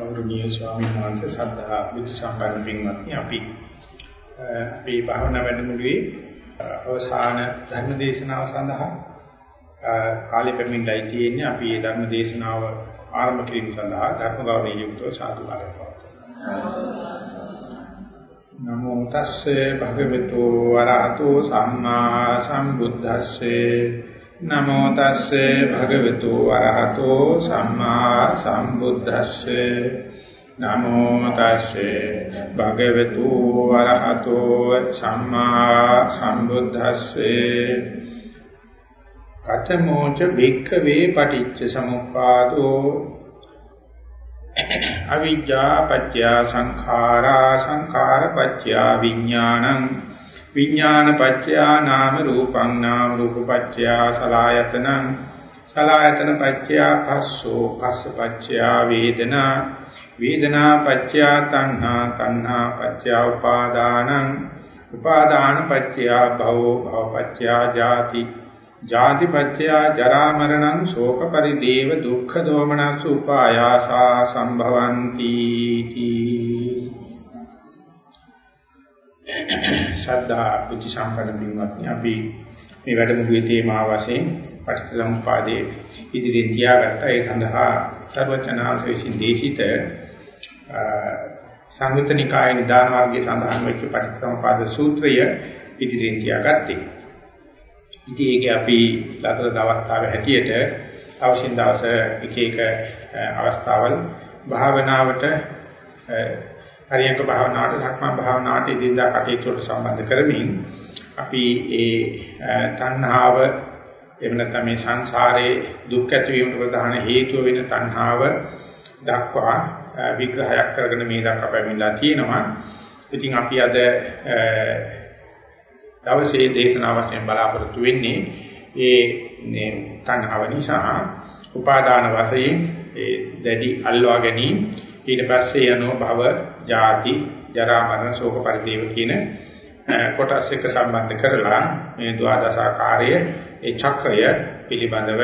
ගෞරවනීය ස්වාමීන් වහන්සේ සද්ධා බුද්ධ සම්පන්න පින්වත්නි අපි මේ භාවනා වැඩමුළුවේ අවසාන ධර්ම දේශනාව සඳහා කාලෙ පෙමින්ඩයි තියෙන්නේ. අපි මේ ධර්ම දේශනාව ආරම්භ කිරීම සඳහා ධර්ම ගෞරවණීය යුක්තව සාදු කාර්යයක් නමෝ තස්සේ භගවතු වරහතෝ සම්මා සම්බුද්දස්සේ නමෝ තස්සේ භගවතු වරහතෝ සම්මා සම්බුද්දස්සේ. නමෝ තස්සේ භගවතු වරහතෝ සම්මා සම්බුද්දස්සේ. කතමෝච භික්ඛවේ පටිච්ච සමුප්පාදෝ. අවිජ්ජා පත්‍ය සංඛාරා සංඛාර පත්‍ය විඥානං. විඥාන පත්‍යා නාම රූපං නාම රූප පත්‍යා සලායතනං සලායතන පත්‍යා පස්සෝ පස්ස පත්‍යා වේදනා වේදනා පත්‍යා තණ්හා තණ්හා පත්‍යා උපාදානං උපාදාන පත්‍යා භවෝ භව පත්‍යා ජාති ජාති පත්‍යා ජරා මරණං ශෝක පරිදේව දුක්ඛ දෝමනස් උපායාසා සම්භවಂತಿ තී ශ්‍රද්ධා බුද්ධ සම්පන්න පින්වත්නි අපි මේ වැඩමුළුවේ තේමාව වශයෙන් පටිච්චසමුපාදයේ ඉදිරියෙන් තියාගත්ත ඒ සඳහා සර්වචනාංශ විසින් දේශිත සංයුතනිකාය නිදාන වර්ගයේ සඳහන් වෙච්ච පටිච්චසමුපාද සූත්‍රය ඉදිරියෙන් තියාගත්තේ. ඉතින් ඒකේ අපි ලතර දවස්තාවේ හැටියට අවශ්‍ය දවස එක එක අවස්ථාවල් භාවනාවට හරියක භාවනාවට සක්මන් භාවනාවට ඉදින්දා කටයුතු වලට සම්බන්ධ කරමින් අපි ඒ තණ්හාව එහෙම නැත්නම් මේ සංසාරේ දුක් ඇතිවීමට ප්‍රධාන හේතුව වෙන තණ්හාව දක්වා විග්‍රහයක් කරගෙන මේ දක්වා පැමිණලා තියෙනවා. ඉතින් අපි අද දවසේ දේශනාව වශයෙන් බලාපොරොත්තු වෙන්නේ ඒ මේ තණ්හාව නිසා උපාදාන වශයෙන් ඒ දැඩි අල්වා ගැනීම ඊට පස්සේ යනෝ භව, ජාති, ජරා මරණ, ශෝක පරිදේව කියන කොටස් එක සම්බන්ධ කරලා මේ ද්වාදශාකාරයේ ඒ චක්‍රය පිළිබඳව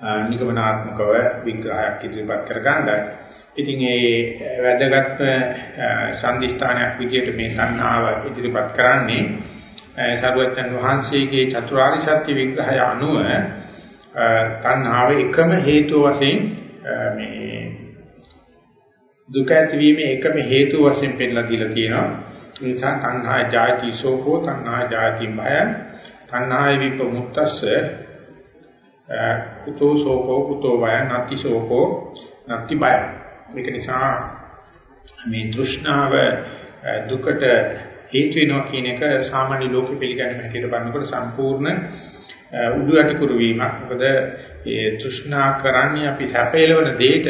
නිගමනාත්මකව විග්‍රහයක් ඉදිරිපත් කර ගන්නයි. ඉතින් ඒ වැදගත් සම්දිස්ථානයක් විදිහට මේ තණ්හාව ඉදිරිපත් කරන්නේ සරුවචන් වහන්සේගේ චතුරාර්ය සත්‍ය විග්‍රහය අනුව තණ්හාව එකම හේතුව වශයෙන් මේ දුක ඇතිවීමේ එකම හේතු වශයෙන් පෙන්නලා දීලා තියෙනවා. ඒ නිසා තණ්හා ජාති සෝකෝ තණ්හා ජාති භය තණ්හායි විපමුක්තස්ස කුතෝ සෝකෝ කුතෝ භය නැති සෝකෝ නැති භය. මේක නිසා මේ තෘෂ්ණාව දුකට හේතු වෙනවා කියන එක සාමාන්‍ය ලෝකෙ පිළිගන්න හැටියට බලනකොට සම්පූර්ණ උඩු යටි කුරු වීමක්. මොකද ඒ තෘෂ්ණා කරන්නේ අපි සැපේලවන දෙයට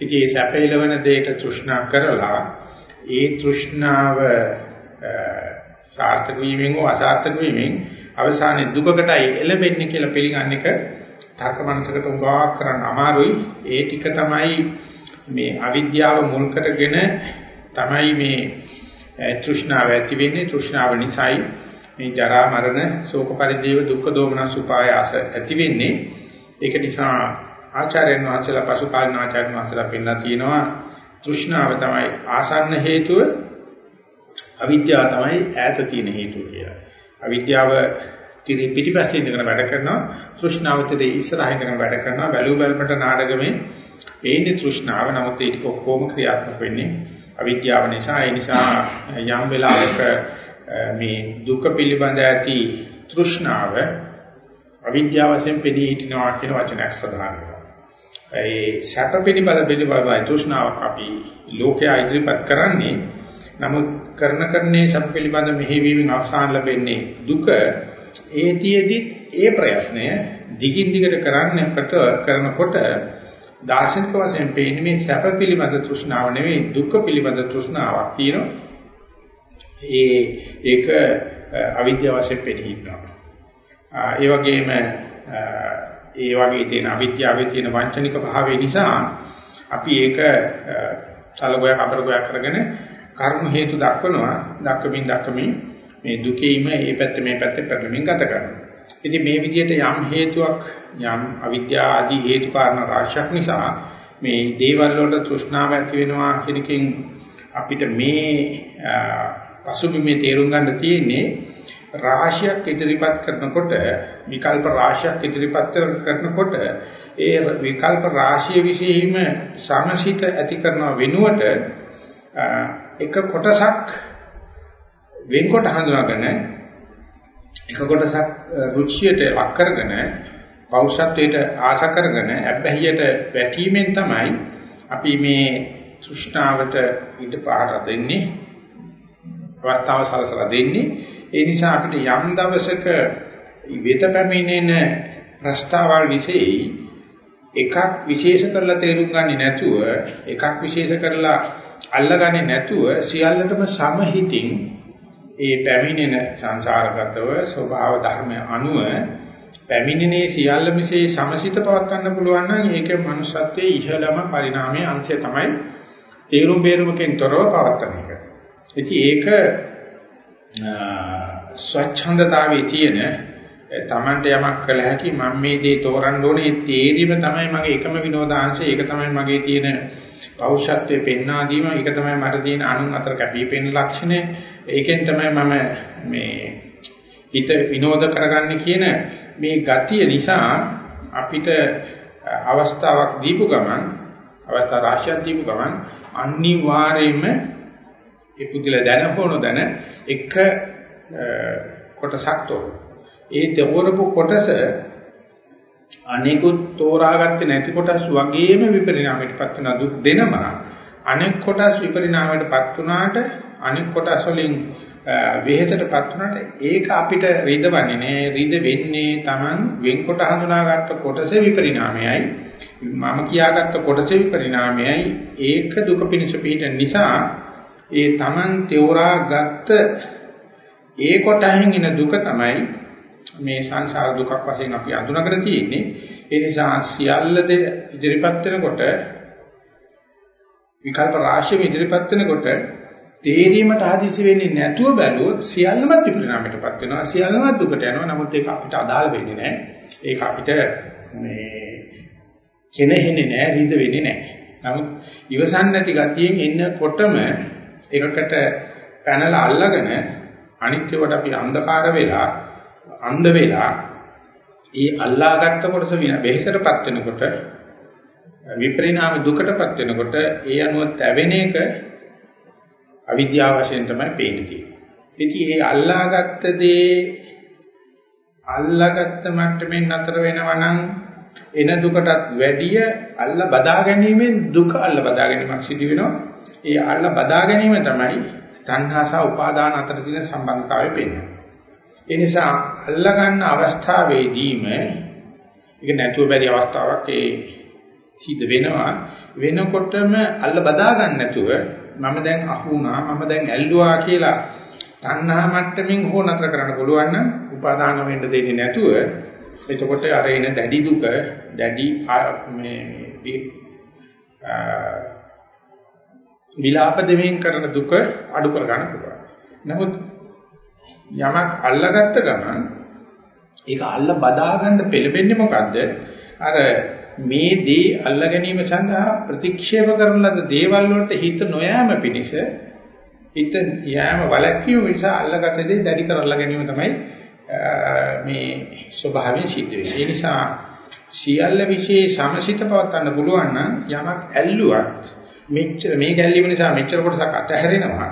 ඉතින් මේ සැපේලවන දෙයට තෘෂ්ණා කරලා ඒ තෘෂ්ණාව සාර්ථක වීමෙන් හෝ අසාර්ථක වීමෙන් අවසානයේ දුකකටයි එළවෙන්නේ කියලා පිළිගන්න එක තර්ක මනසකට උගා කරන්න අමාරුයි. ඒ ටික තමයි මේ අවිද්‍යාව මුල් කරගෙන තමයි මේ තෘෂ්ණාව ඇති වෙන්නේ. තෘෂ්ණාව නිසායි මේ ජරා මරණ ශෝක පරිදේව දුක්ඛ දෝමනස් උපායාස ඇති වෙන්නේ. ඒක නිසා ආචාර්යයන් වහන්සේලා පසුකාලීන ආචාර්යන් වහන්සේලා පෙන්නලා තියෙනවා තෘෂ්ණාව තමයි ආසන්න හේතුව අවිද්‍යාව තමයි ඈත තියෙන හේතුව කියලා. අවිද්‍යාව තිරි පිටිපස්සේ ඉඳගෙන වැඩ කරනවා තෘෂ්ණාව තිරි ඉස්සරහින් ඉඳගෙන වැඩ කරනවා වැලු බැලමට නාඩගමේ එන්නේ තෘෂ්ණාව නමුත් ඒක ඔක්කොම ක්‍රියාත්මක වෙන්නේ අවිද්‍යාව නිසා ඒ නිසා යම් වෙලාවක මේ දුක පිළිබඳ ඇති තෘෂ්ණාව අවිද්‍යාව වශයෙන් පෙනී හිටිනවා කියන වචනයක් සඳහන් වෙනවා. ඒ සැප පිළිබඳ පිළිබඳයි තෘෂ්ණාවක් අපි ලෝකයා ඉදිරිපත් කරන්නේ. නමුත් කරන කරන්නේ සැප පිළිබඳ මෙහෙවීමෙන් අවසාන ලැබෙන්නේ දුක. ඒතියෙදි ඒ ප්‍රයත්නය දිගින් දිගට කරන්නකට කරනකොට දාර්ශනික වශයෙන් පේන්නේ මේ සැප පිළිබඳ තෘෂ්ණාව නෙවෙයි දුක පිළිබඳ තෘෂ්ණාවක් තියෙනවා. ඒ ඒක අවිද්‍යාව වශයෙන් පෙනී ඉන්නවා ඒ වගේම ඒ වගේ තියෙන අවිද්‍යාවේ තියෙන වංචනික භාවය නිසා අපි ඒක සලගොයක් අපරගොයක් කරගෙන කර්ම හේතු දක්වනවා දක්වමින් දක්වමින් මේ දුකේම මේ පැත්ත මේ පැත්තේ පැටලෙමින් ගත කරනවා. ඉතින් මේ විදිහට යම් හේතුවක් යම් අවිද්‍යාව ආදී හේතු කාරණා රාශියක් නිසා මේ දේවල් වලට තෘෂ්ණාව ඇති වෙනවා කියන එකෙන් අපිට මේ පසුබිමේ තේරුම් ගන්න තියෙන්නේ රාශියක් ඉදිරිපත් කරනකොට විකල්ප රාශියක් ඉදිරිපත් කරනකොට ඒ විකල්ප රාශිය විශේෂයෙන්ම සමසිත ඇති කරන වෙනුවට එක කොටසක් වෙන්කොට හඳුනාගෙන එක කොටසක් රුචියට වක් කරගෙන පෞෂත්වයට ආශා කරගෙන අබ්බැහියට වැටීමෙන් තමයි අපි මේ තෘෂ්ණාවට ඊට පාර දෙන්නේ. අවස්ථාව සලසලා දෙන්නේ ඒ නිසා අපිට යම් දවසක වෙත පැමිණෙන ප්‍රස්තාවල් વિશેයි එකක් විශේෂ කරලා තේරුම් ගන්නේ නැතුව එකක් විශේෂ කරලා අල්ලගන්නේ නැතුව සියල්ලටම සමහිතින් ඒ පැමිණෙන සංසාරගතව ස්වභාව ධර්ම අනුව පැමිණෙනේ සියල්ල මිසේ සමසිත පවත් ගන්න පුළුවන් නම් ඒක මනුෂ්‍යත්වයේ ඉහළම පරිණාමයේ අංශය තමයි තේරුම් බේරුමකින් තොරව පවත්වන එක. ඉතින් ඒක ස්වච්ඡන්දතාවයේ තියෙන තමන්ට යමක් කළ හැකි මම මේ දේ තෝරන්න ඕනේ. ඒ තේරීම තමයි මගේ එකම විනෝදාංශය. ඒක තමයි මගේ තියෙන පෞෂත්වයේ පෙන්වා දීම. ඒක තමයි මට තියෙන අනුන් අතර කැපිපෙන ලක්ෂණය. ඒකෙන් තමයි මම මේ හිත විනෝද කරගන්නේ කියන මේ ගතිය නිසා අපිට අවස්ථාවක් දීපු ගමන් අවස්ථා රාශියක් දීපු ගමන් අනිවාර්යයෙන්ම ඒ පුදුල දැන හොන දැන එක කොටසක් තෝරන. ඒ තෝරපු කොටස අනිකුත් තෝරාගත්තේ නැති කොටස් වගේම විපරිණාමයටපත් වෙන දුක් දෙනවා. අනෙක් කොටස් විපරිණාමයටපත් වුණාට අනෙක් කොටස් වලින් වෙහෙසටපත් වුණාට ඒක අපිට රිදවන්නේ නෑ රිද වෙන්නේ Taman වෙන්කොට හඳුනාගත්ත කොටසේ විපරිණාමයයි මම කියාගත්ත කොටසේ විපරිණාමයයි ඒක දුක පිණිස පිට නිසා ඒ Taman තෝරා ගත්ත ඒ කොටහින් එන දුක තමයි මේ සංසාර දුකක් වශයෙන් අපි අඳුනගෙන තියෙන්නේ. ඒ නිසා සියල්ල ඉදිරිපත් වෙනකොට විකල්ප රාශිය ඉදිරිපත් වෙනකොට තේරීමට හදිසි වෙන්නේ නැතුව බැලුවොත් සියල්ලම විපරිණාමයටපත් වෙනවා. සියල්ලම දුකට යනවා. නමුත් ඒක අපිට අදාළ වෙන්නේ නැහැ. ඒක අපිට මේ කෙනෙහින්නේ නැහැ, රිද වෙන්නේ නැහැ. නමුත් ඉවසන් නැති ගතියෙන් එන්නකොටම එකකට පැනලා අල්ලගෙන අනිත්‍යවට අපි අන්ධකාර වෙලා අන්ධ වෙලා ඒ අල්ලාගත්ත කොටස වෙහෙසටපත් වෙනකොට විපරිණාම දුකටපත් වෙනකොට ඒ අනුව තැවෙන එක අවිද්‍යාව වශයෙන් තමයි පේන්නේ. ඉතින් ඒ අල්ලාගත්ත දේ අල්ලාගත්ත මට්ටමින් නතර වෙනවා නම් එන දුකටත් වැඩිය අල්ල බදා ගැනීමෙන් දුක අල්ල බදා ගැනීමක් සිදු වෙනවා. ඒ අල්ල බදා ගැනීම තමයි තණ්හා සහ උපාදාන අතර තියෙන සම්බන්ධතාවය පෙන්වන්නේ. ඒ නිසා අල්ල ගන්න අවස්ථාවේදීම ඒක නැතුව බැරි අවස්ථාවක් ඒ සිද්ධ වෙනවා. වෙනකොටම අල්ල බදා ගන්න නැතුව මම දැන් අහු වුණා මම දැන් ඇල්ලුවා කියලා තණ්හා මට්ටමින් හෝ නතර කරන්න පුළුවන් නම් උපාදාන වෙන්න දෙන්නේ නැතුව එතකොට අර එන දැඩි දුක දැඩි මේ විලාප දෙමින් කරන දුක අඩු කර ගන්න පුළුවන්. නමුත් යමක් අල්ලගත්ත ගමන් ඒක අල්ල බදා ගන්න පෙළඹෙන්නේ මොකද්ද? අර මේ දේ අල්ල ගැනීම සඳහා ප්‍රතික්ෂේප කරන ලද දේවල් වලට හිත නොයෑම පිණිස හිත යෑම වළක්වීම නිසා අල්ලගත දේ දැඩි කර අල්ල ගැනීම තමයි මේ ස්වභාවයෙන් සිද්ධ වෙන්නේ. ඒ නිසා සියල්ල વિશે සමසිත පවත්වන්න පුළුවන් නම් යමක් ඇල්ලුවත් මෙච්චර මේ ගැල්ලීම නිසා මෙච්චර කොටසක් අතහැරෙනවා.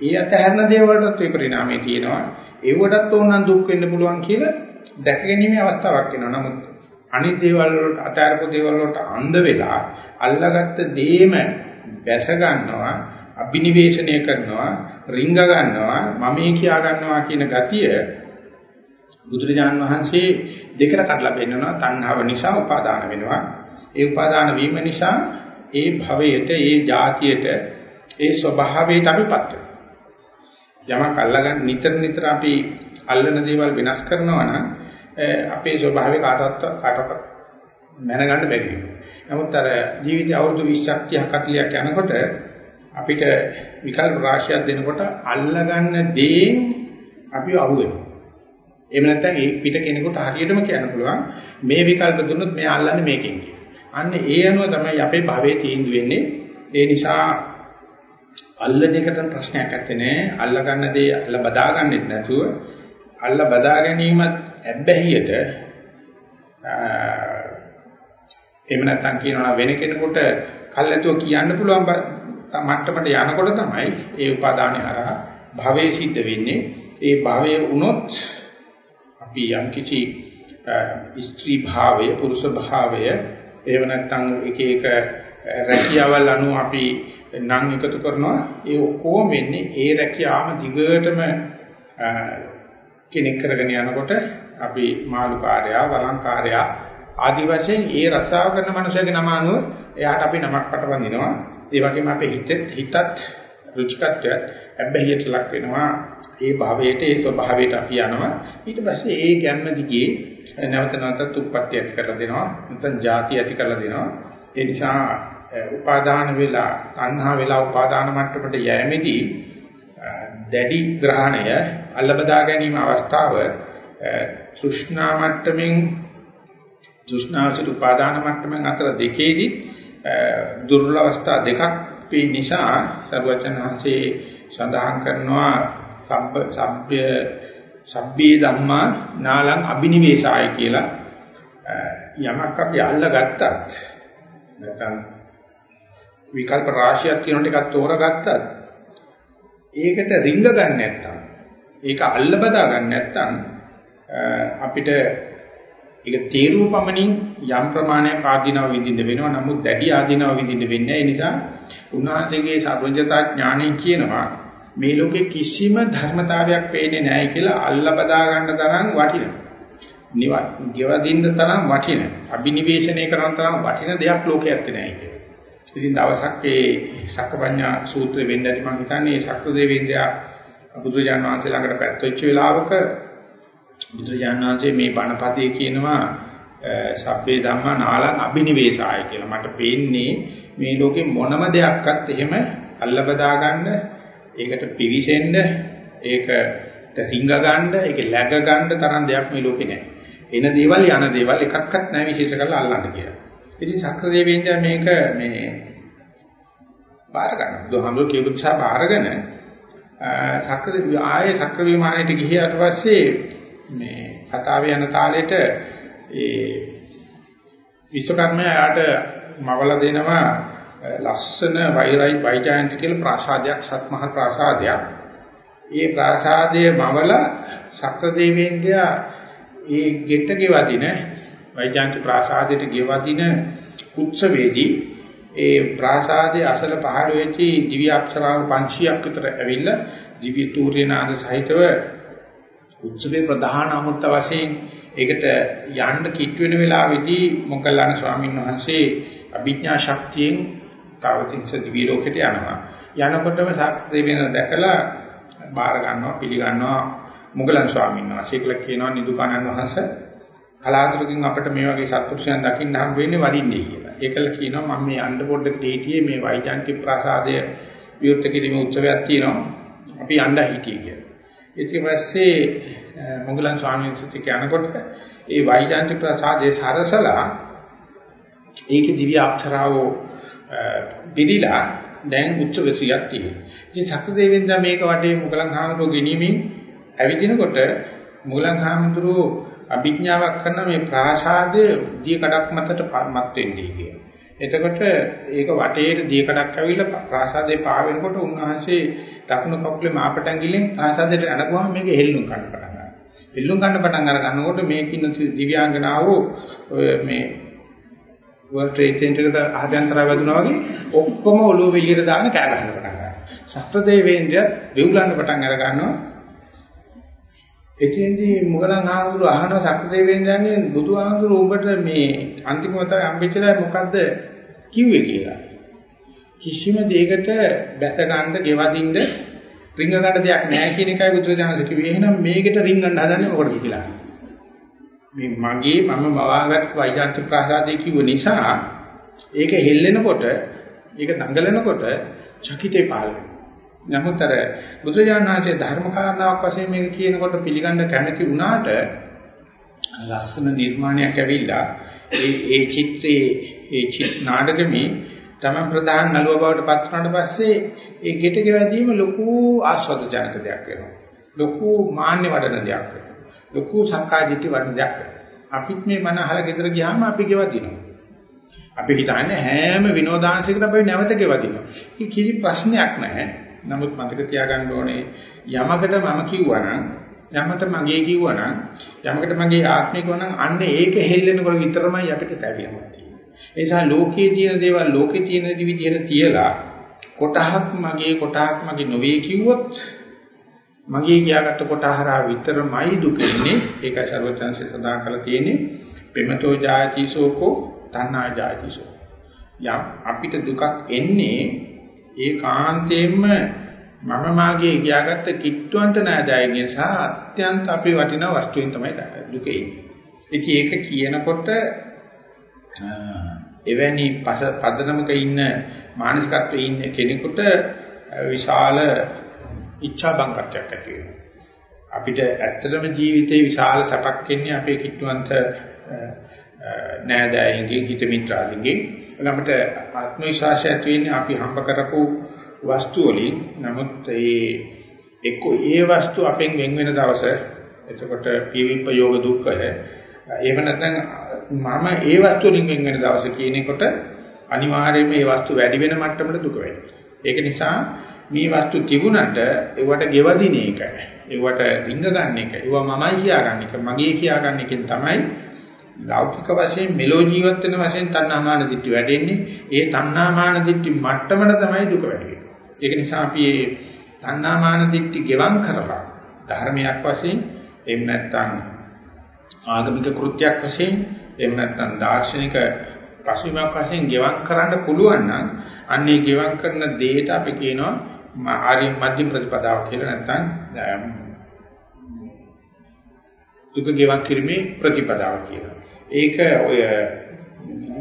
ඒ අතහැරන දේවල්ටත් විපරිණාමය තියෙනවා. ඒවටත් ඕනනම් දුක් වෙන්න පුළුවන් කියලා දැක ගැනීමේ අවස්ථාවක් වෙනවා. නමුත් අනිත් දේවල් වලට අතහැරපු දේවල් වලට අන්ධ වෙලා අල්ලාගත්ත දේම බැස ගන්නවා, අබිනිවේෂණය කරනවා, රිංග ගන්නවා, මමේ කියා ගන්නවා කියන ගතිය බුදුරජාන් වහන්සේ දෙකට කඩලා පෙන්නනවා. තණ්හාව නිසා උපාදාන වෙනවා. ඒ උපාදාන වීම නිසා ඒ භවයට, ඒ જાතියට, ඒ ස්වභාවයට අපිපත් යමක් අල්ලගන්න නිතර නිතර අපි අල්ලන දේවල් වෙනස් කරනවා නම් අපේ ස්වභාවය කාටවත් කාටවත් මැනගන්න බැරි වෙනවා. නමුත් අර ජීවිතය අවුරුදු 20ක් 30ක් 40ක් යනකොට අපිට විකල්ප රාශියක් දෙනකොට අල්ලගන්න දේ අපි අහුවෙනවා. එහෙම නැත්නම් ඒ පිට කෙනෙකුට හරියටම කියන්න පුළුවන් මේ විකල්ප දුන්නොත් මෙයා අල්ලන්නේ මේකෙන්. අන්න ඒ අනුව තමයි අපේ භවයේ තීන්දුව වෙන්නේ. ඒ නිසා අල්ලන එකට ප්‍රශ්නයක් නැත්තේ නෑ. අල්ල ගන්න දේ අල්ල බදා ගන්නෙත් නැතුව අල්ල බදා ගැනීමත් ඇබ්බැහියට එහෙම නැත්නම් කියනවා වෙන කෙනෙකුට කල්ැතුව කියන්න පුළුවන් මට්ටමට යනකොට තමයි ඒ උපාදානය හරහා භවයේ සිද්ධ වෙන්නේ. ඒ භවයේ වුණොත් අපි යම් කිසි ස්ත්‍රී භාවය, පුරුෂ භාවය, එහෙම නැත්නම් එක එක රැකියාවල් අනුව අපි නම් එකතු කරනවා. ඒ ඔක්කොම වෙන්නේ ඒ රැකියාවම දිගටම කෙනෙක් කරගෙන යනකොට අපි මාළුකාරයා, වළංකාරයා ආදි වශයෙන් ඒ රසාව කරන මනුස්සයගේ නම අනුව එයාට අපි නමක් පටවඳිනවා. ඒ වගේම අපේ හිතෙත් හිතත් රුචිකත්වය හැබැයිට ලක් වෙනවා. ඒ භාවයට ඒ ස්වභාවයට අපි යනවා. ඊට පස්සේ ඒ ගැම්ම දිගේ නැවත නැවතත් උත්පත්ති ඇති කරලා දෙනවා. නැත්නම් ಜಾති ඇති කරලා දෙනවා. ඒ නිසා උපාදාන වෙලා, තණ්හා වෙලා උපාදාන මට්ටමට යෑමේදී දැඩි ග්‍රහණය අල්ලබදා ගැනීම අවස්ථාව තෘෂ්ණා මට්ටමින් තෘෂ්ණාවචිත උපාදාන මට්ටමෙන් අතර දෙකේදී දුර්වල අවස්ථා දෙකක් වේ නිසා සර්වචනහන්සේ සඳහන් කරනවා සබ්බ සබ්බ්‍ය සබ්බේ ධම්මා නාලං අබිනිවේෂාය කියලා. යමක් අපි අල්ලගත්තත් නැත්නම් විකල්ප රාශියක් තියෙන ටිකක් තෝරගත්තත් ඒකට රිංග ගන්න නැත්නම් ඒක අල්ල බදා ගන්න නැත්නම් අපිට ඒක තේරුව පමණින් යම් ප්‍රමාණයක් ආධිනව විඳින්න වෙනවා. නමුත් දැඩි ආධිනව විඳින්න වෙන්නේ ඒ නිසා උන්වහන්සේගේ සර්වඥතා ඥාණය කියනවා මේ ලෝකේ කිසිම ධර්මතාවයක් පේන්නේ නැහැ කියලා අල්ල බදා ගන්න තරම් වටිනවා. නිවන් ගෙවදින්න තරම් වටින අභිනිවේෂණය කරන තරම් වටින දෙයක් ලෝකේ ඇත්තේ නැහැ කියලා. ඉතින් දවසක් ඒ සක්කපඤ්ඤා සූත්‍රය වෙන්න ඇති මම හිතන්නේ සක්‍රදේවේන්ද්‍රයා බුදුජානක වහන්සේ ළඟට පැත්තොච්ච වෙලාවක බුදුරජාණන් වහන්සේ මේ බණපදයේ කියනවා සබ්බේ ධම්මා නාලං අබිනිවේෂාය කියලා. මට පේන්නේ මේ ලෝකේ මොනම දෙයක්වත් එහෙම අල්ලබදා ගන්න, ඒකට පිවිසෙන්න, ඒකට රිංග ගන්න, ඒක läග ගන්න තරම් දෙයක් මේ ලෝකේ නැහැ. එන දේවල් යන දේවල් එකක්වත් නැහැ විශේෂ කරලා අල්ලන්න කියලා. ඉතින් සක්‍රදේවේන්ද්‍ර මේක මේ බාර ගන්න. බුදුහාමුදුරුවෝ කියපු නිසා බාරගෙන සක්‍ර ආයේ සක්‍ර විමානයට ගිහියට පස්සේ මේ කතාව යන තාලෙට ඒ විශ්වකර්මයා යාට මවලා දෙනවා ලස්සන වෛරයි වෛජයන්ති කියලා ප්‍රාසාදයක් සත්මහල් ප්‍රාසාදයක්. ඒ ප්‍රාසාදයේ මවලා සක්‍ර දෙවියන්ගේ ඒ ගෙට ගෙවදින වෛජයන්ති ප්‍රාසාදයට ගෙවදින උත්සවයේදී ඒ ප්‍රාසාදයේ අසල පහළ වෙච්චි දිව්‍ය අක්ෂරාව 500ක් විතර ඇවිල්ලා දිව්‍ය තූර්ය නාද සහිතව උත්සවයේ ප්‍රධාන අමුත්ත වශයෙන් ඒකට යන්න කිට් වෙන වෙලාවේදී මොග්ගල්ලාන ස්වාමීන් වහන්සේ අභිඥා ශක්තියෙන් තාවතින්ස දිවි ලෝකෙට යනවා. යනකොටම සක්දේවයන් දැකලා බාර ගන්නවා පිළිගන්නවා මොග්ගලන් ස්වාමීන් වහන්සේ කියලා කියනවා නිදුකානන් වහන්සේ කලාතුරකින් අපිට මේ වගේ සත්පුරුෂයන් දකින්න හම් වෙන්නේ වඩින්නේ කියලා. ඒකල කියනවා මම මේ අඬ පොඩ්ඩකට හිටියේ මේ වෛජාන්ති ප්‍රසාදය විවෘත කිරීමේ උත්සවයක් තියෙනවා. අපි අඬ හිටියේ කියලා. ඊට පස්සේ මොගලන් ස්වාමීන් වහන්සේ යනකොට ඒ වෛජාන්ති ප්‍රසාදයේ සරසලා ඒකේ දිව්‍ය අක්ෂරාව පිළිලා දැන් උච්චවසියක් තියෙනවා. ඉතින් සක්‍රදේවෙන්ද මේක වටේ මොගලන් හාමුදුරුවෝ ගෙනීමෙන් ඇවිදිනකොට මොගලන් හාමුදුරුවෝ අභිඥාවක් කරන මේ ප්‍රාසාදයේ දී කඩක් මතට මත් වෙන්නේ කියලා. එතකොට ඒක වටේට දී කඩක් ඇවිල්ලා ප්‍රාසාදේ පහ වෙනකොට උන්වහන්සේ දකුණු කකුලේ මාපටන් ගිලින් ප්‍රාසාදයට යනකොම මේක හෙල්ලුම් ගන්න පටන් ගන්නවා. හෙල්ලුම් ගන්න පටන් අර ගන්නකොට මේකින් දිව්‍යාංගනාව මේ World Trade Center එකට ආදයන්තරය වැදුනා වගේ ඔක්කොම ඔළුව වෙලියට දාගෙන කෑ ගහන්න පටන් ගන්නවා. සත්‍යදේවේන්ද්‍රයත් වෙවුලන්න පටන් අර ගන්නවා. එතෙන්දී මුගලන් ආහඳුරු අහන සක්‍රදේවේන්ද්‍රයන්ගෙන් බුදු ආහඳුරු ඔබට මේ අන්තිම වතාවේ හම්බෙච්චලා මොකද්ද කිව්වේ කියලා. කිසිම දෙයකට බැස ගන්න, ගෙවදින්න, රිංග ගන්න දෙයක් නැහැ කියන එකයි බුදුරජාණන් කිව්වේ. එහෙනම් මේකට රිංග ගන්න හදන්නේ මොකටද කියලා. මේ මගේ මම මවාගත් වෛජාන්ත ප්‍රසාදේ කිව්ව නිසා ඒක හෙල්ලෙනකොට, ඒක දඟලනකොට චකිතේ පහළ වෙනවා. නමුත් අර බුදුජානනාංශයේ ධර්ම කාරණාවක් වශයෙන් මේක කියනකොට පිළිගන්න කැමැති වුණාට ලස්සන නිර්මාණයක් ඇවිල්ලා ඒ ඒ චිත්‍රයේ ඒ චිත් නාටකමේ තම ප්‍රධාන නළුව බවට පත් වුණාට පස්සේ ඒ ගෙට ගෙවැදීම ලොකු ආස්වාදජනක දෙයක් වෙනවා. ලොකු මාන්‍ය වඩන දෙයක් වෙනවා. ලොකු සක්කායදිට්ඨි වඩන දෙයක් වෙනවා. අපිත් මේ මන අහලා ගෙදර ගියාම අපි ගෙවදිනවා. අපි හිතන්නේ හැම විනෝදාංශයකට අපි නැවත ගෙවදිනවා. ඒක කිසි ප්‍රශ්නයක් නැහැ. නමුත් මතක තියාගන්න ඕනේ යමකට මම කිව්වනම් යමකට මගේ කිව්වනම් යමකට මගේ ආත්මය කිව්වනම් අන්න ඒක හෙල්ලෙනකොට විතරමයි අපිට තැවෙන්නේ. ඒ නිසා ලෝකයේ තියෙන දේවල් ලෝකේ තියෙන විදිහට තියලා කොටහක් මගේ කොටහක් මගේ නොවේ කිව්වොත් මගේ කියාගත්ත කොටහරා විතරමයි දුක ඉන්නේ. ඒකයි ਸਰවඥාන්සේ සඳහන් කරලා තියෙන්නේ. පෙමතෝ ජායති සෝකෝ තණ්හා ජායති සෝකෝ. යම් අපිට දුකක් එන්නේ ඒකාන්තයෙන්ම මම මාගේ කියාගත්ත කිට්ටුවන්ත නෑදෑයන්ගෙන් සහ අත්‍යන්ත අපේ වටිනා වස්තුවෙන් තමයි දුකේ ඉන්නේ. ඉතින් ඒක කියනකොට එවැනි පදනමක ඉන්න මානසිකත්වයේ ඉන්න කෙනෙකුට විශාල ඉච්ඡා බංකටයක් ඇති වෙනවා. අපිට ඇත්තටම ජීවිතේ විශාල සැපක් එන්නේ අපේ කිට්ටුවන්ත නෑදෑයන්ගෙන් හිත මිත්‍රාදීන්ගෙන් ළමට ආත්ම විශ්වාසය ඇති වෙන්නේ අපි හම්බ කරපු වස්තු වලින්. නමුත් ඒ එක්ක ඒ වස්තු අපෙන් වෙන් වෙන දවස එතකොට පීවිප්ප යෝග දුක්ඛය. එහෙම නැත්නම් මම ඒ වස්තු වලින් වෙන් වෙන දවස කියනකොට අනිවාර්යයෙන්ම මේ වස්තු වැඩි වෙන මට්ටමට දුක වෙනවා. ඒක නිසා මේ වස්තු තිබුණට ඒවට ගෙවදින එක ඒවට රිංග ගන්න එක ඒවා මමයි කියාගන්න එක මගේ කියාගන්න එකෙන් තමයි ලෞකික වශයෙන් මෙලෝ ජීවත් වෙන වශයෙන් තණ්හාමාන දිට්ඨි වැඩෙන්නේ. ඒ තණ්හාමාන දිට්ඨි මට්ටමට තමයි දුක වැඩි වෙන්නේ. ඒක නිසා අපි මේ තණ්හාමාන දිට්ඨි ගෙවම් කරලා ධර්මයක් වශයෙන් එහෙම නැත්නම් ආගමික කෘත්‍යයක් වශයෙන් එහෙම නැත්නම් දාර්ශනික පසුබිමක් වශයෙන් ගෙවම් කරන්න පුළුවන් නම් අන්නේ ගෙවම් කරන දෙයට අපි කියනවා ආර්ය මධ්‍යම ප්‍රතිපදාව කියලා නැත්නම් දුක ගෙවම් කිරීමේ ප්‍රතිපදාව කියලා. ඒක ඔය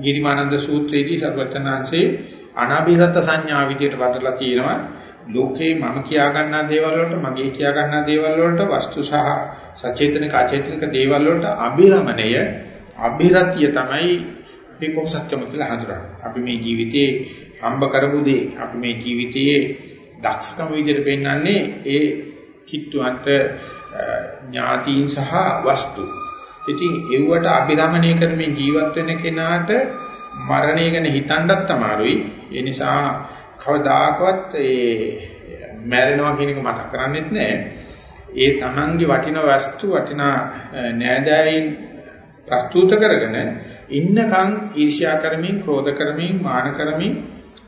ගිරිමානන්ද සූත්‍රයේදී සර්වඥාන්සේ අනාභිරත සංඥා විදියට වදලා තියෙනවා ලෝකේ මම කියා ගන්නා දේවල් වලට මගේ කියා ගන්නා දේවල් වලට වස්තු සහ සචේතනික අචේතනික දේවල් වලට අභිරමණය අභිරතිය තමයි අපි පොසත්කම කියලා හඳුනන්නේ. අපි මේ ජීවිතේ හම්බ කරපු දේ අපි මේ ජීවිතයේ දක්ෂකම විදිහට පෙන්වන්නේ ඒ කිට්ටුවන්ත ඥාතීන් සහ වස්තු ඉතින් එව්වට අභිරමණය කරමින් ජීවත් වෙන කෙනාට මරණය ගැන හිතන්නත් අමාරුයි. ඒ නිසා කවදාකවත් ඒ මැරෙනවා කියන එක මතක් කරන්නේත් නැහැ. ඒ Tamange වටිනා වස්තු වටිනා නෑදෑයින් ප්‍රස්තුත කරගෙන ඉන්නකන් ඊර්ෂ්‍යා කරමින්, ක්‍රෝධ කරමින්, මාන කරමින්,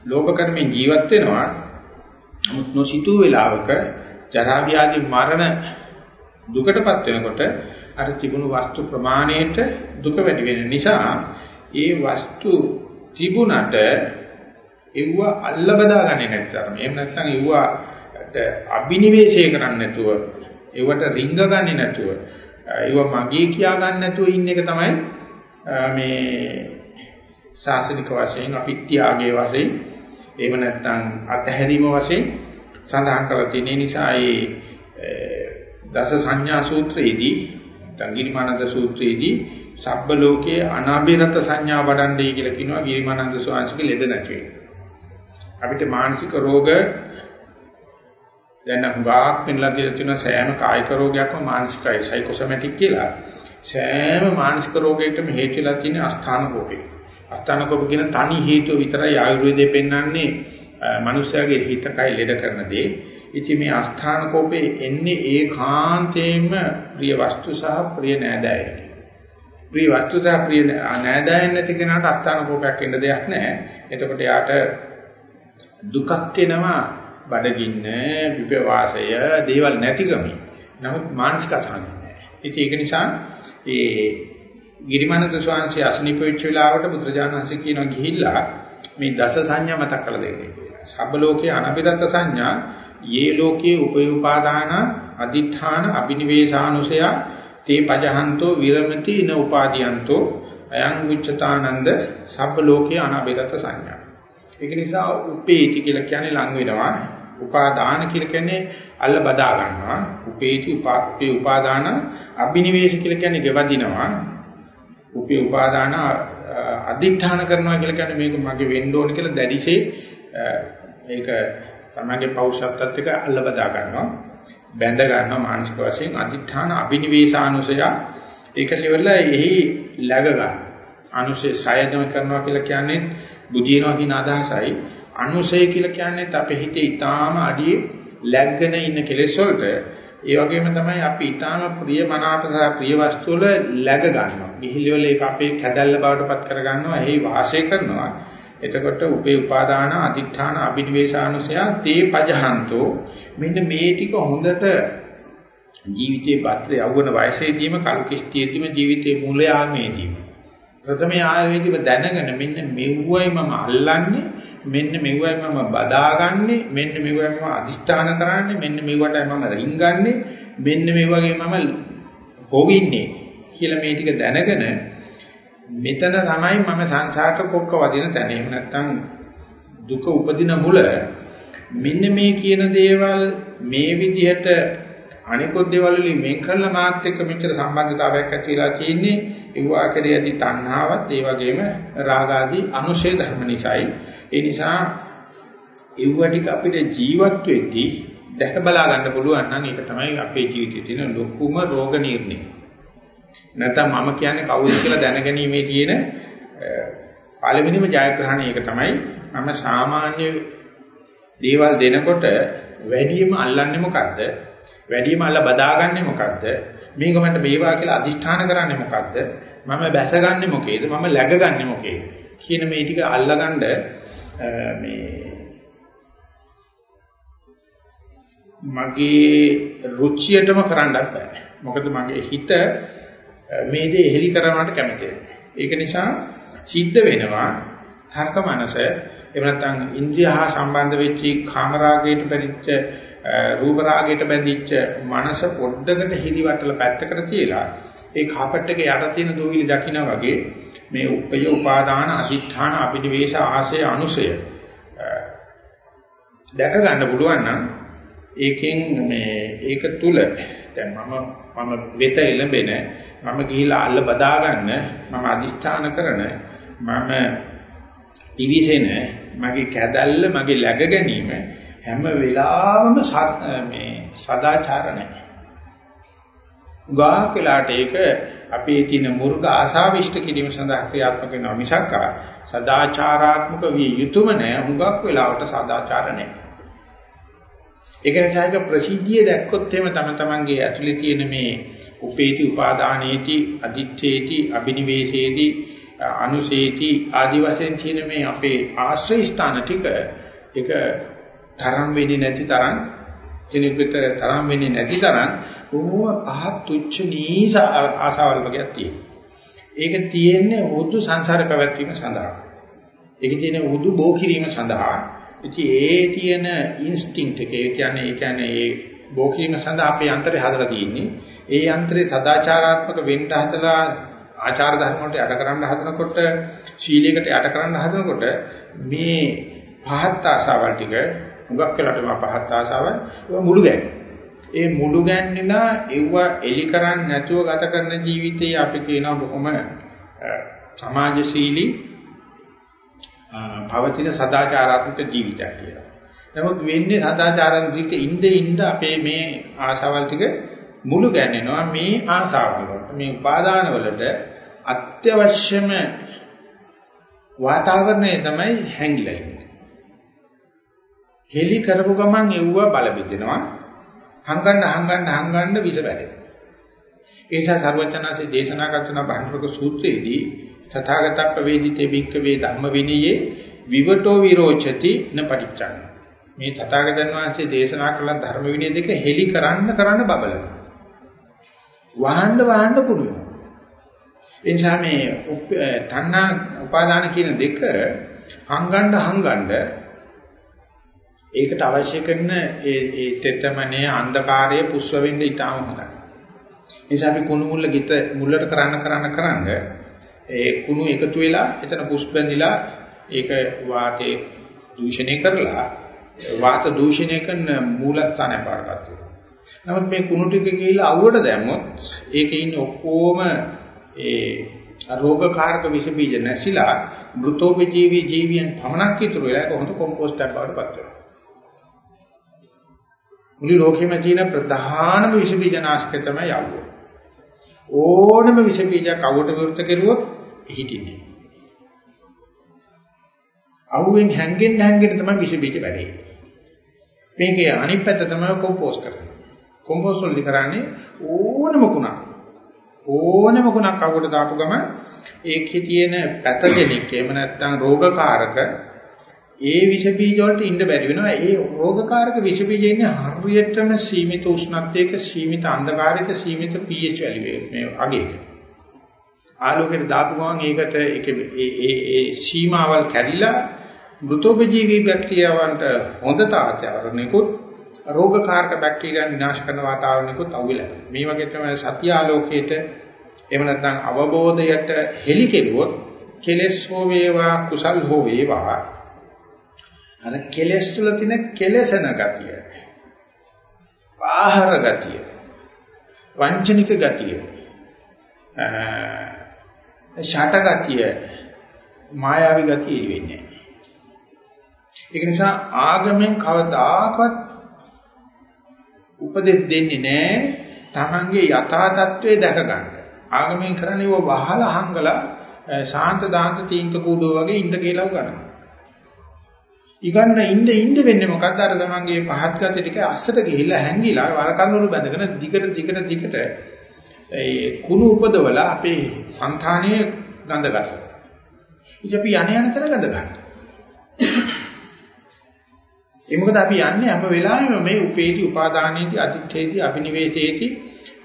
ලෝභ කරමින් ජීවත් වෙනවා. නමුත් නොසිතූ වෙලාවක ජරා ව්‍යාධි මරණ දුකටපත් වෙනකොට අර තිබුණු වස්තු ප්‍රමාණයට දුක වැඩි වෙන නිසා ඒ වස්තු තිබුණට ඒව අල්ල බදාගන්නේ නැත්නම් එහෙම නැත්නම් ඒවට අබිනිවේෂය කරන්නේ නැතුව ඒවට රිංග ගන්නේ නැතුව ඒව මගේ කියා ගන්න නැතුව ඉන්න එක තමයි මේ ශාසනික වශයෙන් අපි ත්‍යාගයේ වශයෙන් එහෙම නැත්නම් අත්හැරීම වශයෙන් සඳහන් කරලා තියෙන නිසා ඒ දස සංඥා සූත්‍රයේදී තංගිරිමානන්ද සූත්‍රයේදී සබ්බ ලෝකයේ අනාභිරත සංඥා වඩන්නේ කියලා කියනවා ගිරිමානන්ද ස්වාමීන්ගේ ලෙඩ නැති අපිට මානසික රෝග දැන් හුඟක් පෙන්ලා දෙලා තියෙන සෑම කායික රෝගයක්ම මානසිකයි සයිකෝසොමැටික් කියලා. සෑම මානසික රෝගයකටම හේතු වෙලා තියෙන අස්ථාන රෝගේ අස්ථාන රෝග කියන තනි හේතුව විතරයි ආයුර්වේදයේ පෙන්වන්නේ මිනිස්යාගේ හිත කය ලෙඩ කරන දේ. ඉතින් මේ අස්ථාන කෝපේ එන්නේ ඒකාන්තයෙන්ම ප්‍රිය වස්තු සහ ප්‍රිය නෑදෑයන්. ප්‍රිය වස්තු සහ ප්‍රිය නෑදෑයන් නැති කෙනාට අස්ථාන කෝපයක් එන්න දෙයක් නැහැ. එතකොට යාට දුකක් එනවා බඩගින්න, විපවාසය, දේවල් නැතිකම. නමුත් මානසික අසහනය නැහැ. ඉතින් ඒක නිසා ඒ ගිරිමානන්ද ස්වාමීන් වහන්සේ අසනීප වෙච්ච වෙලාවට බුදුරජාණන් වහන්සේ කියනවා ගිහිල්ලා මේ දස සංඥා මතක් කරලා දෙන්නේ. සබ්බ ලෝකේ අනබිදත්ත සංඥා යේ ලෝකේ උපයෝපාදාන අදිඨාන අබිනිවේෂානුසය තේ පජහන්තෝ විරමති න උපාදීයන්තෝ අයං උච්චතානන්ද සබ්බ ලෝකේ අනබේදත සංඥා. ඒක නිසා උපේති කියලා කියන්නේ ලං වෙනවා. උපාදාන කියලා කියන්නේ අල්ල බදා ගන්නවා. උපේති උපාපේ උපාදාන අබිනිවේෂ කියලා කියන්නේ ගෙවදිනවා. උපේ උපාදාන අදිඨාන කරනවා කියලා කියන්නේ මේක මගේ වෙන්න ඕන කියලා දැඩිසේ ඒක තමගේ පෞෂත්වත් එක්ක අල්ල බදා ගන්නවා බැඳ ගන්නවා මානසික වශයෙන් අදිඨාන අබිනිවේෂානුසය ඒක ඉවරලා එහි läග ගන්න. අනුසය සයදම කරනවා කියලා කියන්නේ බුදිනවා කියන අදහසයි. අනුසය කියලා කියන්නේ අපේ හිතේ ඊටාම අඩියේ läග්ගෙන ඉන්න කෙලෙස් වලට ඒ වගේම තමයි අපි ඊටාම ප්‍රිය මනාප සහ ප්‍රිය වස්තු වල läග ගන්නවා. ගිහිලි වල ඒක අපේ කැදල්ල බවට පත් කර ගන්නවා. එහි වාසය කරනවා. එතකොට උපේ උපාදාන අදිඨාන අබිනිවේෂානුසය තේ පජහන්තෝ. මෙන්න මේ ටික හොඳට ජීවිතේ පත්‍ර යවුන වයසේදීම කල්කිස්තියෙදීම ජීවිතේ මූල යාමේදීම ප්‍රථම යාමේදීම දැනගෙන මෙන්න මෙව්වයි මම අල්ලන්නේ මෙන්න මෙව්වයි මම බදාගන්නේ මෙන්න මෙව්වයි මම අදිෂ්ඨාන කරන්නේ මෙන්න මෙව්වටයි මම රින්ගන්නේ මෙන්න මේ වගේ මම හොවින්නේ කියලා මේ ටික දැනගෙන මෙතන තමයි මම සංසාරට කොක්ක වදින තැන. එහෙම නැත්නම් දුක උපදින මුල මෙන්න මේ කියන දේවල් මේ විදිහට අනිකුත් දේවල් වලින් වෙන් කළා මාත් එක්ක මෙච්චර සම්බන්ධතාවයක් ඇති වෙලා තියෙන්නේ. ඒවා කෙරෙහි ඇති තණ්හාවත් ඒ වගේම රාගාදී අනුශය ධර්ම නිසායි. ඒ නිසා ඒව ටික අපිට ජීවත් වෙද්දී දැක බලා ගන්න පුළුවන් නම් ඒක තමයි අපේ ජීවිතයේ තියෙන ලොකුම රෝග නිర్ణය. නැත්නම් මම කියන්නේ කවුද කියලා දැනගැනීමේ තියෙන පළවෙනිම ජයග්‍රහණය ඒක තමයි මම සාමාන්‍ය දේවල් දෙනකොට වැඩිම අල්ලන්නේ මොකද්ද? වැඩිම අල්ල බදාගන්නේ මොකද්ද? මේක මට මේවා කියලා අදිෂ්ඨාන කරන්නේ මොකද්ද? මම බැසගන්නේ මොකේද? මම läගගන්නේ මොකේද? කියන මේ ටික අල්ලගන්න මේ මගේ රුචියටම කරන්නත් බෑ. මොකද මගේ හිත මේ දේ එහෙලි කරනවට කැමති ඒක නිසා සිද්ධ වෙනවා තර්ක මනස එහෙම නැත්නම් ඉන්ද්‍රිය හා සම්බන්ධ වෙච්ච කාමරාගයට බැඳිච්ච රූප රාගයට බැඳිච්ච මනස පොඩ්ඩකට හිරිවටල පැත්තකට තියලා ඒ කාපට් එකේ යට තියෙන දෝවිලි දකින්න වගේ මේ උපය උපාදාන අදිඨාන අභිනිවේෂ ආශය අනුසය දැක ගන්න පුළුවන් නම් ඒකෙන් මේ ඒක තුල දැන් මම මම වෙත එළඹෙන මම ගිහිලා අල්ල බදා ගන්න මම අදිෂ්ඨාන කරන මම ඉවිසෙන මගේ කැදල්ල මගේ läග ගැනීම හැම වෙලාවෙම මේ සදාචාර නැහැ. උගා කියලාට ඒක අපේ තියෙන මුර්ග ආශාවිෂ්ඨ කිරීම සඳහා ක්‍රියාත්මක වෙනවා මිසක් සදාචාරාත්මක විය යුතුම නැහැ. හුඟක් වෙලාවට සදාචාර නැහැ. ඒක නිසා ඒක ප්‍රසිද්ධිය දැක්කොත් එහෙම තම තමන්ගේ ඇතුලේ තියෙන මේ උපේති උපාදානේති අදිත්තේති අබිනිවේෂේති අනුසේති ආදි වශයෙන් තියෙන මේ අපේ ආශ්‍රය ස්ථාන ටික ඒක තරම් වෙන්නේ නැති තරම් කෙනෙකුට තරම් වෙන්නේ නැති තරම් බොහොම පහත් තුච්ච නීස ආසාවල් වගේක් තියෙනවා. ඒක තියෙන්නේ උදු සංසාර පැවැත්වීම සඳහා. ඒක තියෙන්නේ උදු බෝ කිරීම සඳහා. ඉතින් ඒ තියෙන ඉන්ස්ටින්ක්ට් එක ඒ කියන්නේ ඒ කියන්නේ ඒ බෝ කිරීම සඳහා අපේ යන්ත්‍රය හදලා තියෙන්නේ. ඒ යන්ත්‍රේ සදාචාරාත්මක වෙන්න හදලා ආචාර ධර්ම වලට යට කරන්න හදනකොට ශීලයකට යට කරන්න හදනකොට මේ පහත් ආසාවල් ටික හුඟක් වෙලාට මා පහත් ආසාවල් මුළු ගැන්නේ. ඒ මුළු ගැන්නිලා එව්ව එලි කරන්නේ නැතුව ගත කරන ජීවිතේ අපි කියනවා බොහොම සමාජශීලී පවතින සදාචාරාත්මක ජීවිතයක් කියලා. නමුත් වෙන්නේ සදාචාරාත්මක ජීවිතේ ඉඳ ඉඳ අපේ මේ ආශාවල් ටික මුළු ගැන්වෙනවා මේ ආශාවල් වලට මේ උපාදාන වලට අත්‍යවශ්‍යම වාතාවරණය තමයි හැංගිලා ඉන්නේ. හෙලි කරපු ගමන් එව්ව බල බෙදෙනවා. හංගන්න හංගන්න හංගන්න විස වැටෙනවා. ඒ නිසා සර්වඥාන්සේ දේශනා කරන බණ්ඩක සූත්‍රයේදී තථාගතප්ප වේදිතේ භික්ඛවේ ධම්ම විනයේ විවටෝ විරෝචති න පටිච්චං. මේ තථාගතයන් වහන්සේ දේශනා කළ ධර්ම විනය දෙක හෙලි කරන්න කරන්න බබලන. වහන්න වහන්න කුඩු වෙනවා. ඒ නිසා මේ තණ්හා උපාදාන කියන දෙක හංගන්න හංගන්න ඒකට අවශ්‍ය කරන ඒ ඒ තෙතමනේ අන්ධකාරයේ පුස්ව වෙන්න ඊටාම හොඳයි. නිසා අපි කුණු මුල්ල ගිත මුල්ලට කරන්න කරන්න කරන්න ඒ කුණු එකතු වෙලා එතන පුස් බැඳිලා ඒක වාතේ දූෂණය කරලා වාත දූෂණය කරන මූලස්ථානය පාඩපත් වෙනවා. නමුත් මේ කුණු ටික ගිහිලා අවුවට දැම්මොත් ඒකේ ඉන්න ඔක්කොම ඒ රෝගකාරක විස බීජ නැසිලා මෘතෝපජීවී ජීවියන් පමණක් ඉතුරු වෙලා කොහොමද කොම්පෝස්ට් එකක් බවට පත් වෙනවා. මුළු ලෝකෙම තියෙන ප්‍රධානම විස බීජ නාශක තමයි යවුව. ඕනම විස බීජයක් අවුවට විරුද්ධ කෙරුවොත් හිටින්නේ. අවුවෙන් හැංගෙන්න හැංගෙන්න තමයි විස බීජ වැඩේ. මේකේ අනිත් පැත්ත තමයි කොම්පෝස්ට් කරන්නේ. කොම්පෝස්ට් වලදී කරන්නේ ඕනම කුණක් ඕනම කුණක් අවුවට දාපු ගම ඒකේ තියෙන පැතජෙනික් එහෙම නැත්නම් රෝගකාරක ඒ විෂ බීජ වලට ඉන්න බැරි වෙනවා. ඒ රෝගකාරක විෂ බීජ ඉන්නේ හරියටම සීමිත උෂ්ණත්වයක, සීමිත අන්ධකාරයක, සීමිත pH වැලියු මේ අගේක. ආලෝකයට දාපු ගමන් ඒකට ඒක ඒ ඒ ඒ සීමාවල් කැඩිලා මෘතෝපජීවී බැක්ටීරියාවන්ට හොඳ තාචාරණිකුත් රෝගකාරක බැක්ටීරියන් විනාශ කරන වාතාවරණයකුත් අවුලයි. මේ වගේ තමයි සත්‍ය ආලෝකයට එහෙම නැත්නම් අවබෝධයට හෙලි කෙරුවොත් කෙලෙස් හෝ වේවා කුසල් හෝ වේවා අර කෙලෙස් තුල තියෙන කෙලසන ගතිය ආහාර ගතිය වංචනික ගතිය ෂට ගතිය මායාවී ගතිය වෙන්නේ ඒක නිසා ආගමෙන් කවදාකවත් උපදෙස් දෙන්නේ නැහැ තමන්ගේ යථා තත්ත්වය දැක ගන්න. ආගමෙන් කරන්නේ ඔය වහලා හංගලා ශාන්ත දාන්ත තීන්ත කූඩෝ වගේ ඉන්න කියලා ගන්නවා. ඉගන්න ඉන්න ඉන්න වෙන්නේ මොකද්ද අර තමන්ගේ පහත් ගති ටික අස්සට ගිහිල්ලා හැංගිලා වරකන්වල බැඳගෙන දිගට දිගට දිගට ඒ කුණු උපදවලා අපේ సంతානයේ ගඳ ගස. ඉතින් අපි යණ යන තැන ගඳ ගන්න. ඒ මොකද අපි යන්නේ හැම වෙලාවෙම මේ උපේටි උපාදානයේදී අතිත්තේදී අභිනිවේෂයේදී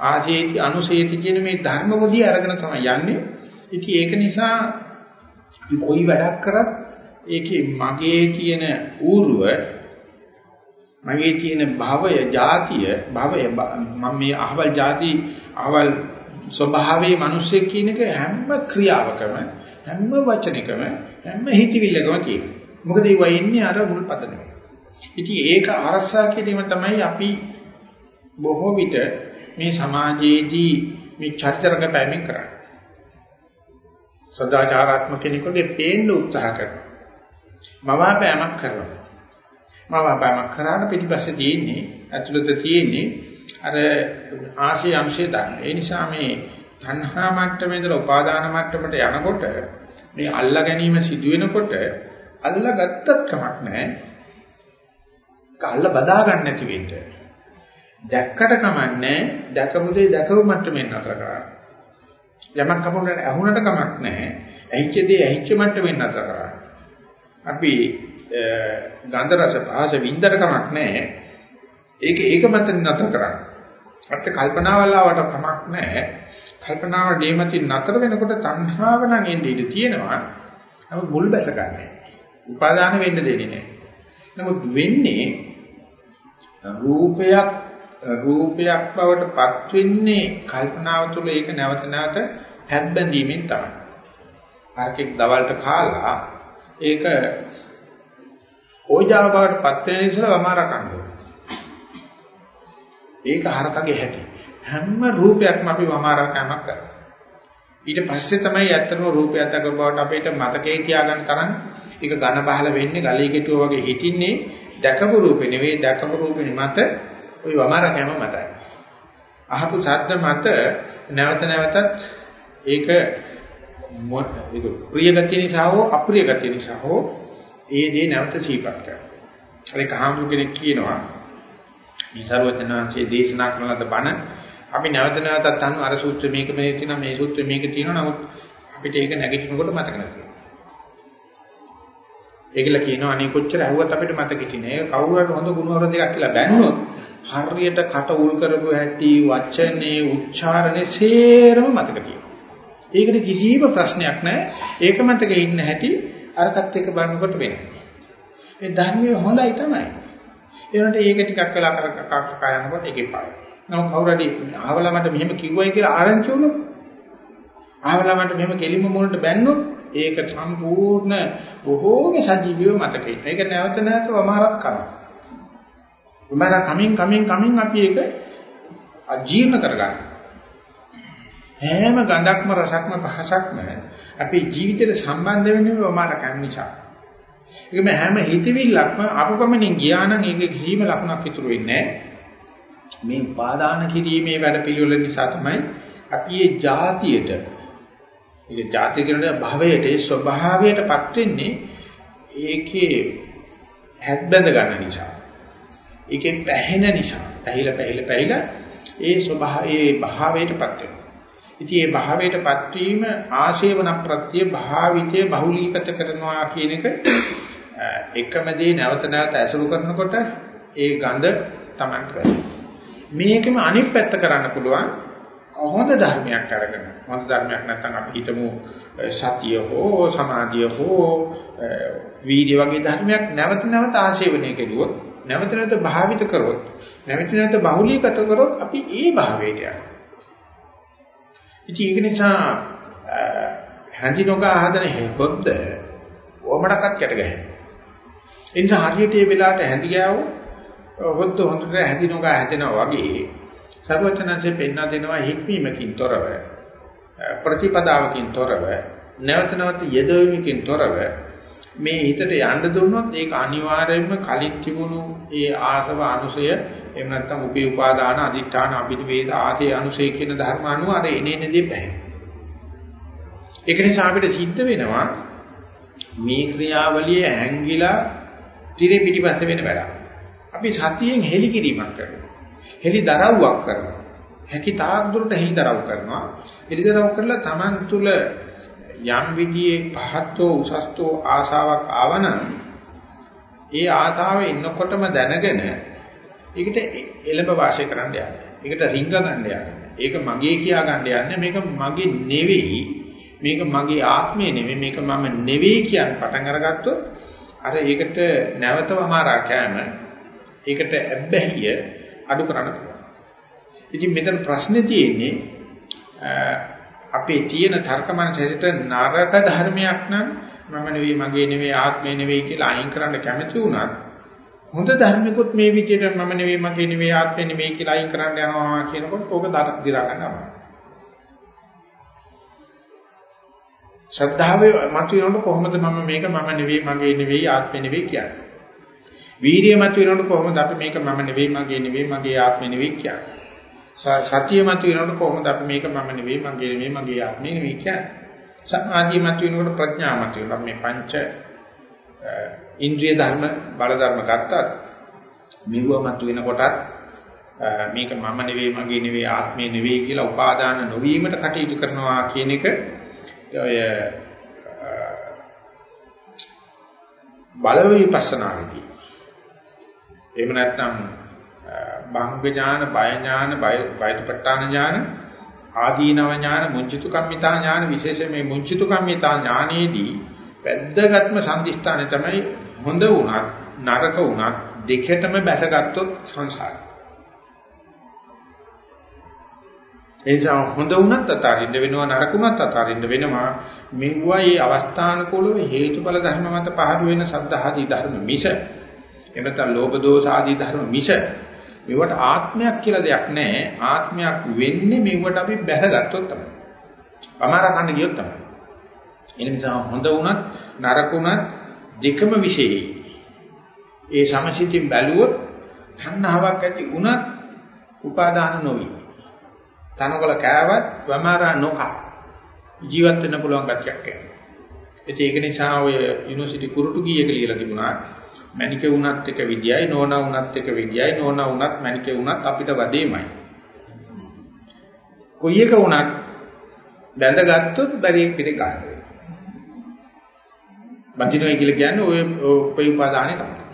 ආසේති අනුසේති කියන මේ ධර්මවදී අරගෙන තමයි යන්නේ. ඉතින් ඒක නිසා අපි කොයි වැඩක් කරත් ඒකේ මගේ තියෙන ඌරුව මගේ තියෙන භවය ಜಾතිය භවය මම මේ අහවල් ಜಾති අහවල් ස්වභාවයේ මිනිස්සෙක් කියන එක හැම ක්‍රියාවකම හැම වචනයකම හැම හිතවිල්ලකම තියෙනවා. මොකද ඒ වෙන්නේ අර මුල් පදනම. ඉතින් ඒක අරසා කිරීම තමයි අපි බොහෝ විට මේ සමාජයේදී මේ චරිතරක පැමිණ කරන්නේ. සදාචාරාත්මක කෙනෙකුගේ පේන්න උත්සාහ කරනවා. මවාපෑමක් කරනවා. මවාපෑමක් කරාට පිටිපස්සේ තියෙන්නේ ඇතුළත තියෙන්නේ අර ආශය අංශය ගන්න. ඒ නිසා මේ තණ්හා මට්ටමේ ඉඳලා උපාදාන මට්ටමට යනකොට මේ අල්ලා ගැනීම සිදු වෙනකොට අල්ලා ගත්තත් කමක් නැහැ. කල්ල බදා ගන්න නැති වෙන්න. දැක්කට කමන්නේ දැකපු දේ දැකපු මට්ටමින් නතර කරා. යමක් කපුණට ඇහුණට කමක් නැහැ. ඇහිච්ච දේ ඇහිච්ච මට්ටමින් නතර කරා. අපි ගන්ධ රස පහස විඳට කමක් නැහැ. ඒක ඒක මතින් නතර කරා. අපිට කල්පනාවල් ආවට කමක් නැහැ. කල්පනාව දෙමතින් නතර වෙනකොට තණ්හාව නම් එන්නේ ඉඳ තියෙනවා. නමුත් මුල් බැස ගන්නෑ. උපාදාන වෙන්න දෙන්නේ නැහැ. නමුත් වෙන්නේ රූපයක් රූපයක් බවට පත් වෙන්නේ කල්පනාව තුළ ඒක නැවත නැවත හැබ්බැඳීමෙන් තමයි. හරකෙක් දවල්ට කාලා ඒක ඕජාව බවට පත් වෙන නිසා වමාර කන්නේ. ඒක හරකගේ හැටි. හැම රූපයක්ම අපි වමාර කෑමක් කරනවා. ඊට පස්සේ තමයි ඇත්තම රූපයක් දක්ව බවට අපිට මතකේ තියාගන්න තරම් ඒක ඝන බහල වෙන්නේ ගලී කෙටුව වගේ හිටින්නේ දැකපු රූපේ නෙවෙයි දැකපු රූපේ මත ওই වමාර කැම මතයි. අහපු ශබ්ද මත නැවත නැවතත් ඒක මොට ඒක ප්‍රිය ගතිය නිසා හෝ අප්‍රිය ගතිය නිසා හෝ ඒ දේ නැවත සීපත් කරනවා. ඒක හාමුදුර කෙනෙක් කියනවා මේ සර්වඥාන්සේ දේශනා කරන ලද බණ අපි නැවත නැවතත් අහන අර සූත්‍ර මේක මේ තියෙනවා මේ සූත්‍ර මේක තියෙනවා නමුත් අපිට ඒක නැගිටිනකොට මතක නැහැ. ඒකල කියනවා අනේ කොච්චර ඇහුවත් අපිට මතක හිටින්නේ. කවුරු හරි හොඳ ගුණවර දෙකක් කියලා බැන්නොත් හරියට කට උල් කරපු හැටි, වචනේ, උච්චාරණේ සේරම මතක තියෙනවා. ඒකට කිසිම ප්‍රශ්නයක් නැහැ. ඒක මතකේ ඉන්න හැටි අරකට එක බලනකොට වෙනවා. මේ ධර්මයේ හොඳයි තමයි. ඒ වුණාට ඒක ටිකක් වෙලා කර කර යනකොට ඒකේ පායි. නමුත් කවුරු හරි ආවලා මට මෙහෙම කිව්වයි කියලා ආරංචි වුණොත් ආවලා මට මෙහෙම කෙලින්ම මොනට බැන්නොත් ඒක සම්පූර්ණ බොහෝම සජීවීව මතකයි. ඒක නැවත නැවත වමාරක් කරනවා. වමාර කමින් කමින් කමින් අපි ඒක අජීර්ණ කරගන්න. හැම ගඳක්ම රසක්ම පහසක්ම අපේ ජීවිතේට සම්බන්ධ වෙන්නේ වමාරකන් නිසා. ඒකම හැම හිතවිල්ලක්ම අපකමනින් ගියා නම් ඒක කිසිම ලකුණක් ඉතුරු වෙන්නේ මේ උපාදාන කිරීමේ වැඩ පිළිවෙල නිසා තමයි අපි මේ જાතියට ඒක જાතිය කියන භවයට ඒ ස්වභාවයටපත් වෙන්නේ ඒකේ හැද්දඳ ගන්න නිසා. ඒකෙන් පැහැෙන නිසා. පැහිලා පැහිලා පැහිලා ඒ ස්වභාව ඒ භාවයටපත් වෙනවා. ඉතින් මේ භාවයටපත් වීම ආශේවන ප්‍රත්‍ය භාවිතය බහුලීකත කරනවා කියන එක එකම දේ නැවත නැවත ඇසුරු කරනකොට ඒ ගඳ Tamanට මේකෙම අනිත් පැත්ත කරන්න පුළුවන් හොඳ ධර්මයක් අරගෙන. හොඳ ධර්මයක් නැත්නම් අපි හිතමු සතිය හෝ සමාධිය හෝ වීර්ය වගේ ධර්මයක් නැවත නැවත ආශේවනය කෙරුවොත් නැවත නැවත භාවිත කරොත් නැවත නැවත බහුලීකත කරොත් අපි ඒ භාවයට යනවා. ඉතින් ඒක නිසා හැඳි නොගා හදන හොද්ද ඕමඩක්වත් කැට ගහනවා. ඒ නිසා හරියට මේ වෙලාවට හැඳි ගෑවෝ හොද්ද හොඳට හැඳි නොගා හැදෙනවා වගේ සර්වචනanse පෙන්වා දෙනවා හික්මීමකින් තොරව ප්‍රතිපදාවකින් තොරව නැවත නැවත යෙදවීමකින් තොරව මේ හිතට යන්න දුන්නොත් ඒක අනිවාර්යයෙන්ම කලින් තිබුණු ඒ ආසව අනුසය එහෙම නැත්නම් උපේ උපාදාන අදිඨාන අභිනිවේද ආදී අනුසය කියන ධර්ම අනුව අර එනේනදී බෑ. ඒක නිසා අපිට සිද්ධ වෙනවා මේ ක්‍රියාවලිය හැංගිලා tire පිටිපස්ස වෙන වැඩක්. අපි සතියෙන් හෙලි කිරීමක් කරනවා. හෙලි දරව්වක් කරනවා. හැකි තාක් දුරට හෙලි දරව් කරනවා. හෙලි දරව් කරලා Taman තුල යම් විදිහේ පහත්ෝ උසස්තෝ ආසාවක් ආවනම් ඒ ආතාව ඉන්නකොටම දැනගෙන ඒකට එළඹ වාසය කරන්න යන්නේ. ඒකට රිංග ගන්න යන්නේ. ඒක මගේ කියා ගන්න යන්නේ. මේක මගේ නෙවෙයි. මේක මගේ ආත්මය නෙවෙයි. මේක මම නෙවෙයි කියන පටන් අරගත්තොත් අර ඒකට නැවතම අමාරා කෑම ඒකට ඇබ්බැහිය අඩු කරන්න පුළුවන්. ඉතින් මෙතන ප්‍රශ්නේ තියෙන්නේ අපේ තියෙන තර්කමනසෙට නරක ධර්මයක් නම් මම නෙවෙයි මගේ නෙවෙයි ආත්මය නෙවෙයි කියලා අයින් කරන්න කැමති වුණත් හොඳ ධර්මිකුත් මේ විදිහට මම නෙවෙයි මගේ නෙවෙයි ආත්මය නෙවෙයි කියලා අයින් කරන්න යනවා කියනකොට ඕක දිරා ගන්නවා. ශ්‍රද්ධාවේ මතුවෙනකොට කොහොමද මම මේක මම නෙවෙයි මගේ නෙවෙයි ආත්මය නෙවෙයි කියන්නේ. වීර්යය මතුවෙනකොට කොහොමද අපි මේක මම නෙවෙයි මගේ නෙවෙයි මගේ ආත්මය නෙවෙයි කියන්නේ. සතිය මතුවෙනකොට කොහොමද අපි මේක මම නෙවෙයි මගේ නෙවෙයි මගේ ආත්මය නෙවෙයි කියන්නේ. සමාධිය මතුවෙනකොට ප්‍රඥා මතුවෙනවා මේ පංච ඉන්ද්‍රිය ධර්ම බල ධර්ම ගත්තත් මෙව මතුවෙන කොටත් මේක මම නෙවෙයි මගේ නෙවෙයි ආත්මය නෙවෙයි කියලා උපාදාන නොවීමට කටයුතු කරනවා කියන එක ඔය බලව විපස්සනාවේදී. එහෙම නැත්නම් බංග ඥාන බය ඥාන බයතුපට්ඨාන ඥාන ආදීනව ඥාන මුංචිතු කම්මිතා ඥාන විශේෂයෙන් මේ මුංචිතු කම්මිතා ඥානයේදී වැද්දගත්ම සම්දිස්ථානේ තමයි හොඳ වුණත් නරක වුණත් දෙකටම බැසගත්තොත් සංසාරය. එනිසා හොඳ වුණත් අතාරින්න වෙනවා නරක වුණත් අතාරින්න වෙනවා මෙවුවා මේ අවස්ථානුකූලව හේතුඵල ධර්ම මත පහළ වෙන සද්ධාදී ධර්ම මිස එනතන ලෝභ දෝෂ ආදී ධර්ම මිස මෙවට ආත්මයක් කියලා දෙයක් නැහැ ආත්මයක් වෙන්නේ මෙවට අපි බැහැගත්තොත් තමයි. අමාරා කන්න ගියොත් තමයි. ඒ නිසා හොඳ වුණත් නරක වුණත් දෙකම විශේෂයි. ඒ සමසිතින් බැලුවොත් තණ්හාවක් ඇති වුණත් උපාදාන නොවි. තනකොළ කෑවත් වමාරා නොකා ජීවත් වෙන්න පුළුවන් ගැටයක් එනවා. ඒක නිසා ඔය යුනිවර්සිටි කුරුටු ගීයක ලියලා තිබුණා මැනිකේ වුණත් එක විදියයි නෝනා වුණත් එක විදියයි නෝනා වුණත් මැනිකේ වුණත් අපිට වදේමයි. කොයි එක වුණත් බැඳගත්තොත් බැරි පිට ගන්න. බඳිනවා කියලා කියන්නේ ඔය ඔය උපාදානෙ තමයි.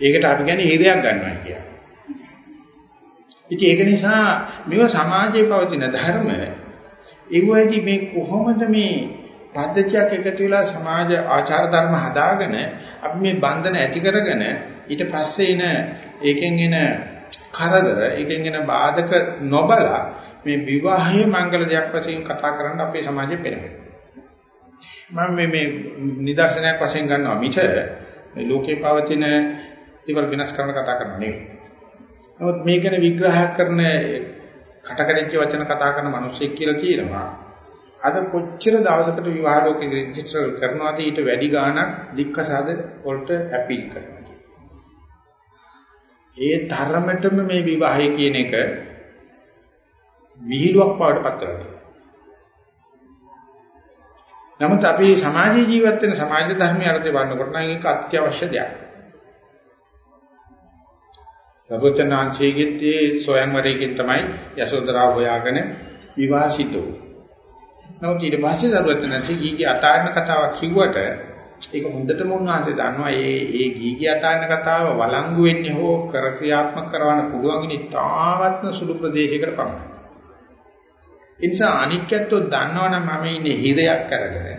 ඒකට අපි කියන්නේ හේරයක් ගන්නවා කියන්නේ. ඉතින් ඒක නිසා මේව සමාජයේ පවතින ධර්ම ඒවෙදි මේ කොහොමද මේ පද්ධතියක් එකතු වෙලා සමාජ ආචාර ධර්ම හදාගෙන අපි මේ බන්ධන ඇති කරගෙන ඊට පස්සේ එන ඒකෙන් එන කරදර ඒකෙන් එන බාධක නොබලා මේ විවාහයේ මංගල දෙයක් වශයෙන් කතා කරන්න අපේ සමාජයේ පෙරහැර. මම මේ මේ නිදර්ශනයක් වශයෙන් ගන්නවා මිස මේ ලෝකේ පවතින ඉවර විනාශ කරන කතා කරනවා නෙවෙයි. නමුත් මේක ගැන විග්‍රහයක් කරන කටකරිච්ච වචන කතා කරන මිනිස්සෙක් කියලා කියනවා. අද කොච්චර දවසකට විවාහ ලෝකෙ රෙජිස්ටර් කරනවාද ඊට වැඩි ගාණක් දික්කසාද වලට අපීල් කරනවා. ඒ තරමටම මේ විවාහය කියන එක විහිළුවක් බවට පත් වෙනවා. නමුත් අපි සමාජීය ජීවත් වෙන සමාජ ධර්මයේ අර්ථය වන්නකොට නම් ඒක අත්‍යවශ්‍ය දෙයක්. සර්වචනාංශයේත් සොයන්වරයකින් තමයි යසෝදරා හොයාගෙන විවාසිත වුනේ. නමුත් ඊට පස්සේ සර්වචනාංශයේ ගීගේ අතාරණ කතාවක් කිව්වට ඒක හොඳටම උන්වහන්සේ දන්නවා මේ මේ ගීගේ අතාරණ කතාව වළංගු වෙන්නේ හෝ කර ක්‍රියාත්මක කරවන්න පුළුවන් ඉන්නේ තාවත්ම සුළු ප්‍රදේශයකට පමණයි. ඒ නිසා අනික්කත්ව දන්නවනම් මම ඉන්නේ හිරයක් කරගෙන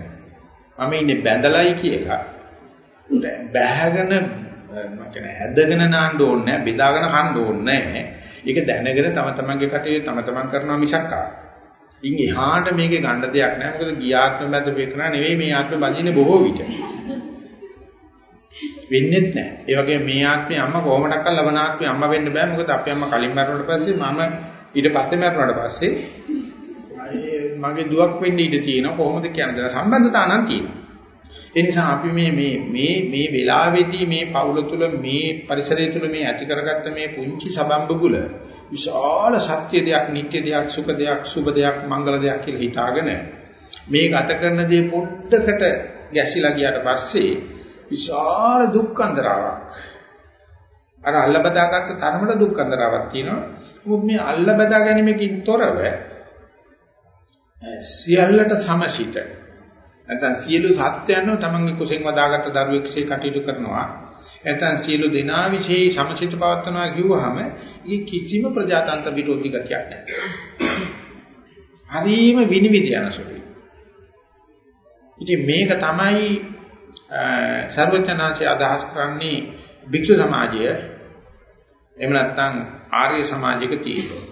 මම ඉන්නේ බැඳලයි කියලා බෑගෙන මම කියන්නේ ඇදගෙන නාන්න ඕනේ නැහැ බෙදාගෙන කන්න ඕනේ නැහැ. ඒක දැනගෙන තම තමන්ගේ කටේ තම තමන් කරනවා මිසක් ආ. ඉන් එහාට මේකේ ගන්න දෙයක් නැහැ. මොකද ගියාත්ම බඳ වේකනා නෙවෙයි මේ ආත්ම බඳින්නේ බොහෝ විට. වෙන්නේත් නැහැ. ඒ වගේ මේ ආත්මේ අම්මා කොහොමඩක්වත් ලබන ආත්මේ අම්මා වෙන්න බෑ. මොකද අපේ අම්මා කලින් මැරුණාට පස්සේ මම ඊට පස්සේ මැරුණාට පස්සේ මගේ දුවක් වෙන්න ඉඩ තියෙනවා කොහොමද කියන්නේ? සම්බන්ධතාව නම් තියෙනවා. ඒ නිසා අපි මේ මේ මේ මේ වෙලාවේදී මේ පවුල තුල මේ පරිසරය තුල මේ ඇති කරගත්ත මේ පුංචි සබම්බුගුල විශාල සත්‍ය දෙයක් නිත්‍ය දෙයක් සුඛ දෙයක් සුබ දෙයක් මංගල දෙයක් කියලා හිතාගෙන මේ ගත කරන දේ පොඩ්ඩකට ගැසිලා ගියාට පස්සේ විශාල දුක්ඛන්දරාවක්. අර අල්ල බදාගත්ත තරමට දුක්ඛන්දරාවක් තියෙනවා. මොකද මේ අල්ල බදා ගැනීමකින් තොරව සියල්ලට සමසිත නැත්නම් සියලු සත්‍යයන්ව තමන්ගේ කුසෙන් වදාගත්ත දරුවෙක්සේ කටයුතු කරනවා නැත්නම් සියලු දෙනා વિશે සමසිත පවත්වනවා කිව්වහම ඊ කිසිම ප්‍රජාතන්ත්‍ර විරෝධී ගතියක් නැහැ. හරීම විනිවිද යනසුලයි. ඉතින් මේක තමයි සර්වඥාන්සේ අදහස් කරන්නේ භික්ෂු සමාජය එහෙම නැත්නම් ආර්ය සමාජයක තියෙනවා.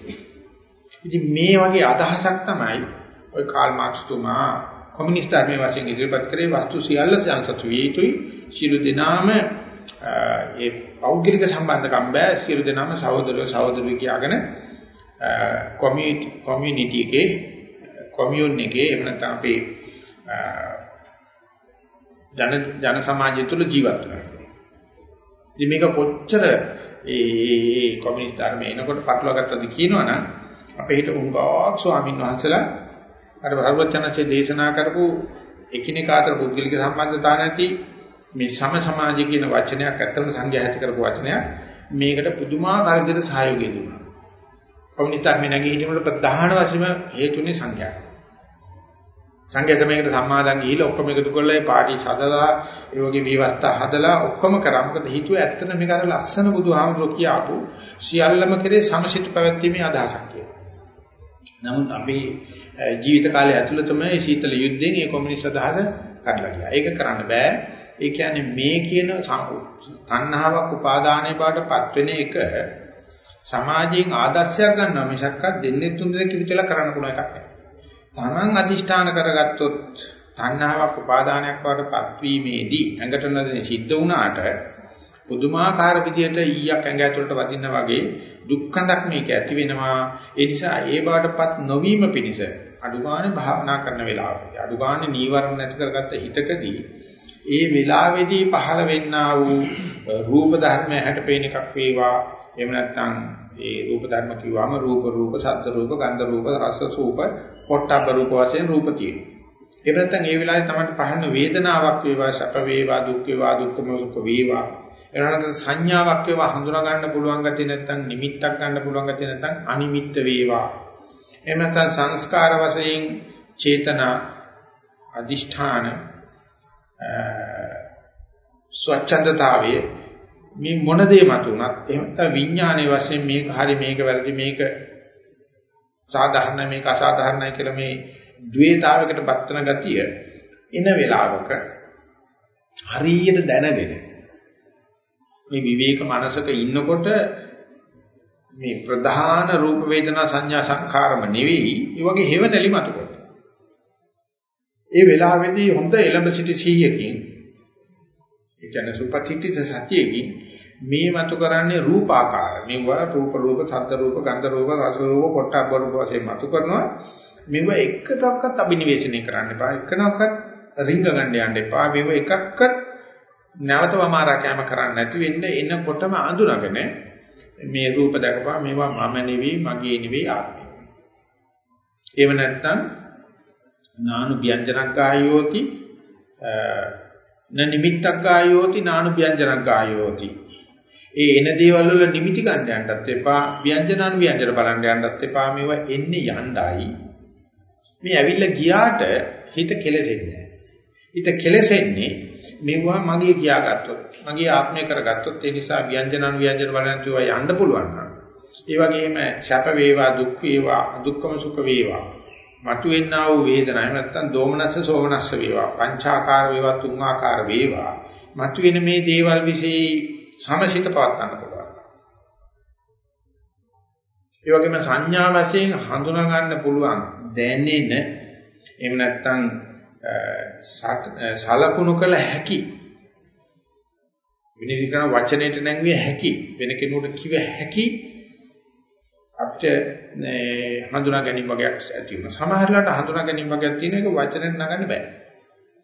ඉතින් මේ වගේ අදහසක් තමයි ඔය කාල් මාක්ස් තුමා කොමියුනිස්ට් ආර්මී වශයෙන් ඉදිරිපත් කරේ වස්තු සියල්ල සංසතු විය යුතුයි. සියලු දෙනාම ඒ පෞද්ගලික සම්බන්ධකම් බෑ සියලු දෙනාම සහෝදරයෝ සහෝදරියෝ කියාගෙන කොමියුනිටි කොමියුනිටි එකේ කොමියුන් එකේ එහෙම නැත්නම් අපේ ජන ජන සමාජය තුළ ජීවත් වෙනවා. ඉතින් මේක කොච්චර ඒ කොමියුනිස්ට් ධර්මයේ එනකොට පටලවාගත්තද කියනවනම් අපේ හිට උංගාක් ස්වාමීන් වහන්සේලා අර භගවත්යන්සේ දේශනා කරපු එකිනෙකා අතර පුද්ගලික සම්බන්ධතා නැති මේ සම සමාජය කියන වචනයක් ඇත්තම සංඝයා ඇති කරපු වචනයක් මේකට පුදුමාකාර විදිහට සහයෝගය දුන්නා. කොමිනිස්ට් නැගී හිටීමේ ප්‍රධාන වශයෙන්ම හේතුනේ සංඝයා. සංඝයා සමයකට සම්මාදන් ගිහිල්ලා ඔක්කොම එකතු කරලා ඒ පාටි සදලා ඒ වගේ විවස්ථා හදලා ඔක්කොම කරා. මොකද හිතුවේ ඇත්තට මේක අර ලස්සන බුදුහාමුදුරුවෝ කියාපු සියල්ලම කරේ සමසිත පැවැත්මේ අදහසක් කියලා. නමුත් අපේ ජීවිත කාලය ඇතුළතම මේ සීතල යුද්ධයෙන් ඒ කොමියුනිස්ට් අදහස කඩලා ගියා. ඒක කරන්න බෑ. ඒ කියන්නේ මේ කියන තණ්හාවක් උපාදානයේ බාටපත් වෙන එක සමාජයෙන් ආදර්ශයක් ගන්නවා මිසක්ක දෙන්නේ තුන් දෙනෙක් විතර කරන්න පුළුවන් එකක් නෙවෙයි. Taman අදිෂ්ඨාන කරගත්තොත් තණ්හාවක් උපාදානයක් බාටපත් වීමේදී ඇඟට නැදෙන සිද්ධ වුණාට පුදුමාකාර විදියට ඊයක් ඇඟ ඇතුළට වදින්න වගේ දුක්ඛඳක් මේක ඇති වෙනවා. ඒ නිසා ඒ බාටපත් නොවීම පිණිස අඩුගානේ භාවනා කරන වෙලාවදී අඩුගානේ නීවරණ නැති කරගත්ත හිතකදී ඒ වෙලාවේදී පහළ වෙන්නා වූ රූප ධර්ම හැට පේන එකක් වේවා. එහෙම නැත්නම් ඒ රූප ධර්ම කිව්වම රූප රූප ශබ්ද රූප ගන්ධ රූප රස රූප පොට්ටබ්බ රූප වශයෙන් රූප තියෙනවා. ඒ නැත්නම් ඒ වෙලාවේ තමයි පහළ වේදනාවක් වේවා සැප වේවා දුක් වේවා දුක්ඛම සුඛ වේවා. එනකට සංඥාවක් ඒවා හඳුනා ගන්න පුළුවන් ගැති නැත්නම් නිමිත්තක් ගන්න පුළුවන් ගැති නැත්නම් අනිමිත්ත වේවා. එහෙම නැත්නම් සංස්කාර වශයෙන් චේතනා අදිෂ්ඨාන ස්වච්ඡන්දතාවයේ මේ මොන දේ මතුණත් එහෙම නැත්නම් විඥානයේ වශයෙන් මේක හරි මේක වැරදි මේක සාධාරණ මේක අසාධාරණයි කියලා මේ ද්වේතාවයකට පත්වන ගතිය එන වෙලාවක හරියට දැනගෙන මේ විවේක මනසක ඉන්නකොට මේ ප්‍රධාන රූප වේදනා සංඥා සංඛාරම නෙවෙයි ඒ වගේ හේවණලි මතකොට. ඒ වෙලාවේදී හොඳ එලඹ සිටි සීයකින් ඒ කියන්නේ සුපතිත්‍ිත සතියකින් මේ මතු කරන්නේ රූපාකාර. මේවා රූප රූප, ශබ්ද රූප, ගන්ධ රූප, රස රූප, පොට්ටබ්බ රූප වශයෙන් මතු කරනවා. මේව එකටවත් අභිනිවේෂණය කරන්න එපා. එකනක්වත් රිංග ගන්න යන්න එපා. මේව එකක්වත් නැවත වමාරා කැම කරන්න නැති වෙන්න එනකොටම අඳුනගෙන මේ රූප දැකපුවා මේවා මම නෙවෙයි, මගේ නෙවෙයි ආත්මය. ඒව නැත්තම් නානු ව්‍යංජනක් ගායෝති න නිමිත්තක් ගායෝති නානු ව්‍යංජනක් ගායෝති ඒ එන දේවල් වල නිමිති ගන්න යන්නත් එපා ව්‍යංජනන ව්‍යංජන බලන්න යන්නත් එපා මේවා එන්නේ යණ්ඩයි මේ ඇවිල්ලා ගියාට හිත කෙලෙසෙන්නේ හිත කෙලෙසෙන්නේ මෙවුවා මගේ කියාගත්තොත් මගේ ආත්මය කරගත්තොත් ඒ නිසා ව්‍යංජනන ව්‍යංජන බලන්න තුවා යන්න පුළුවන් නම්. ඒ වගේම සැප වේවා දුක් වේවා දුක්ඛම සුඛ වේවා. මතුවෙන්නා වූ වේදනා එහෙම නැත්නම් දෝමනස්ස සෝමනස්ස වේවා. පංචාකාර වේවා තුන්ආකාර වේවා. මතුවෙන මේ දේවල් વિશે සමසිත පවත්වන්න පුළුවන්. ඒ වගේම සංඥා වශයෙන් හඳුනා ගන්න පුළුවන් දැනෙන එහෙම නැත්නම් සලකුණු කළ හැකි විනිවිද වචනයට නැංවිය හැකි වෙන කෙනෙකුට කිව හැකි අපිට හඳුනා ගැනීම වගේක් ඇති වෙනවා. සමහර වෙලාවට හඳුනා ගැනීම වගේක් තියෙන එක වචනෙන් නගන්න බෑ.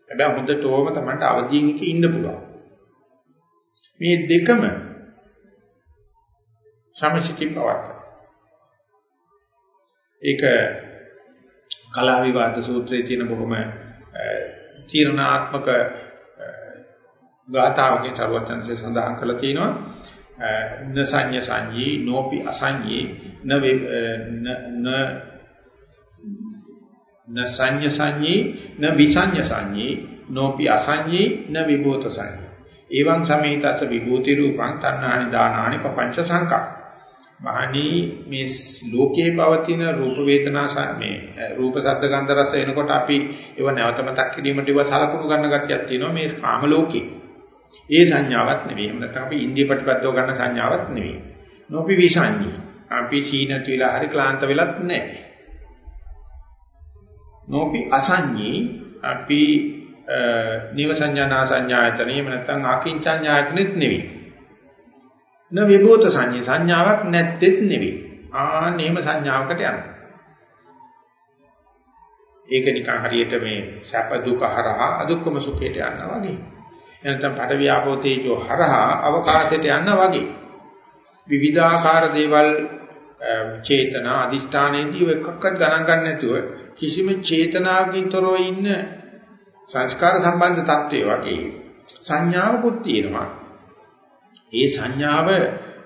හැබැයි හොඳටම තමයි අවදීන් එක ඉන්න පුළුවන්. මේ දෙකම සමසිතිය පවත්ත. ඒක කලා විවාද සූත්‍රයේ තියෙන බොහොම තීරණාත්මක ගාථාවකින් සර්වඥන්සේ සඳහන් කරලා තියෙනවා න සංඤ සංඤී නෝපි අසංඤී න න න සංඤ සංඤී න විසංඤ සංඤී නෝපි අසංඤී න විභූත සංඤී. එවං සමේතස විභූති රූපං තණ්හානි දානානි පపంచ සංකා මහණී මේ ලෝකේ පවතින රූප වේදනා මේ රූප ශබ්ද ගන්ධ රස එනකොට අපි ඒව නැවත මතක් කිරීමට ඒව සලකුණු ගන්න ගැටියක් තියෙනවා මේ කාම ලෝකේ ඒ සංඥාවක් නෙවෙයි. එහෙම නැත්නම් අපි ඉන්දිය ප්‍රතිපදව ගන්න සංඥාවක් නෙවෙයි. නොපි විසංඥී. අපි සීනති වෙලා හරි ක්ලාන්ත වෙලත් නැහැ. නොපි අසංඥී අපි නිව සංඥානා සංඥායතනෙ එහෙම නැත්නම් අකින්චඤ්ඤායතනෙත් නෙවෙයි. න විභූත සංඥා සංඥාවක් නැත්තේත් නෙවෙයි. ආනේම සංඥාවකට යනවා. ඒක නිකන් හරියට මේ සැප දුක හරහා අදුක්කම සුඛයට යනවා වගේ. එනතම් පඩ ව්‍යාපෝ තේජෝ හරහා අවකාශයට යන්න වගේ විවිධාකාර දේවල් චේතනා අදිෂ්ඨානයේදී එකක්වත් ගණන් ගන්න නැතුව කිසිම චේතනාවකින් තොරව ඉන්න සංස්කාර සම්බන්ධ தත්ත්වය වගේ සංඥාවකුත් තියෙනවා ඒ සංඥාව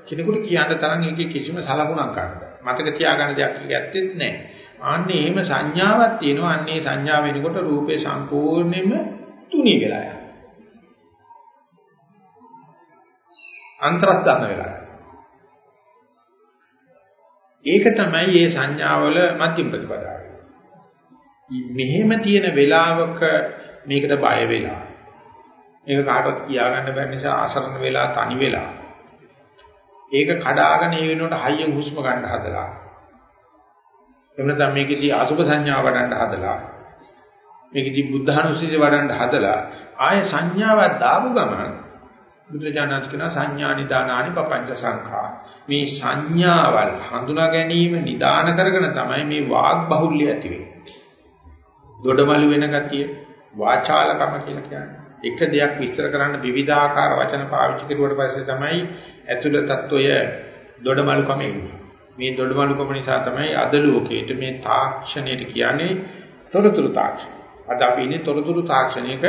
කෙනෙකුට කියන්න තරම් ඒකේ කිසිම සලකුණක් ගන්න මතක තියාගන්න දෙයක් ඇත්තෙත් නැහැ. ආන්නේ එහෙම සංඥාවක් තියෙනවා. අන්නේ සංඥාව වෙනකොට රූපේ සම්පූර්ණයෙන්ම තුනී වෙලා යනවා. අන්තරස්ථාන වෙලා. ඒක තමයි මේ සංඥාවල මධ්‍යම ප්‍රතිපදාව. මෙහෙම තියෙන වෙලාවක මේකට බය වෙලා. මේක කාටවත් කියාගන්න බැරි නිසා අසරණ වෙලා තනි වෙලා. ඒක කඩාගෙන ඒ වෙනකොට හයියෙන් හුස්ම ගන්න හදලා. එහෙම නැත්නම් මේකෙදී අසුභ සංඥා වඩන්න හදලා. මේකෙදී බුද්ධානුස්සතිය වඩන්න හදලා ආය සංඥාවක් දාපු ගමන් බුදුරජාණන් කියන සංඥා නිදානානි පపంచ සංඛා මේ සංඥාවල් හඳුනා ගැනීම නිදාන කරගෙන තමයි මේ වාග් බහුල්‍ය ඇති වෙන්නේ. දොඩමළු වෙන ගතිය වාචාලකම කියලා කියන්නේ. එක දෙයක් විස්තර කරන්න විවිධාකාර වචන පාවිච්චි කරුවට පස්සේ තමයි ඇතුළතත් ඔය දොඩමලුකම එන්නේ. මේ දොඩමලුකම නිසා තමයි අද ලෝකයේට මේ තාක්ෂණයට කියන්නේ තොරතුරු තාක්ෂණය. අද අපි ඉන්නේ තොරතුරු තාක්ෂණයක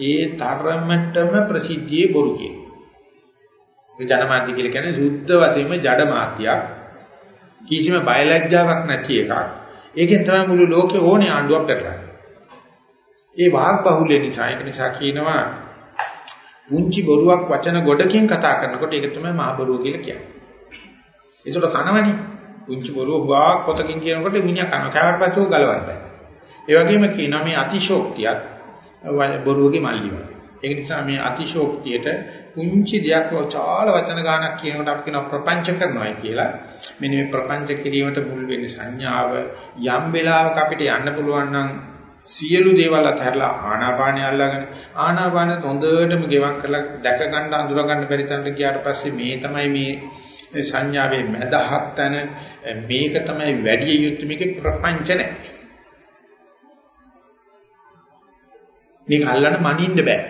ඒ තරමටම ප්‍රසිද්ධියේ බොරු කියන. මේ ජනමාධ්‍ය කියලා කියන්නේ සුද්ධ වශයෙන්ම ජඩ මාධ්‍යයක්. කිසිම බයලජ්ජාවක් නැති එකක්. ඒකෙන් තමයි මුළු ලෝකේ ඕනේ ආණ්ඩුවක් පෙරලන්නේ. ඒ වාග් බහුල්‍ය නිසා ඒක නිසා කියනවා පුංචි බොරුවක් වචන ගොඩකින් කතා කරනකොට ඒක තමයි මහ බොරුව කියලා කියන්නේ. ඒකට කනවනේ. පුංචි බොරුව වාග් පොතකින් කියනකොට මිනිහා කන කෑවට පස්සේ ගලවන්න බෑ. ඒ වගේම කියනවා මේ අතිශෝක්තියත් බොරුවගේ මල්ලි වගේ. ඒක නිසා මේ අතිශෝක්තියට පුංචි දෙයක් වචාල වචන ගානක් කියනකොට අපි කියන ප්‍රපංච කරනවායි කියලා. මෙන්න මේ ප්‍රපංච කිරීමට මුල් වෙන්නේ සංඥාව යම් වෙලාවක අපිට යන්න පුළුවන් නම් සියලු දේවල් අතහැරලා ආනාපානිය අල්ලාගෙන ආනාපාන හොඳටම ගෙවක් කරලා දැක ගන්න අඳුර ගන්න බැරි තැනට ගියාට පස්සේ මේ තමයි මේ සංඥාවේ මදහත් තැන මේක තමයි වැඩි යුත්තේ මේකේ ප්‍රපංච නැහැ. මේක අල්ලන්න මනින්න බෑ.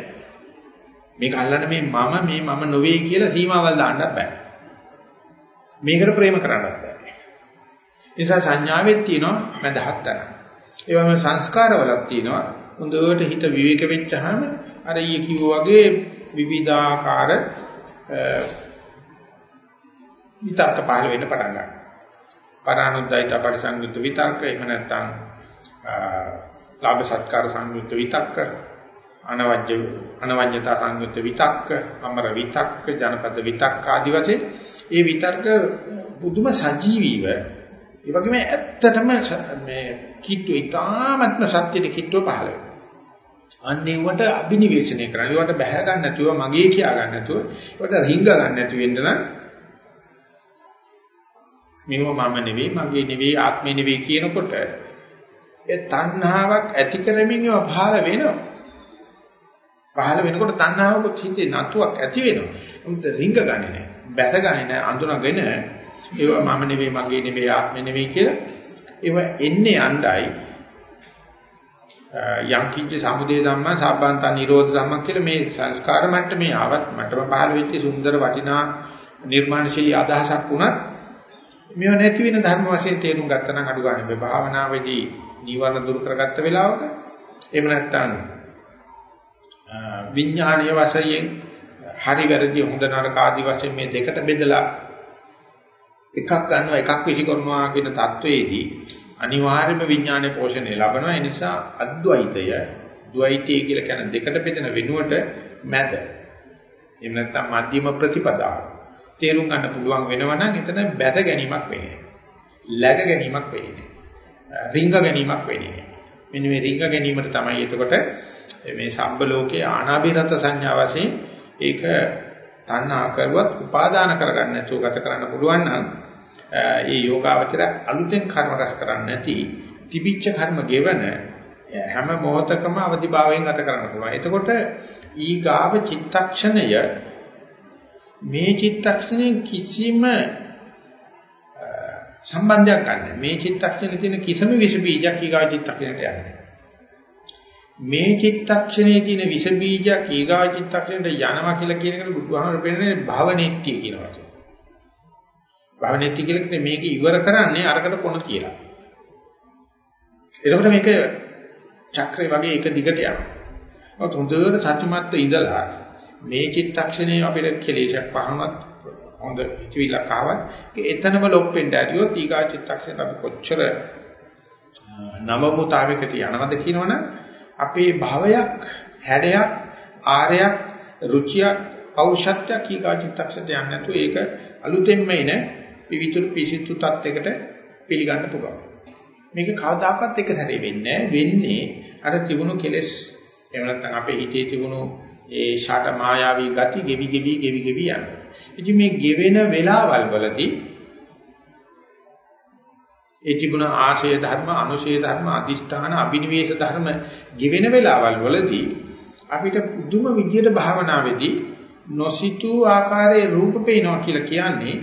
මේක අල්ලන්න මේ මම මේ මම නොවේ කියලා සීමාවල් දාන්නත් බෑ. මේකට ප්‍රේම කරන්නත් බෑ. නිසා සංඥාවෙත් තියෙනවා මදහත් තැන. ඒ වගේම සංස්කාරවලක් තියෙනවා. හොඳට හිත විවේක වෙච්චාම අර ඊයේ කිව්වා වගේ විවිධාකාර විතර්ක පහළ වෙන්න පටන් ගන්නවා. පරානුද්යත පරිසංයුත් විතර්ක එහෙම නැත්නම් ලාභ සත්කාර සංයුත් විතක්ක අනවජ්‍ය අනවජ්‍යතා සංයුත් විතක්ක අමර විතක්ක ජනපද විතක්ක ආදි වශයෙන් ඒ විතර්ක බුදුම සජීවීව ඒ වගේම ඇත්තටම මේ කිට්ටු ඊ타ත්ම සත්‍යෙට කිට්ටුව පහළ වෙනවා. අන්නේ වට අභිනිවේෂණය කරන්න. ඒවට බැහැ ගන්න නැතුව මගේ කියා ගන්න නැතුව ඒවට රිංග ගන්න නැති වෙන්න නම් මේව මම නෙවෙයි මගේ නෙවෙයි ආත්මේ නෙවෙයි කියනකොට ඒ තණ්හාවක් ඇති කරමින් ඒවා පහළ වෙනවා. පහළ වෙනකොට තණ්හාවකුත් හිතේ නතුවක් ඇති වෙනවා. මොකද රිංග ගන්නේ නැහැ. බැස ගන්නේ නැහැ. අඳුනගෙන ඒවා මම නෙවෙයි මගේ නෙවෙයි ආත්මේ නෙවෙයි කියලා ඒවා එන්නේ යණ්ඩයි. යම් කිංච සමුදේ ධම්ම සාබ්බන්ත නිරෝධ ධම්ම කියලා මේ සංස්කාර මට්ටමේ ආවත් මට්ටම පහළ වෙච්ච සුන්දර වටිනා නිර්මාණශීලී අදහසක් වුණත් මේව නැති වෙන ධර්ම වශයෙන් තේරුම් ගත්තා නම් අඩු ගන්න බෑ. භාවනාවේදී නීවරණ දුරු කරගත්ත වෙලාවක එහෙම නැත්නම් විඥානීය වශයෙන් හරි වැරදි හොඳ නරක ආදි වශයෙන් මේ දෙකට බෙදලා එකක් ගන්නවා එකක් විසි කරනවා කියන தത്വයේදී අනිවාර්යම විඥානයේ පෝෂණය ලබනවා. ඒ නිසා අද්වෛතය ද්වෛතය කියලා කියන දෙකට බෙදෙන වෙනුවට මැද. එහෙම නැත්නම් මධ්‍යම ප්‍රතිපදාව. තේරුම් ගන්න පුළුවන් වෙනවා නම් එතන බැස ගැනීමක් වෙන්නේ ලැග ගැනීමක් වෙන්නේ රිංග ගැනීමක් වෙන්නේ මෙන්න මේ රිංග ගැනීමට තමයි එතකොට මේ සම්බ ලෝකයේ ආනාභිරත සංඥා වශයෙන් ඒක තණ්හා කරුවත් උපාදාන කරගන්න නැතුව ගත කරන්න පුළුවන් නම් ඒ යෝගාවචර අලුතෙන් කර්ම රැස් කරන්නේ නැති තිබිච්ච කර්ම ගෙවන හැම මොහොතකම අවදිභාවයෙන් ගත කරන්න පුළුවන්. එතකොට ඊගාව චිත්තක්ෂණය මේ චිත්තක්ෂණයෙන් කිසිම සම්බන්ධයක් ගන්න. මේ චිත්තක්ෂණේ තියෙන කිසිම විස බීජයක් ඊගා චිත්තක්ෂණයට යන්නේ. මේ චිත්තක්ෂණයේ තියෙන විස බීජයක් ඊගා චිත්තක්ෂණයට යනවා කියලා කියන එකට බුදුහාමර පෙන්නන්නේ භවනෙත්‍ය කියන වචනේ. භවනෙත්‍ය කියලා කියන්නේ මේක ඉවර කරන්නේ අරකට කොන කියලා. එතකොට මේක චක්‍රය වගේ එක දිගට යනවා. ඔත් හොඳට සත්‍යමත්ව ඉඳලා මේ චිත්තක්ෂණයේ අපිට කෙලෙසක් පහනවත් හොඳ හිතවිල්ලක් ආවත් එතනම ලොප් වෙන්න ඇරියොත් ඊගා චිත්තක්ෂණයට අපි කොච්චර නවමුතාවයකට යනවද කියනවනම් අපේ භවයක් හැඩයක් ආරයක් රුචියක් පෞෂත්වයක් ඊගා චිත්තක්ෂණයට යන්නේ නැතුව ඒක අලුතෙන්ම එන පිවිතුරු පිසිතු තත්යකට පිළිගන්න පුළුවන්. මේක කවදාකවත් එක සැරේ වෙන්නේ වෙන්නේ අර තිබුණු කෙලෙස් එහෙම නැත්නම් අපේ හිතේ තිබුණු ඒ ෂට මායාවී ගති ගෙවි ගෙවි ගෙවි ගෙවි යනවා. ඉතින් මේ ගෙවෙන වෙලාවල් වලදී ඒ තිබුණ ආශය ධර්ම, අනුශය ධර්ම, අදිෂ්ඨාන, අබිනිවේෂ ධර්ම ගෙවෙන වෙලාවල් වලදී අපිට පුදුම විදියට භාවනාවේදී නොසිතූ ආකාරයේ රූප පේනවා කියලා කියන්නේ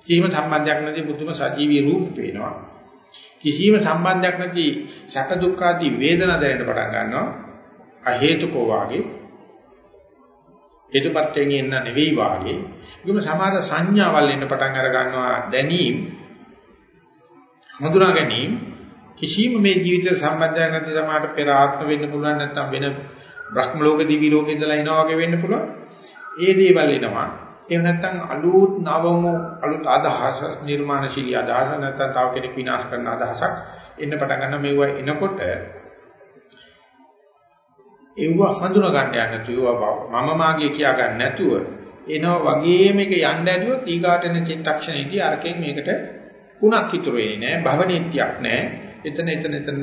කිසිම සම්බන්ධයක් නැති පුදුම සජීවී රූප පේනවා. කිසිම සම්බන්ධයක් නැති සැප දුක් ආදී වේදනා දැනෙන්න පටන් ගන්නවා. අ හේතුකෝ වාගේ හේතුපත්යෙන් එන්න නෙවෙයි වාගේ. ඒකම සමහර සංඥාවල් එන්න පටන් අර ගන්නවා දැනීම හඳුනා ගැනීම කිසිම මේ ජීවිත සම්බන්ධයක් නැති සමහරට පෙර ආත්ම වෙන්න පුළුවන් නැත්නම් වෙන බ්‍රහ්ම ලෝක දිවි ලෝක ඉඳලා එනවා වගේ වෙන්න පුළුවන්. ඒ දේවල් එනවා. එහෙම නැත්නම් අලුත් නවම අලුත් අදහස නිර්මාණශීලී අදහස නැත්නම් තව කෙනෙක් විනාශ කරන අදහසක් එන්න පටන් ගන්න මේව එනකොට ඒව හඳුනා ගන්න යන්න නැතුව මම මාගේ කියා ගන්න නැතුව එනවා වගේ මේක යන්න ඇදුවොත් ඊගාට එන චිත්තක්ෂණයේදී අරකින් මේකට කුණක් ඉතුරු වෙන්නේ නැහැ භවනීත්‍යක් නැහැ එතන එතන එතන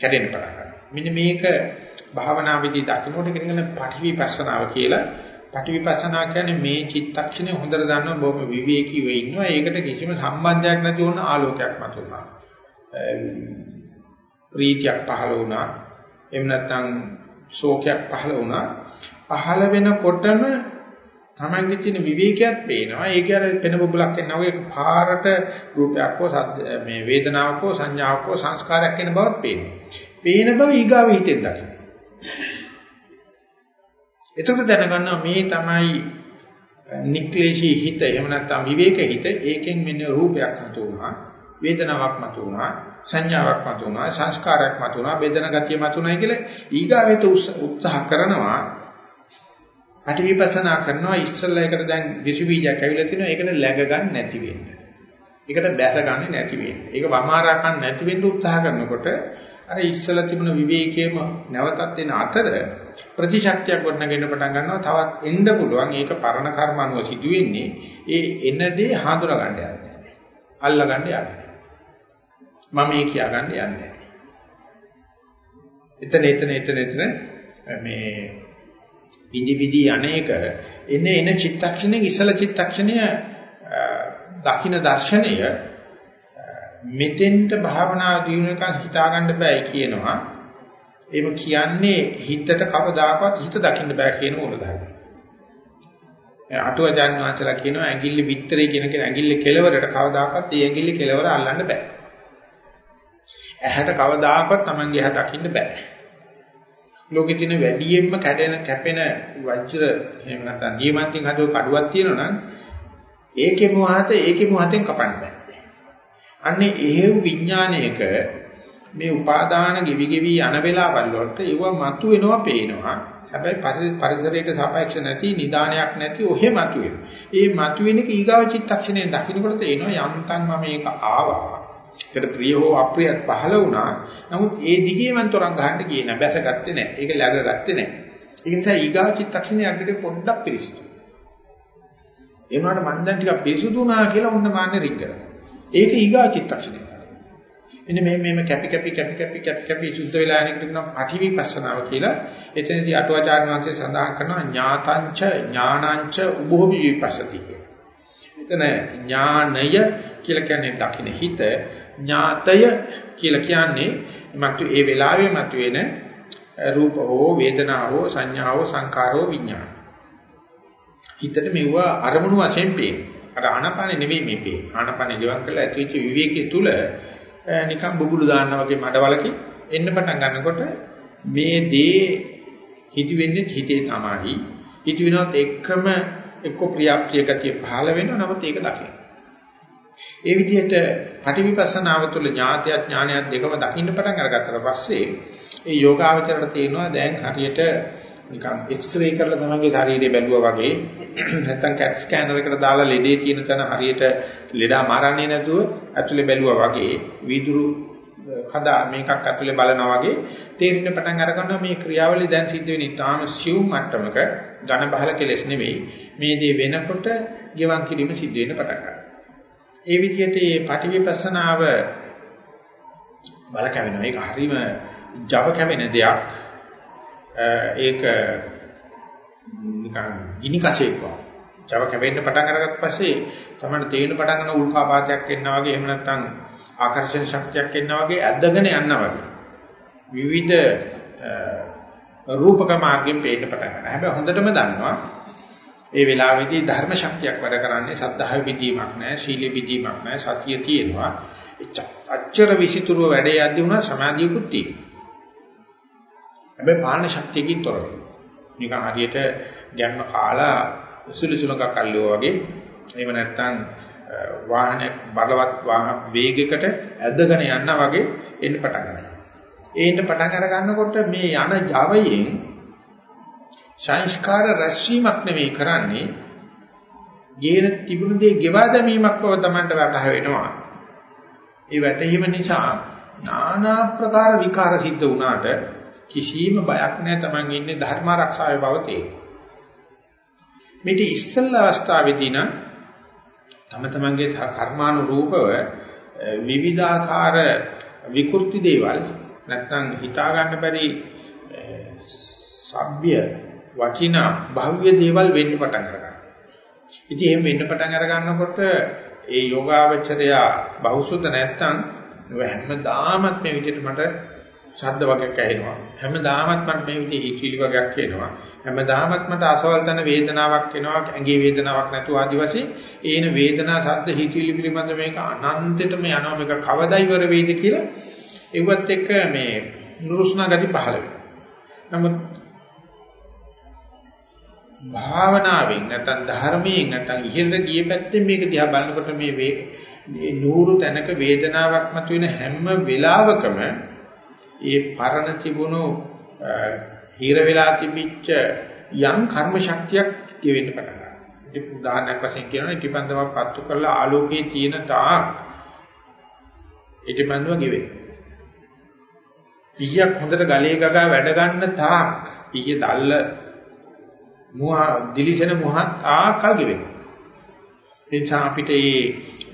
කැඩෙන්න පටන් ගන්නවා. මෙන්න මේක භාවනා විදි දකින්නට කියන පටිවිපස්සනාව කියලා. පටිවිපස්සනා කියන්නේ මේ චිත්තක්ෂණය හොඳට දන්නවා බොහොම විවේකීව ඉන්නවා. ඒකට කිසිම සම්බන්ධයක් නැති වුණ ආලෝකයක් මතුවනවා ප්‍රීතියක් පහළ වුණා. එහෙම නැත්නම් ශෝකයක් පහළ වුණා. පහළ වෙනකොටම තමන්ගේ තියෙන විවේකයක් පේනවා. ඒක අර පෙන බබලක් එනවා වගේ පාරට රූපයක් හෝ මේ වේදනාවක් හෝ සංඥාවක් හෝ සංස්කාරයක් වෙන බවක් පේනවා. පේන බව ඊගාව හිතෙන් දකින්න. එතකොට දැනගන්නවා මේ තමයි නික්ලේශී හිත එහෙම නැත්නම් විවේක හිත ඒකෙන් මෙන්න රූපයක් මතු වුණා වේදනාවක් මතු වුණා සංඥාවක් මතු වුණා සංස්කාරයක් මතු වුණා වේදන ගතිය මතු වුණායි කියලා ඊගාවෙත උත්සාහ කරනවා පටිවිපස්සනා කරනවා ඉස්සල්ලා එකට දැන් විසු බීජයක් ඇවිල්ලා තිනවා ඒකට läග ගන්න නැති වෙන්න. ඒකට බැස ගන්න නැති වෙන්න. ඒක වමාරා ගන්න නැති වෙන්න උත්සාහ කරනකොට අර ඉස්සලා තිබුණ විවේකයේම නැවතත් එන අතර ප්‍රතිශක්තියක් ගොඩනගෙන්න පටන් ගන්නවා. තවත් එන්න පුළුවන්. ඒක පරණ කර්ම අනුව සිදුවෙන්නේ ඒ එන දේ හඳුනා ගන්න යන්නේ අල්ලා ගන්න යන්නේ මම මේ කියා ගන්න යන්නේ එතන එතන එතන එතන මේ විදි විදි අනේක එන එන චිත්තක්ෂණයේ ඉස්සලා චිත්තක්ෂණය දකින්න දර්ශනය මෙතෙන්ට භාවනා දිනුනකන් හිතා ගන්න බෑ කියනවා. එහෙම කියන්නේ හිතට කවදාකවත් හිත දකින්න බෑ කියන මූලධර්මය. අටුවජාන් වහන්සේලා කියනවා ඇඟිල්ල විතරේ කියන කෙන ඇඟිල්ල කෙලවරට කවදාකවත් ඒ ඇඟිල්ල කෙලවර අල්ලන්න බෑ. ඇහැට කවදාකවත් Tamange ඇහ දකින්න බෑ. ලෝකෙ තියෙන වැඩියෙන්ම කැඩෙන කැපෙන වජ්‍ර එහෙම නැත්නම් දියමන්තින් හදව කඩුවක් තියෙනවා නම් ඒකේ මොහත ඒකේ මොහතෙන් කපන්න බෑ. අන්නේ එහෙව් විඥානයක මේ උපාදාන ගිවි ගිවි යන වෙලාවල් වලට ඒව මතු වෙනවා පේනවා. හැබැයි පරිසරයක සාපේක්ෂ නැති නිදානයක් නැති ඔහෙ මතු වෙනවා. ඒ මතු වෙන එක ඊගාව චිත්තක්ෂණයෙන් දකින්නකොට තේනවා යන්තම් මම මේක ආවා. ඒකට ප්‍රිය හෝ අප්‍රියත් පහළ වුණා. නමුත් ඒ දිගේ මන් තරංග ගන්න ගියේ නැහැ. බැසගත්තේ නැහැ. ඒක läගගත්තේ නැහැ. ඒ නිසා ඊගාව චිත්තක්ෂණයේ අඩට පොඩ්ඩක් පිරිසිදු. ඒ වුණාට මන් දැන් ටිකක් පිරිසුදු වුණා කියලා උන්න මාන්නේ රිංග කරනවා. ඒක ඊගා චිත්තක්ෂණය. එන්න මේ මේම කැපි කැපි කැපි කැපි කැපි කැපි සුද්ධ වෙලා යන එකට කියනවා පටිවිපස්සනාව කියලා. එතනදී අටුවාචාර්ය වංශයේ සඳහන් කරනවා ඥාතංච ඥානංච උභෝවි විපස්සති කියලා. එතන ඥානය කියලා කියන්නේ දකින්න හිත ඥාතය කියලා කියන්නේ මතු ඒ වෙලාවේ මතුවෙන රූප හෝ වේදනා හෝ සංඥා හෝ සංකාර හෝ විඥාන. හිතට මෙව අරමුණු වශයෙන් පේනවා. අර ආනපානෙ නෙවෙයි මේ පේ. ආනපානෙ ජීවත් කරලා ඇතිවෙච්ච විවේකයේ තුල නිකන් බුබුලු දාන්නා වගේ මඩවලකින් එන්න පටන් ගන්නකොට මේ දේ හිත වෙන්නේ හිතේ තමයි. හිත වෙනවත් එකම එක්ක ප්‍රියප්‍රිය ගතිය පහළ වෙනවා නමුත් ඒක දකින්න. ඒ විදිහට පටිවිපස්සනාව තුළ ඥාතය ඥානය දෙකම දකින්න පටන් අරගත්තට පස්සේ ඒ යෝගාවචරයට තේනවා දැන් හරියට නිකන් එක්ස්රේ කරලා තමන්ගේ ශරීරය බැලුවා වගේ නැත්තම් කැට් ස්කෑනර් එකට දාලා ලෙඩේ තියෙන තැන හරියට ලෙඩා මරන්නේ නැතුව ඇතුලේ බැලුවා වගේ වීදුරු කදා මේකක් ඇතුලේ බලනවා වගේ තේරෙන්න පටන් අර ගන්නවා මේ ක්‍රියාවලිය දැන් සිද්ධ වෙන්නේ තාම සිව් මට්ටමක ඝන බහල කෙලස් නෙවෙයි මේ දේ වෙනකොට ගෙවන් කිරීම සිද්ධ වෙන්න පටන් ගන්නවා. ඒ විදිහට මේ පටිවිපස්සනාව බල කැවෙනවා. ඒක හරීම Java කැවෙන දෙයක්. ඒක නිකන් ගිනි කසෙක් වගේ. Java කැවෙන්න පටන් අරගත්ත පස්සේ තමයි තේින පටන් ගන්න උල්කාපාතයක් එනවා වගේ එහෙම නැත්නම් ආකර්ෂණ ශක්තියක් එනවා වගේ ඇදගෙන යනවා වගේ. විවිධ රූපක මාර්ගයෙන් පේන්න පටන් ගන්නවා. හැබැයි හොඳටම දන්නවා ඒ වෙලාවේදී ධර්ම ශක්තියක් වැඩ කරන්නේ සද්ධාය විදීමක් නැහැ, සීල විදීමක් නැහැ, සතිය තියෙනවා. අච්චර විසිතුරුව වැඩේ යද්දී උනා සමාධියකුත් තියෙනවා. හැබැයි පාලන ශක්තියකින් තොර වෙනවා. නිකන් හරියට ගැම්ම කාලා සුළුසුලක කල්ලුවා වගේ එහෙම නැත්නම් වාහනයක් බලවත් වාහන වේගයකට ඇදගෙන යනවා වගේ එන්න පටන් ගන්නවා. ඒ එන්න පටන් අර ගන්නකොට මේ යන Javaයෙන් සංස්කාර රැස්වීමක් නෙවෙයි කරන්නේ ගේන තිබුණු දේ ගෙවා දැමීමක් බව Tamanට වැටහ වෙනවා. ඒ වැටහීම නිසා নানা ප්‍රකාර විකාර සිද්ධ වුණාට කිසිම බයක් නැහැ Taman ඉන්නේ ධර්ම ආරක්ෂාවේ බව තේරෙනවා. මේටි ඉස්සල්ල අවස්ථාවේදී නම් තම තමන්ගේ කර්මානුරූපව විවිධාකාර විකෘති දේවල් නැත්නම් හිතා ගන්න බැරි සભ્ય වචිනා භව්‍ය දේවල් වෙන්න පටන් ගන්නවා. ඉතින් එහෙම වෙන්න පටන් අර ගන්නකොට ඒ යෝගාවචරය බහුසුත නැත්නම් හැමදාමත් මේ විදිහට මට ශබ්ද වගේක් ඇහෙනවා. හැමදාමත් මට මේ විදිහේ හිතවිලි වගේක් එනවා. හැමදාමත් මට අසවල් තන වේදනාවක් එනවා. ඇඟේ වේදනාවක් නැතුව ආදි වශයෙන් ඒන වේදනා ශබ්ද හිතවිලි පිළිබඳ මේක අනන්තෙටම යනවා මේක කවදා ඉවර වෙයිද කියලා ඒවත් එක්ක මේ නුරුස්නා ගති පහළ වෙනවා. නමුත් භාවනාවෙන් නැත්නම් ධර්මයෙන් නැත්නම් ඉහෙල්ද ගියේ පැත්තෙන් මේක දිහා බලනකොට මේ මේ නూరు තැනක වේදනාවක් මතුවෙන හැම වෙලාවකම ඒ පරණ තිබුණු හිර වෙලා තිබිච්ච යම් කර්ම ශක්තියක් ගෙවෙන්න පටන් ගන්නවා. ඒක උදාහරණයක් වශයෙන් කියනවා ඉටිපන්දමක් පත්තු කරලා ආලෝකයේ තියෙන තාක් ඉටිපන්දම ගෙවෙනවා. ඊයක් හොඳට ගලේ ගගා වැඩ ගන්න තාක් ඊයේ දැල්ල මුව දිලිසෙන මුහත් ආකල් ගෙවෙනවා. එනිසා අපිට මේ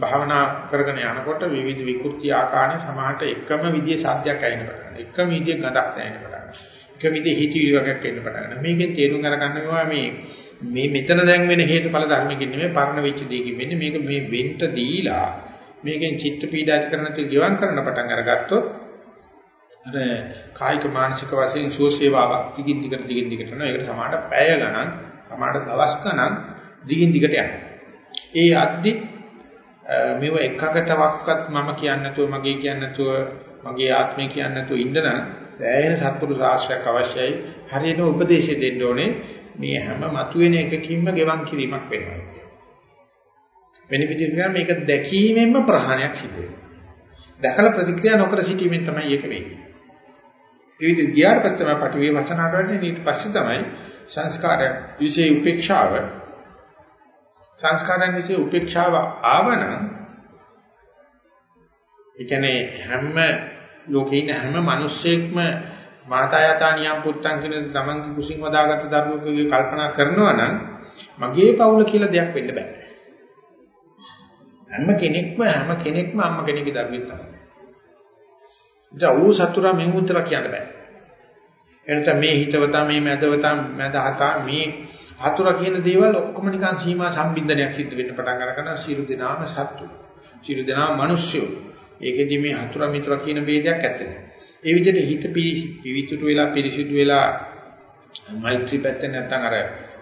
භාවනා කරගෙන යනකොට විවිධ විකෘති ආකාරයේ සමාහට එකම විදිහේ සාධ්‍යයක් ඇහෙන්න පටන් ගන්නවා. එකම විදිහේ ගඳක් දැනෙන්න පටන් ගන්නවා. එක විදිහේ හිතවිලි වගේක් එන්න පටන් ගන්නවා. මේකෙන් තේරුම් අරගන්නවා මේ මේ මෙතන දැන් වෙන හේතුඵල ධර්මකින් නෙමෙයි පරණ වෙච්ච දෙයකින් වෙන්නේ. මේක මේ වෙන්න දීලා මේකෙන් චිත්ත පීඩා ඇති කරන තු ගෙවම් කරන පටන් අරගත්තොත් අර කායික මානසික වශයෙන් සුවසේවාවක් දිගින් දිගට දිගින් දිගට යනවා. ඒකට සමානට පැය ගණන්, සමානට දවස් ගණන් දිගින් දිගට යනවා. ඒ අද්දි මේව එකකටවත් මම කියන්නේ නැතුව මගේ කියන්නේ නැතුව මගේ ආත්මය කියන්නේ නැතුව ඉන්න නම් දැයෙන සත්පුරුෂ ආශ්‍රයක් අවශ්‍යයි. හරියට උපදේශය දෙන්න ඕනේ. මේ හැම මතුවෙන එකකින්ම ගෙවන් කිරීමක් වෙනවා. වෙන විදිහට මේක දැකීමෙන්ම ප්‍රහාණයක් සිදු වෙනවා. දැකලා ප්‍රතික්‍රියා නොකර සිටීමෙන් තමයි ඒක වෙන්නේ. ඒ විදිහට ගියාට පස්සේ තමයි පටවිය වචනාට වෙන්නේ ඊට පස්සේ තමයි සංස්කාරය විශේෂ උපේක්ෂාව සංස්කාරයන් විශ්ේ උපේක්ෂාව ආවනම් ඒ කියන්නේ හැම ලෝකේ ඉන්න හැම මිනිස්සෙක්ම මාතායතා නියම් පුත්තන් කියන තමන්ගේ කුසින් වදාගත්ත දරුවෙකුගේ කල්පනා කරනවා නම් මගේ පවුල කියලා දෙයක් වෙන්න බෑ. හැම කෙනෙක්ම හැම කෙනෙක්ම අම්ම කෙනෙක්ගේ දරුවෙක් තමයි. ඒ ඌ සතුරා මෙන් උත්තර කියන්න බෑ. එනත මේ හිතවතා මේ මැදවතා මැදහතා මේ හතුරා කියන දේවල් ඔක්කොම නිකන් සීමා සම්බින්දනයක් සිද්ධ වෙන්න පටන් අරගෙන සියලු දෙනාම සත්තු. සියලු දෙනාම මිනිස්සු. ඒකෙදි මේ හතුරා මිතුරා කියන ભેදයක් ඇත්තේ ඒ විදිහට හිත පිවිතුරු වෙලා පිරිසිදු වෙලා මෛත්‍රී පැත්තෙන් නැත්නම් අර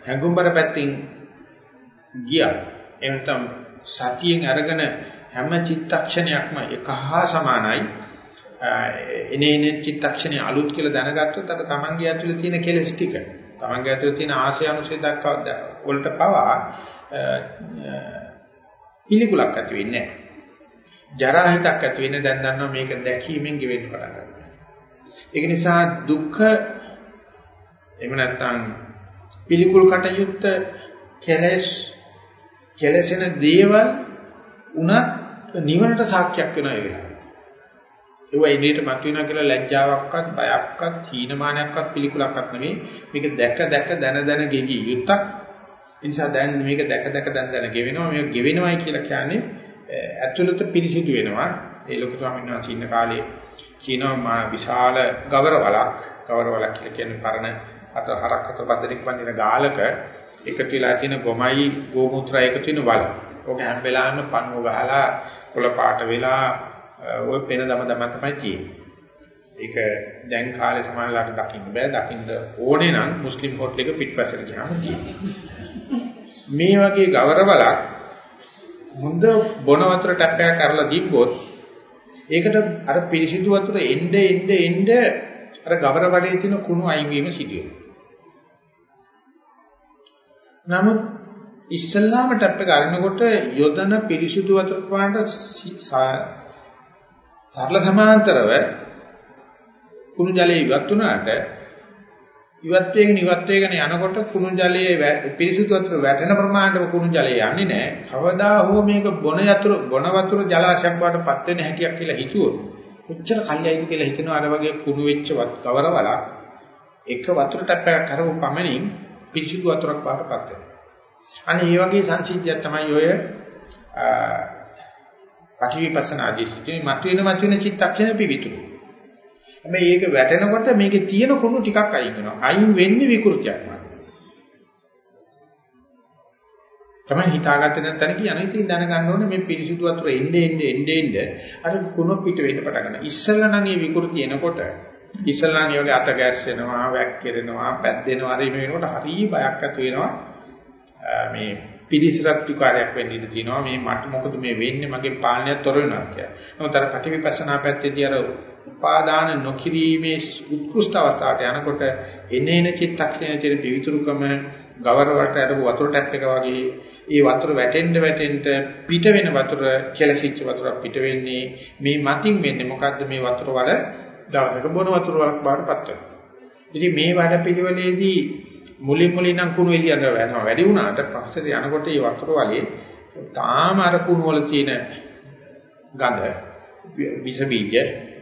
හැඟුම්බර පැත්තෙන් ගියා. එහෙනම් සතියෙන් අරගෙන හැම චිත්තක්ෂණයක්ම එක හා සමානයි. එනේන චිත්තක්ෂණය අලුත් කියලා දැනගත්තොත් අර තමන්ගේ ඇතුලේ තියෙන කෙලස් ටික තමන්ගේ ඇතුලේ තියෙන ආශය අනුසය දක්වා වලට පවා පිළිකුලක් ඇති වෙන්නේ නැහැ. ජරා හිතක් ඇති වෙන්නේ දැන් දන්නවා මේක දැකීමෙන් ගෙවෙන්න පටන් ගන්නවා. ඒක නිසා දුක්ඛ එහෙම නැත්නම් පිළිකුල් කටයුත්ත කෙලස් කෙලසෙන දේවල් උනත් නිවනට සාක්ෂියක් වෙනවා ඒ වෙලාවට. ඒවා ඉදිරියට මතුවෙනවා කියලා ලැජ්ජාවක්වත් බයක්වත් හීනමානයක්වත් පිළිකුලක්වත් නෙවෙයි මේක දැක දැක දන දන ගෙගි යුත්තක්. ඒ නිසා දැන් මේක දැක දැක දන දන ගෙවෙනවා. මේක ගෙවෙනවයි කියලා කියන්නේ ඇතුළත පිරිසිදු වෙනවා. ඒ ලොකු ස්වාමීන් වහන්සේ ඉන්න කාලේ කියනවා මා විශාල ගවරවලක්. ගවරවලක් කියලා කියන්නේ පරණ අත හරක් අත බද්දෙක් වන්දින ගාලක එකතු වෙලා තියෙන ගොමයි ගෝමුත්‍රා එකතු වෙන වල. ඔක හැම වෙලාවෙම පණුව ගහලා කොළ පාට වෙලා ওই පෙන දම දම තමයි තියෙන්නේ. ඒක දැන් කාලේ සමානලාට දකින්න බෑ. දකින්න ඕනේ නම් මුස්ලිම් හොට්ලෙක පිටපස්සට ගියාම තියෙන්නේ. මේ වගේ ගවරවලක් හොඳ බොන වතුර ටැප් එකක් කරලා දීපොත් ඒකට අර පිරිසිදු වතුර එnde එnde එnde අර ගවර වඩේ තියෙන කුණු අයින් වීම සිදු නමුත් ඉස්සල්ලාම ටැප් එක අරිනකොට යොදන පිරිසිදු වතුර පාට සරල සමාන්තරව කුණු ජලයේ ඉවත් වුණාට ඉවත් වේගෙන ඉවත් වේගෙන යනකොට කුණු ජලයේ පිරිසිදු වතුර වැටෙන ප්‍රමාණයට කුණු ජලය යන්නේ නැහැ. කවදා හෝ මේක බොන යතුරු බොන වතුර ජලාශයක් වඩටපත් වෙන හැටියක් කියලා හිතුවොත් කොච්චර කල්යයිද කියලා හිතනවා අර වගේ කුණු වෙච්ච කවරවලක් එක වතුර ටැප් එකක් කරපු පමණින් පිරිසිදු වතුරක් වඩටපත් වෙනවා. අනේ මේ වගේ සංසිද්ධියක් තමයි ඔය පටිවිපස්සනාදී සිටින මතුවෙන මතුවෙන චිත්තක්ෂණ පිවිතුරු. හැබැයි ඒක වැටෙනකොට මේකේ තියෙන කුණු ටිකක් අයින් වෙනවා. අයින් වෙන්නේ විකෘතියක් නෑ. තමයි හිතාගත්තේ නැත්නම් කියන ඉතින් දැනගන්න ඕනේ මේ පිරිසිදු වතුර එන්නේ එන්නේ එන්නේ එන්නේ අර කුණු පිට වෙන්න පටන් ගන්නවා. ඉස්සෙල්ලා නම් මේ විකෘති එනකොට ඉස්සල්ලාන් යෝගේ අත ගැස්සෙනවා, වැක්කිරෙනවා, පැද්දෙනවා, හරි වෙනකොට හරි බයක් ඇති වෙනවා. මේ පිළිසිරත් විකාරයක් වෙන්න ඉඩ තියෙනවා. මේ මට මොකද මේ වෙන්නේ මගේ පාලනයත් තොර වෙනවා කියලා. නමුත් අර ප්‍රතිවිපස්සනා පැත්තේදී අර උපාදාන නොකිරීමේ උත්කෘෂ්ඨ අවස්ථාවට යනකොට එනේන චිත්තක්ෂණයේ තියෙන පිවිතුරුකම ගවරවට අර වතුර ටැප් එක වගේ ඒ වතුර වැටෙන්න වැටෙන්න පිට වෙන වතුර කෙලසිච්ච වතුර පිට වෙන්නේ මේ මතින් වෙන්නේ මොකද්ද මේ වතුර වල දවසක බොන වතුර වලක් බාටපත් වෙනවා. ඉතින් මේ වැඩ පිළිවෙලේදී මුලින් මුලින් නම් කුණු එළියට යනවා වැඩි වුණාට පස්සේ යනකොට මේ වතුර වලේ තාම අර කුණු වල තියෙන ගඳ විස බීජ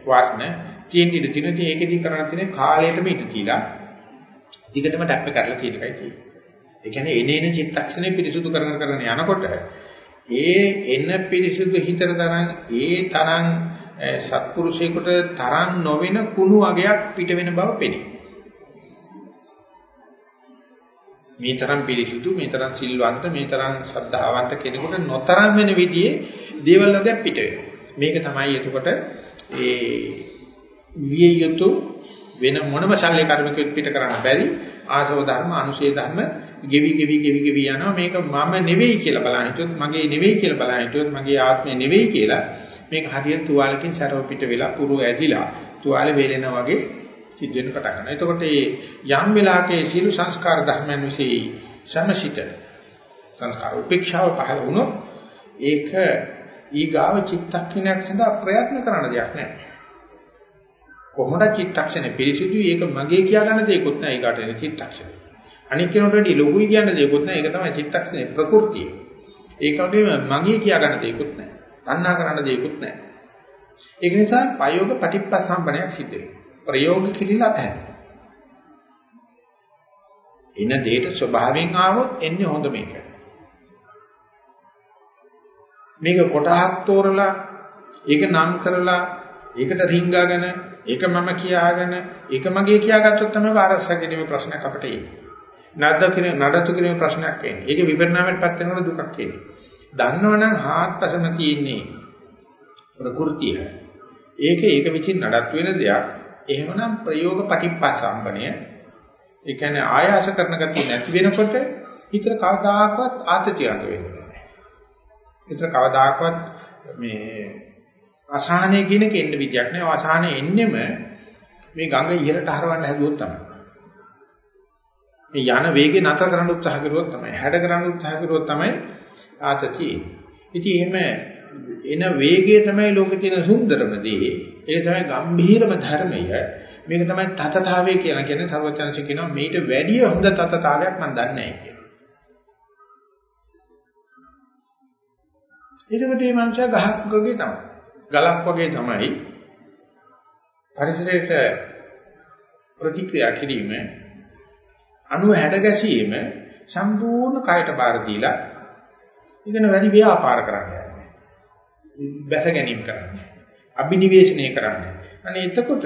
වර්ණ තියෙන ඉඳ තියෙන ඉතින් ඒකෙදි කරණ තියෙන කාලයටම ඉඳ තියලා දිගටම ටැප් එක කරලා තියෙන එකයි තියෙන්නේ. ඒ කියන්නේ එනේන චිත්තක්ෂණය පිරිසුදු කරන කරන යනකොට ඒ එන පිරිසුදු හිතර තරම් ඒ තරම් සත්පුරුෂයෙකුට තරම් නොවන කුණු වගයක් පිට වෙන බව පෙනේ. මේ තරම් පිරිසිදු මේ තරම් සිල්වන්ත මේ තරම් ශ්‍රද්ධාවන්ත කෙනෙකුට නොතරම් වෙන විදිහේ දේවල් වගේ පිට වෙනවා. මේක තමයි එතකොට ඒ විය යුතු වෙන මොනම ශල්‍ය කර්මයකට පිට කරන්න බැරි ආශව ධර්ම අනුශේ ධර්ම ගෙවි ගෙවි ගෙවි ගෙවි යනවා. මේක මම නෙවෙයි කියලා බලන හිටියොත් මගේ නෙවෙයි කියලා බලන හිටියොත් මගේ ආත්මය නෙවෙයි කියලා මේක හරියට තුවාලකින් සරව පිට වෙලා පුරු ඇදිලා තුවාලේ වේලෙනා වගේ සිද්ධ වෙන පටන් ගන්නවා. එතකොට මේ යම් වෙලාකේ සීල සංස්කාර ධර්මයන් વિશે සමසිත සංස්කාර උපේක්ෂාව පහළ වුණොත් ඒක ඊගාව චිත්තක්ෂණයක් සඳහා ප්‍රයත්න කරන දෙයක් නෑ. කොහොමද චිත්තක්ෂණය පිරිසිදුයි ඒක මගේ කියා ගන්න දෙයක්වත් නෑ ඊගාට එන චිත්තක්ෂණය. අනික කෙනෙකුට වැඩි ලොකුයි කියන්න දෙයක්වත් නෑ ඒක තමයි චිත්තක්ෂණේ ප්‍රകൃතිය. ඒක වගේම මගේ කියා ගන්න දෙයක්වත් නෑ. තණ්හා කරන්න දෙයක්වත් නෑ. ඒක නිසා පයෝග ප්‍රතිපස්සම්පණයක් සිද්ධ වෙනවා. ප්‍රයෝග කිරිලා නැහැ. එන දෙයට ස්වභාවයෙන් ආවොත් එන්නේ හොඳ මේක. මේක කොටහක් තෝරලා ඒක නම් කරලා ඒකට රිංගාගෙන ඒක මම කියාගෙන ඒක මගේ කියාගත්තොත් තමයි වාරස්සා කිරීමේ ප්‍රශ්නයක් අපිට එන්නේ. නඩත්තු කිරීම නඩත්තු කිරීමේ ප්‍රශ්නයක් එන්නේ. ඒක විපරිණාමයටපත් වෙනකොට දුකක් එන්නේ. දන්නවනම් හාත්පසම තියෙන්නේ ප්‍රകൃතිය. ඒක ඒක විචින් නඩත්තු වෙන දෙයක්. එහෙමනම් ප්‍රයෝග පටිප්පසම්පණය ඒ කියන්නේ ආයාස කරන ගතිය නැති වෙනකොට හිතට කවදාකවත් ආතතියක් වෙන්නේ නැහැ. හිතට කවදාකවත් මේ අසහනය කියන කෙන්න විදියක් නෑ. අසහනය එන්නෙම මේ ගඟ ඉහළට හරවන්න හැදුවොත් තමයි. මේ යන වේගය නතර කරන්න උත්සාහ කරුවොත් තමයි. හැඩ කරන්න උත්සාහ කරුවොත් තමයි ආතතිය. ඉතින් එහෙම එන වේගය තමයි ලෝකේ තියෙන සුන්දරම දේ. ඒක තමයි ගම්භීරම ධර්මය. මේක තමයි තතතාවය කියලා කියන්නේ සර්වචන්ස කියනවා මේට වැඩිය හොඳ තතතාවයක් මම දන්නේ නැහැ කියලා. එතකොට මේ මනුස්සයා ගහක් වගේ තමයි. ගලක් වගේ තමයි. පරිසරයට ප්‍රතික්‍රියා කිරීම අණු හැඩ ගැසීම සම්පූර්ණ කයට බාර දීලා ඉගෙන වැඩි ව්‍යාපාර කරන්නේ. බැස ගැනීම කරන්නේ. අභිනිවේෂණය කරන්නේ. අනේ එතකොට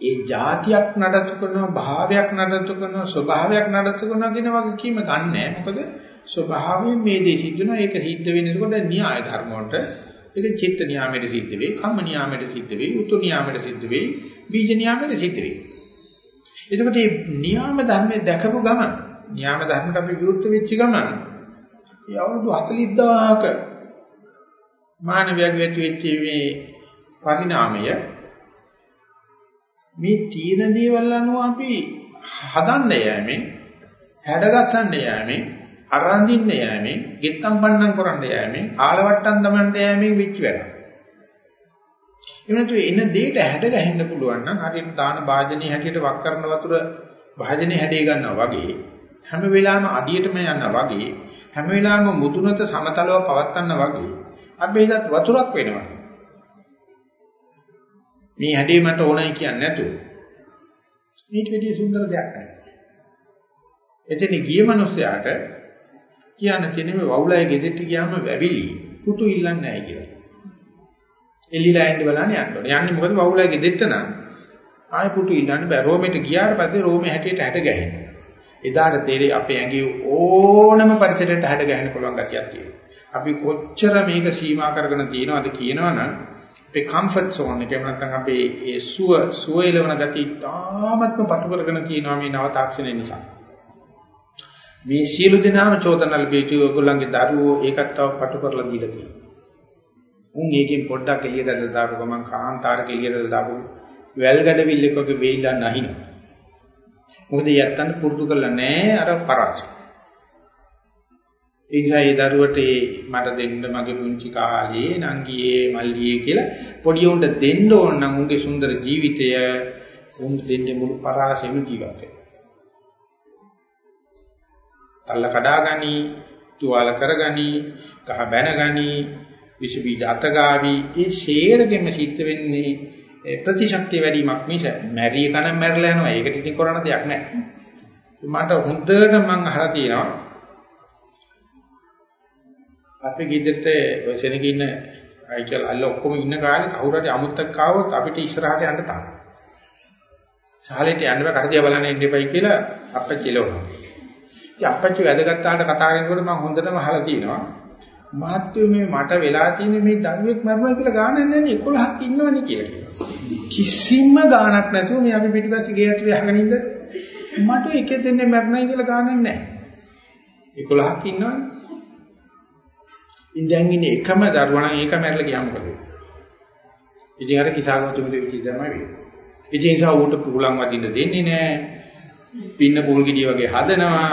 ඒ જાතියක් නඩත්තු කරනවා භාවයක් නඩත්තු කරනවා ස්වභාවයක් නඩත්තු කරනවා කියන වගේ කීම ගන්නෑ. මොකද ස්වභාවයෙන් මේ දේ සිද්ධ වෙනවා. ඒක සිද්ධ වෙනකොට න්‍යාය ධර්ම වලට ඒක චිත්ත නියාමයට සිද්ධ වෙයි, කම්ම නියාමයට සිද්ධ වෙයි, උතු නියාමයට සිද්ධ වෙයි, බීජ නියාමයට සිද්ධ වෙයි. එතකොට මේ නියාම ධර්මයේ දැකපු ගමන්, නියාම ධර්මයට අපි විරුද්ධ වෙච්ච ගමන්, ඒ අවුරුදු 40000ක මානවයාගේ ඇති වෙච්ච මේ පරිණාමය මේ තීන දේවල් අනුව අපි හදන්න යෑමෙන් හැඩගස්සන්න යෑමෙන් අරන්දින්න යෑමෙන් ගෙත්තම් පන්නම් කරන්න යෑමෙන් ආලවට්ටම් දමන්න යෑමෙන් වෙච්ච වැඩ. එවනතු එන දෙයට හැඩ ගහන්න පුළුවන් නම් හරියට දාන වාජනීය හැටියට වක් කරන වතුර වාජනීය හැඩේ ගන්නවා වගේ හැම වෙලාවෙම අඩියටම යනවා වගේ හැම වෙලාවෙම මුදුනට සමතලව පවත්වන්න වගේ අපි හිතත් වතුරක් වෙනවා. මේ හැඩේ මට ඕනයි කියන්නේ නැතුව. මේට වැඩිය සුන්දර දෙයක් නැහැ. එතන ගිය මිනිස්සයාට කියන්න තියෙන්නේ මේ වවුලයි ගෙදෙට්ට ගියාම වැවිලි පුතු ඉල්ලන්නේ නැහැ කියලා. එළිලා යන්න බලන්නේ යන්න ඕනේ. යන්නේ මොකද වවුලයි ගෙදෙට්ට නම් ආයෙ පුතු ඉල්ලන්න බෑ. රෝමෙට ගියාට පස්සේ රෝමේ හැටියට හැට ගැහෙනවා. එදාට තේරෙයි අපේ ඇඟේ ඕනම පරිසරයකට හැඩ ගැහෙන්න පුළුවන් ගතියක් තියෙනවා. අපි කොච්චර මේක සීමා කරගෙන තියෙනවද කියනවනම් අපේ කම්ෆර්ට් සෝන් එක නැත්නම් අපේ ඒ සුව සුවයලවන ගතිය තාමත්ම පටු කරගෙන තියෙනවා මේ නව තාක්ෂණය නිසා. මේ සියලු දෙනාම චෝදනල් බීටි ඔයගොල්ලන්ගේ දරුවෝ ඒකත් තව පටු කරලා දීලා තියෙනවා. උන් ඒකෙන් පොඩ්ඩක් එළියට දාපු ගමන් කාන්තාරක එළියට දාපු වැල් ගැඩවිල්ලක වගේ වෙයිලා නැහින. මොකද යත්තන් පුරුදු කරලා නැහැ අර පරාසය. ඒ නිසා ඒ දරුවට මට දෙන්න මගේ පුංචි කාලේ නංගියේ මල්ලියේ කියලා පොඩි උන්ට දෙන්න ඕන නම් උන්ගේ සුන්දර ජීවිතය උන් දෙන්නේ මුළු පරාසෙම ජීවත් තල්ල කඩාගනි, තුවාල කරගනි, ගහ බැනගනි, විස බීජ අතගාවි ඒ ෂේරගෙම සිද්ධ වෙන්නේ ප්‍රතිශක්තිය වැඩිමක් මිස මැරිය කනම් මැරලා යනවා. ඒකට ඉතින් කරන්න දෙයක් නැහැ. මට හොඳට මම අහලා තියෙනවා අපේ ගෙදරට ඔය සෙනග ඉන්න අයිකල් අල්ල ඔක්කොම ඉන්න කාලේ කවුරු හරි අමුත්තක් ආවොත් අපිට ඉස්සරහට යන්න තාම. ශාලෙට යන්න බෑ කරදියා බලන්න ඉන්න එපයි කියලා අපච්චි ලෝනවා. ඉතින් අපච්චි වැදගත්තාට කතා කරනකොට මම හොඳටම අහලා තියෙනවා. මහත්වෝ මේ මට වෙලා තියෙන මේ දරුවෙක් මරනවා කියලා ගානක් නැහැ 11ක් ඉන්නවනේ කියලා. කිසිම ගානක් නැතුව මේ අපි පිටිපස්සේ ගේ ඇතුලේ අහගෙන ඉඳ මට එක දෙන්නේ මරණයි කියලා ගානක් නැහැ. 11ක් ඉන්නවනේ. ඉඳන් ඉන්නේ එකම දරුවා නම් ඒක මැරලා ගියාම මොකද වෙන්නේ? ඉතින් අර කිසాగෞතම දෙවිචි තමයි වෙන්නේ. ඉතින් ඒ නිසා ඌට පුහුලන් වදින්න දෙන්නේ නැහැ. පින්න පුහුල් ගෙඩිය වගේ හදනවා.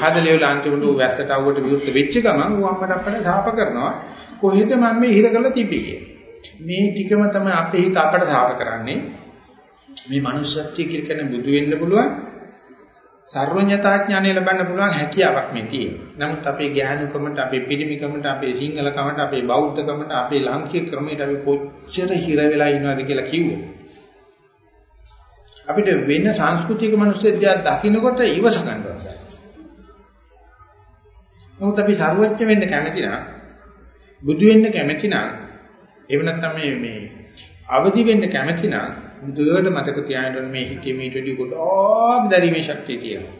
හදලේ වල අන්තිමට ඌ වැස්සට අවුවට විරුද්ධ වෙච්ච ගමන් ඌ අම්මට අපට සාප කරනවා. කොහෙද මම මේ හිර කරලා තිබ්බේ මේ ටිකම තමයි අපේ හිත අපට සාප කරන්නේ. මේ manussත්වයේ කියන බුදු වෙන්න පුළුවන්. සර්වඥතා ඥානය ලබන්න පුළුවන් හැකියාවක් මේ තියෙනවා. නමුත් අපේ ඥානකමට, අපේ පිරිමිකමට, අපේ සිංහලකමට, අපේ බෞද්ධකමට, අපේ ලාංකික ක්‍රමයට අපි කොච්චර හිර වෙලා ඉනවද කියලා කිව්වොත් අපිට වෙන සංස්කෘතික මිනිස්සුන්ට දකින්නකොට ඉවස ගන්නවා. නමුත් අපි සර්වඥ වෙන්න කැමති නම් බුදු වෙන්න කැමති නම් එහෙම නැත්නම් මේ මේ අවදි වෙන්න කැමති නම් හොඳට මතක තියාගන්න මේ හිතේ මේ ටෙඩි ගොඩාක් දැරීමේ ශක්තිය තියෙනවා.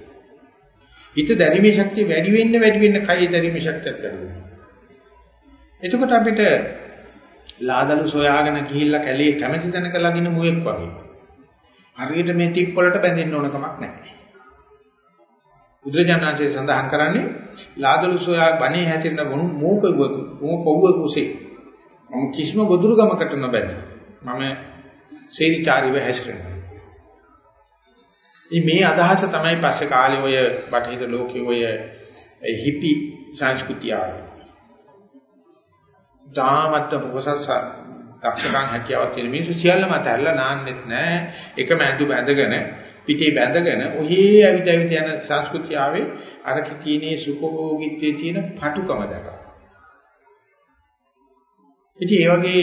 හිත දැරීමේ ශක්තිය වැඩි වෙන්න වැඩි වෙන්න කය දැරීමේ ශක්තියත් වැඩි වෙනවා. එතකොට අපිට ලාදලු සොයාගෙන ගිහිල්ලා කැලේ කැමැති තැනක ළඟින මුවෙක් වගේ. හරියට මේ ටිප් වලට බැඳෙන්න ඕන කමක් නැහැ. බුදුරජාණන්සේ සඳහන් කරන්නේ ලාදලු සොයා බණේ හැසිරෙන මෝපෙවක මෝපවුව කුසේ. මම කිසිම ගොදුරු ගමකට නොබැඳ. මම සේරිචාරිව හැසිරෙනවා. මේ අදහස තමයි පස්සේ කාලේ ඔය බටහිර ලෝකයේ ඔය හිපි සංස්කෘතිය ආවේ. දාමත් පොසත් දක්ෂකම් හැකියාවක් තියෙන මිනිස්සු සියල්ලම අතහැරලා නාන්නෙත් නැහැ. එකම ඇඳු බැඳගෙන පිටේ බැඳගෙන ඔහේ ඇවිත් ඇවිත් යන සංස්කෘතිය ආවේ අර කිතීනේ සුඛෝගීත්වයේ තියෙන පටුකම දැකලා. ඉතින් ඒ වගේ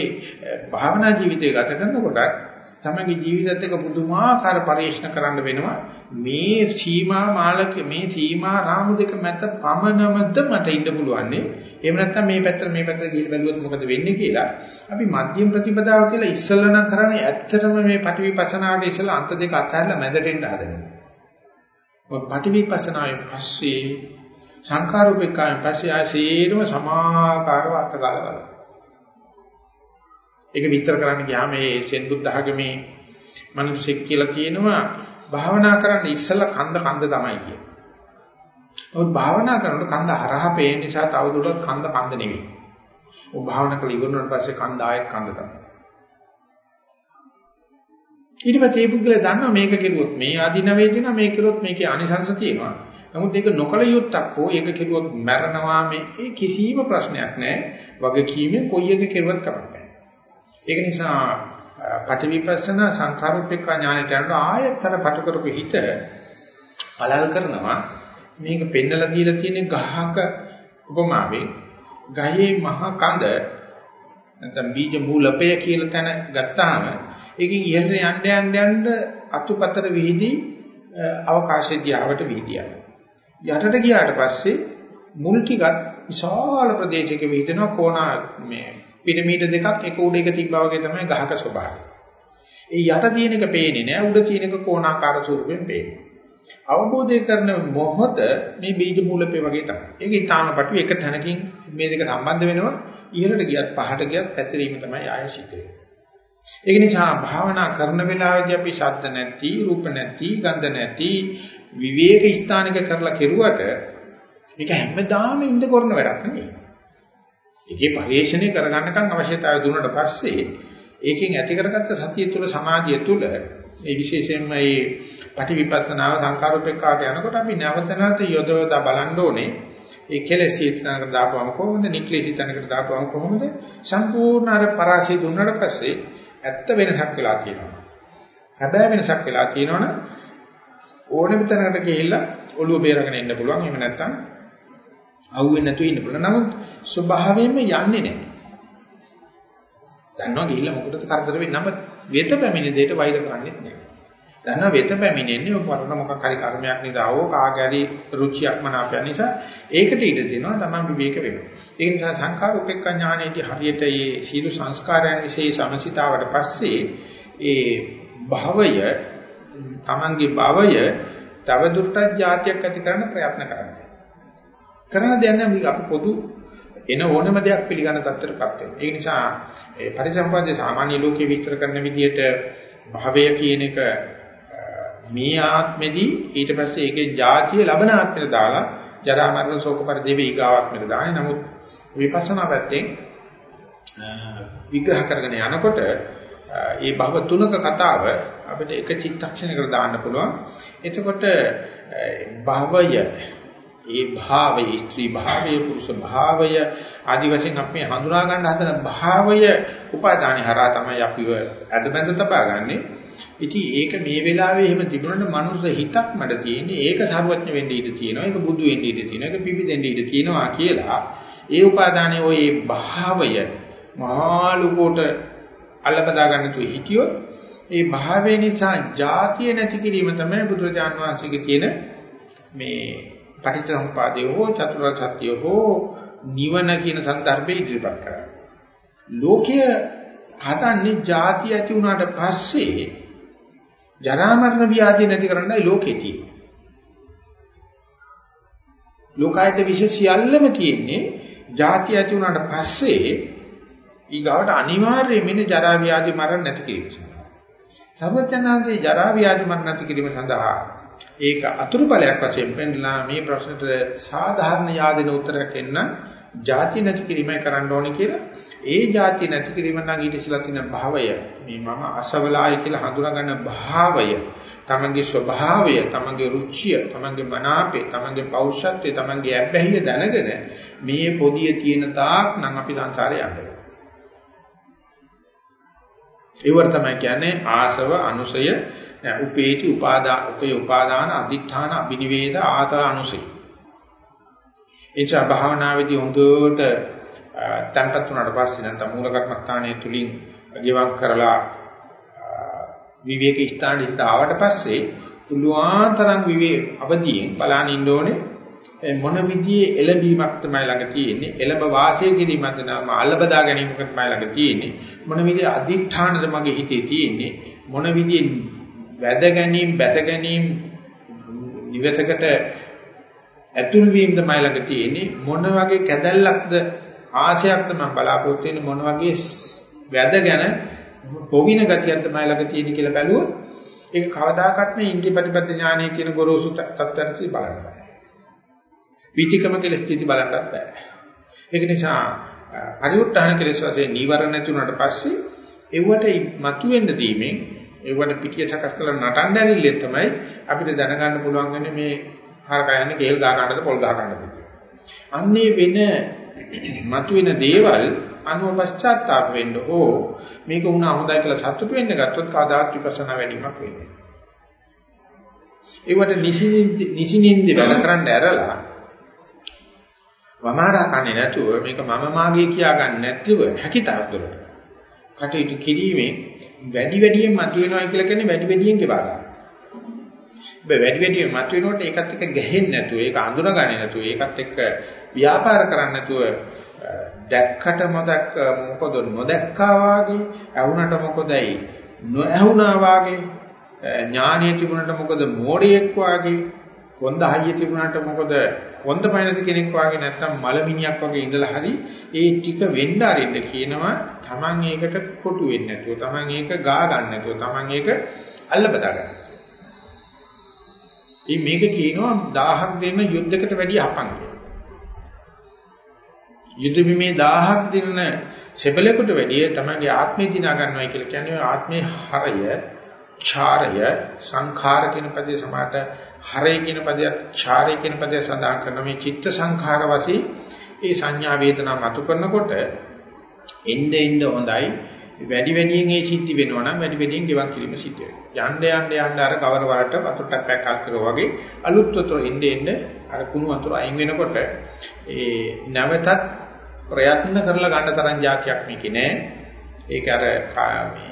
භාවනා ජීවිතය ගත කරනකොට තමගේ ජීවිතත් එක්ක පුදුමාකාර පරිශ්‍රණ කරන්න වෙනවා. මේ සීමා මාලක මේ සීමා රාමු දෙක මැද පමණමද මට ඉන්න පුළුවන්නේ එහෙම නැත්නම් මේ පැත්තට මේ පැත්තට ගිහින් බැලුවොත් මොකද වෙන්නේ කියලා අපි මධ්‍යම ප්‍රතිපදාව කියලා ඉස්සල්ලා නම් කරන්නේ ඇත්තටම මේ පටිවිපස්සනාවට ඉස්සල්ලා අන්ත දෙක අතහැරලා මැදට එන්න හදනවා. මොකද පටිවිපස්සනාවෙන් පස්සේ සංඛාරූපේකාවෙන් පස්සේ ආසීරම සමාකාරව අත්කාල බලනවා ඒක විස්තර කරන්න ගියාම මේ සෙන් බුද්ධ ආගමේ මිනිස්සෙක් කියලා කියනවා භාවනා කරන්න ඉස්සෙල්ලා කන්ද කන්ද තමයි කියන්නේ. ඔය භාවනා කරනකොට කන්ද හරහා පේන නිසා තවදුරටත් කන්ද කන්ද නෙවෙයි. ඔය භාවනා කරලා ඉවරනට පස්සේ කන්ද ආයෙත් කන්ද තමයි. ඊට පස්සේ මේ පුද්ගලයා දන්නවා මේක කෙරුවොත් මේ ආදීන වේදිනා මේක කෙරුවොත් මේකේ අනිසංශ තියෙනවා. නමුත් ඒක නොකල යුත්තක් හෝ ඒක කෙරුවොත් මැරෙනවා මේ කිසිම ප්‍රශ්නයක් නැහැ. වගකීමේ කොයි එක කෙරුවත් කරන්නේ. ඒක නිසා පටිවිපස්සන සංඛාරූපේක්ඛා ඥානයට යනකොට ආයතර පට කරපු හිත පළල් කරනවා. මේක පෙන්නලා දීලා තියෙන ගහක උපමාවෙන්. ගහේ මහ කඳ නැත්නම් බීජ මූලපය කියලා තැන ගත්තාම ඒකෙන් ඉහළට යන්න යන්න යන්න අතුපතර විහිදී අවකාශය දිහාවට විහිදියා. යටට ගියාට පස්සේ මුල් ටිකත් විශාල ප්‍රදේශයක විහිදෙනවා. කොනා මේ පිරමීඩ දෙකක් එක උඩ එක තිබ්බා වගේ තමයි ගහක ස්වභාවය. ඒ යට තියෙන එක පේන්නේ නෑ උඩ තියෙන එක කෝණාකාර ස්වරූපයෙන් පේන්නේ. අවබෝධය කරන මොහොත මේ බීජ මූලපේ වගේ තමයි. ඒක ඊතාන පටු එක තැනකින් මේ දෙක සම්බන්ධ වෙනවා ඉහළට ගියත් පහට ගියත් පැතිරීම තමයි ආය සිද්ධ වෙන්නේ. ඒක නිසා භාවනා කරන වෙලාවේදී අපි ශබ්ද නැති, රූප නැති, ගන්ධ නැති විවේක ස්ථානික කරලා කෙරුවට මේක හැමදාම ඉඳ කරන වැඩක් නෙමෙයි. ඒකේ පරිශ්‍රණය කරගන්නකම් අවශ්‍යතාවය දුන්නට පස්සේ ඒකෙන් ඇති කරගත්ත සතිය තුළ සමාධිය තුළ ඒ විශේෂයෙන්ම මේ පටිවිපස්සනාව සංකාරෝපේක්ඛාට යනකොට අපි නැවත නැවත යොදවලා බලන්න ඕනේ. ඒ කෙලෙස් චේතනාකට දාපුවම කොහොමද? නික්ලේශිතනකට දාපුවම කොහොමද? සම්පූර්ණ අර පරාසය දුන්නාට පස්සේ ඇත්ත වෙනසක් වෙලා තියෙනවා. හැබැයි වෙනසක් වෙලා තියෙනවනේ ඕනෙම තැනකට ගිහිල්ලා ඔළුව බේරගෙන ඉන්න පුළුවන්. එහෙම නැත්නම් අහුවෙන්නේ නැතුව ඉන්න පුළුවන්. නමුත් ස්වභාවයෙන්ම යන්නේ නැහැ. දන්නවා ගිහිල්ලා මොකටද කරදර වෙන්නේ? නමුත් වෙත පැමිණෙන දෙයට වෛර කරන්නේ නැහැ. දන්නවා වෙත පැමිණෙන්නේ වරණ මොකක් හරි කර්මයක් නිසා හෝ කාගැරි රුචියක් මනාපය නිසා ඒකට ඉඩ දෙනවා තමයි විවේක වෙනවා. ඒ නිසා සංඛාර උපේක්ඛා ඥානයේදී හරියට මේ සීල සංස්කාරයන් વિશે සමසිතාවට පස්සේ ඒ භවය තමන්ගේ භවය තව දුරටත් જાතියක් ඇති කරන්න ප්‍රයත්න කරනවා. කරන දෙයක් නම් අපි පොදු එන ඕනම දෙයක් පිළිගන්න තත්ත්වයටපත් වෙනවා. ඒ නිසා ඒ පරිසම්පාදයේ සාමාන්‍ය ලෝකේ විස්තර කරන විදිහට භවය කියන එක මේ ආත්මෙදී ඊට පස්සේ ඒකේ જાතිය ලබන ආත්මෙට දාලා ජරා මරණ ශෝක පරිදේව ඊගාවාත්මෙට දාන්නේ. නමුත් විපස්සනා පැත්තෙන් විග්‍රහ කරගෙන යනකොට ඒ භව තුනක කතාව අපිට එක චිත්තක්ෂණයකට දාන්න පුළුවන්. එතකොට භවය ඒ භාවය ස්ත්‍රී භාවය පුරුෂ භාවය ආදි වශයෙන් අපි හඳුනා ගන්න හදන භාවය උපාදානය හරහා තමයි අපිව ඇදබැඳ තබාගන්නේ. ඉතින් ඒක මේ වෙලාවේ එහෙම තිබුණාට මනුස්ස හිතක් මඩ තියෙන්නේ. ඒක සරුවත්න වෙන්න ඉඩ තියෙනවා. ඒක බුදු වෙන්න ඉඩ තියෙනවා. ඒක පිපිදෙන්න ඉඩ තියෙනවා කියලා. ඒ උපාදානයේ ওই භාවය මහලුකොට අල්ලපදා ගන්න තු හිතියොත් ඒ භාවය නිසා ජාතිය නැති කිරීම තමයි බුදුරජාන් වහන්සේගේ තියෙන මේ පටිච්චසමුපාදය හෝ චතුරාර්ය සත්‍ය හෝ නිවන කියන સંદર્ભේ ඉදිරිපත් කරනවා. ලෝකය හදන්නේ ಜಾති ඇති වුණාට පස්සේ ජරා මරණ ව්‍යාධි නැති කරන්නයි ලෝකේ තියෙන්නේ. ලෝකායත විශේෂ සියල්ලම තියෙන්නේ ಜಾති ඇති වුණාට පස්සේ ඊගාවට අනිවාර්යයෙන්ම ජරා ව්‍යාධි මරණ නැති කිරීම සඳහා. සර්වඥාන්සේ ජරා ව්‍යාධි මරණ නැති කිරීම සඳහා ඒක අතුරුඵලයක් වශයෙන් පෙන්නලා මේ ප්‍රශ්නට සාධාරණ yaadena උත්තරයක් එන්න ಜಾති නැති කිරීමයි කරන්න ඕනේ කියලා. ඒ ಜಾති නැති කිරීම නම් ඊට ඉස්සලා තියෙන භාවය මේ මම අසවලායි කියලා හඳුනා ගන්න භාවය තමන්ගේ ස්වභාවය තමන්ගේ රුචිය තමන්ගේ මනාපේ තමන්ගේ පෞරුෂත්වය තමන්ගේ ඇබ්බැහිය දැනගෙන මේ පොදිය තියෙන තාක් නම් අපි සංසාරේ යන්නේ ඒවට තමයි කියන්නේ ආසව අනුසය උපේති උපාදා උපේ උපාදාන අදිඨාන අබිනිවේද ආතා අනුසය එනිසා භාවනාවේදී හොඳට තැන්පත් වුණාට පස්සේ නැත්නම් මූල කර්මස්ථානයේ තුලින් ගෙවක් කරලා විවේක ස්ථානෙට ආවට පස්සේ පුළුවන් තරම් විවේක අවදියෙන් බලන්න ඉන්න ඕනේ. මොන විදිහේ එළඹීමක් තමයි ළඟ තියෙන්නේ. එළඹ වාසය කිරීමක්ද නම් අල්ලබදා ගැනීමක් තමයි ළඟ තියෙන්නේ. මොන විදිහේ අදිඨානද මගේ හිතේ තියෙන්නේ. මොන විදිහේ වැද ගැනීම බැස ගැනීම නිවසකට ඇතුල් වීම තමයි ළඟ තියෙන්නේ මොන වගේ කැදල්ලක්ද ආශයක්ද මම බලාපොරොත්තු වෙන්නේ මොන වගේ වැදගෙන පොවින ගතියක් තමයි ළඟ තියෙන්නේ කියලා බැලුවොත් ඒක කවදාකවත් මේ ඉන්ද්‍රිය ප්‍රතිපද ඥානයේ කියන ගොරෝසු තත්ත්වයට බලන්න බෑ. විචිකම කෙලස් ස්ථಿತಿ බලන්නත් බෑ. ඒක නිසා පරිඋත්ථාන කෙලස් වශයෙන් නීවරණ නැති වුණාට පස්සේ ඒවට මතුවෙන්න දීමෙන් ඒවට පිටිය සකස් කරලා නටන්න ඇරිල්ලෙන් තමයි අපිට දැනගන්න පුළුවන් වෙන්නේ මේ හරක යන්නේ කේල් ගහ ගන්නද පොල් ගහ ගන්නද අන්නේ වෙන මතුවෙන දේවල් අනුව පශ්චාත්තාප වෙන්න ඕ මේක වුණා හොඳයි කියලා සතුටු වෙන්න ගත්තොත් කාදාත් විපස්සනා වැඩිමක් වෙන්නේ. ඒවට නිසිනින්ද වැඩ කරන්න ඇරලා වමාරා කන්නේ නැතුව මේක මම මාගේ කියා ගන්න නැතිව හැකිතාක් දුරට කටයුතු කිරීමෙන් වැඩි වැඩියෙන් මතුවෙනවා කියලා කියන්නේ වැඩි වැඩියෙන් ගෙවා ගන්න. වැඩි වැඩියෙන් මතුවෙනකොට ඒකත් එක්ක ගැහෙන්නේ නැතුව ඒක අඳුනගන්නේ නැතුව ඒකත් එක්ක ව්‍යාපාර කරන්නේ නැතුව දැක්කට මොදක් මොකද නොදැක්කා වාගේ ඇහුනට මොකදයි නොඇහුණා වාගේ ඥානිය තිබුණට මොකද මෝඩියෙක් වාගේ කොන්ද හයිය තිබුණාට මොකද හොඳ පයින්ති කෙනෙක් වගේ නැත්තම් මලමිණියක් වගේ ඉඳලා හරි ඒ ටික වෙන්න ආරින්න කියනවා Taman ඒකට කොටු වෙන්නේ නැතුව Taman ඒක ගා ගන්න නැතුව Taman ඒක අල්ල බදා ගන්න. ඉතින් මේක කියනවා 1000ක් දෙන්න යුද්ධයකට වැඩිය හපන් කියලා. යුද බිමේ 1000ක් දිනන සෙබලෙකුට වැඩිය තමගේ ආත්මය දිනා ගන්නවා කියලා කියන්නේ ආත්මේ හරය, ඡාරය, සංඛාර කියන පදේ සමාත හරය කියන පදයක්, ඡාරය කියන පදයක් සඳහන් කරන මේ චිත්ත සංඛාර වශයෙන් ඒ සංඥා වේදනා මතු කරනකොට එnde end හොඳයි වැඩි වැඩියෙන් ඒ සිද්ධි වෙනවා නම් වැඩි වැඩියෙන් ගෙවක් කිරීම සිද්ධ වෙනවා. යන්න යන්න යන්න අර කවර වලට වතුර ටැප්පයක් කල් කරා වගේ අලුත් වතුර එnde end අර කුණු වතුර අයින් වෙනකොට ඒ නැවතත් ප්‍රයත්න කරලා ගන්න තරම් જાතියක් මේකේ නෑ. ඒක අර මේ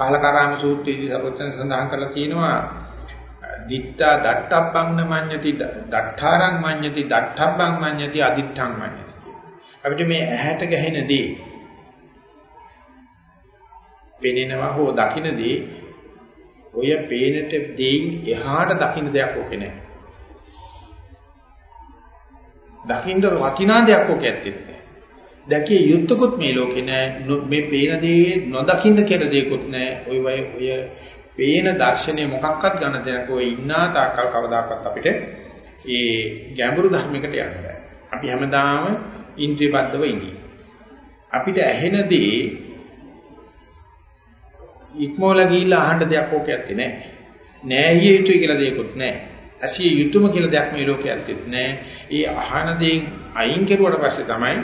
කාලකාරාම සූත්‍රයේදී සර්වඥ සඳහන් කරලා තියෙනවා දිත්තා දට්ඨබ්බං මඤ්ඤති දට්ඨාරං මඤ්ඤති දට්ඨබ්බං මඤ්ඤති අදිත්තං මඤ්ඤති. අපිට මේ ඇහැට ගැහෙන දේ පෙනෙනවා හෝ දකින්නදී ඔය පේනට දෙයින් එහාට දකින්න දෙයක් ඕකේ නැහැ. දකින්න වටිනා දෙයක් ඔක ඇත්තේ නැහැ. දැකිය යුත්තකුත් මේ ලෝකේ නැහැ. මේ පේන දේ නොදකින්න කියලා දෙයක්වත් නැහැ. ඔය වය ඔය පේන දර්ශනය මොකක්වත් ගන්න දෙයක් ඔය ඉන්නා තාකල් කවදාකවත් අපිට ඒ ගැඹුරු ධර්මයකට යන්න බෑ. අපි හැමදාම ඉන්ද්‍රිය බද්ධව ඉන්නේ. අපිට ඇහෙන දේ ඉක්මෝල ගිහිල්ලා අහන්න දෙයක් ඕක ඇත්තේ නැහැ. නෑහිය යුතුයි කියලා දෙයක්වත් නැහැ. ඇසිය යුතුයම කියලා දෙයක් මේ ලෝකයේ ඇත්තෙත් නෑ. ඒ අහන දේන් අයින් කෙරුවට පස්සේ තමයි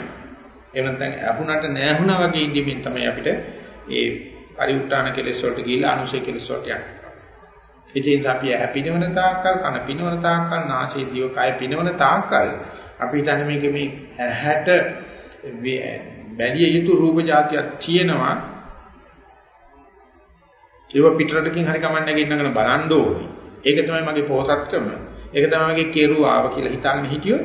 එහෙම නැත්නම් අහුණට නැහුණා වගේ ඉඳීමෙන් තමයි අපිට ඒ පරිඋත්තාන කෙලෙස් වලට ගිහිල්ලා අනුසය කෙලෙස් වලට යන්නේ. ඉතින් අපි හැපිනවන තාක්කල් කන පිනවන තාක්කල් නාසය දිව කය පිනවන තාක්කල් අපි හිතන්නේ මේක මේ ඇහැට බැලිය යුතු රූප જાතියක් තියෙනවා ඒව පිටරටකින් හරි කමන්නේ නැගින්නගෙන බලන්න ඕනේ ඒක තමයි මගේ පොහසත්කම. ඒක තමයි මගේ කෙරුවාව කියලා හිතන්නේ හිටියොත්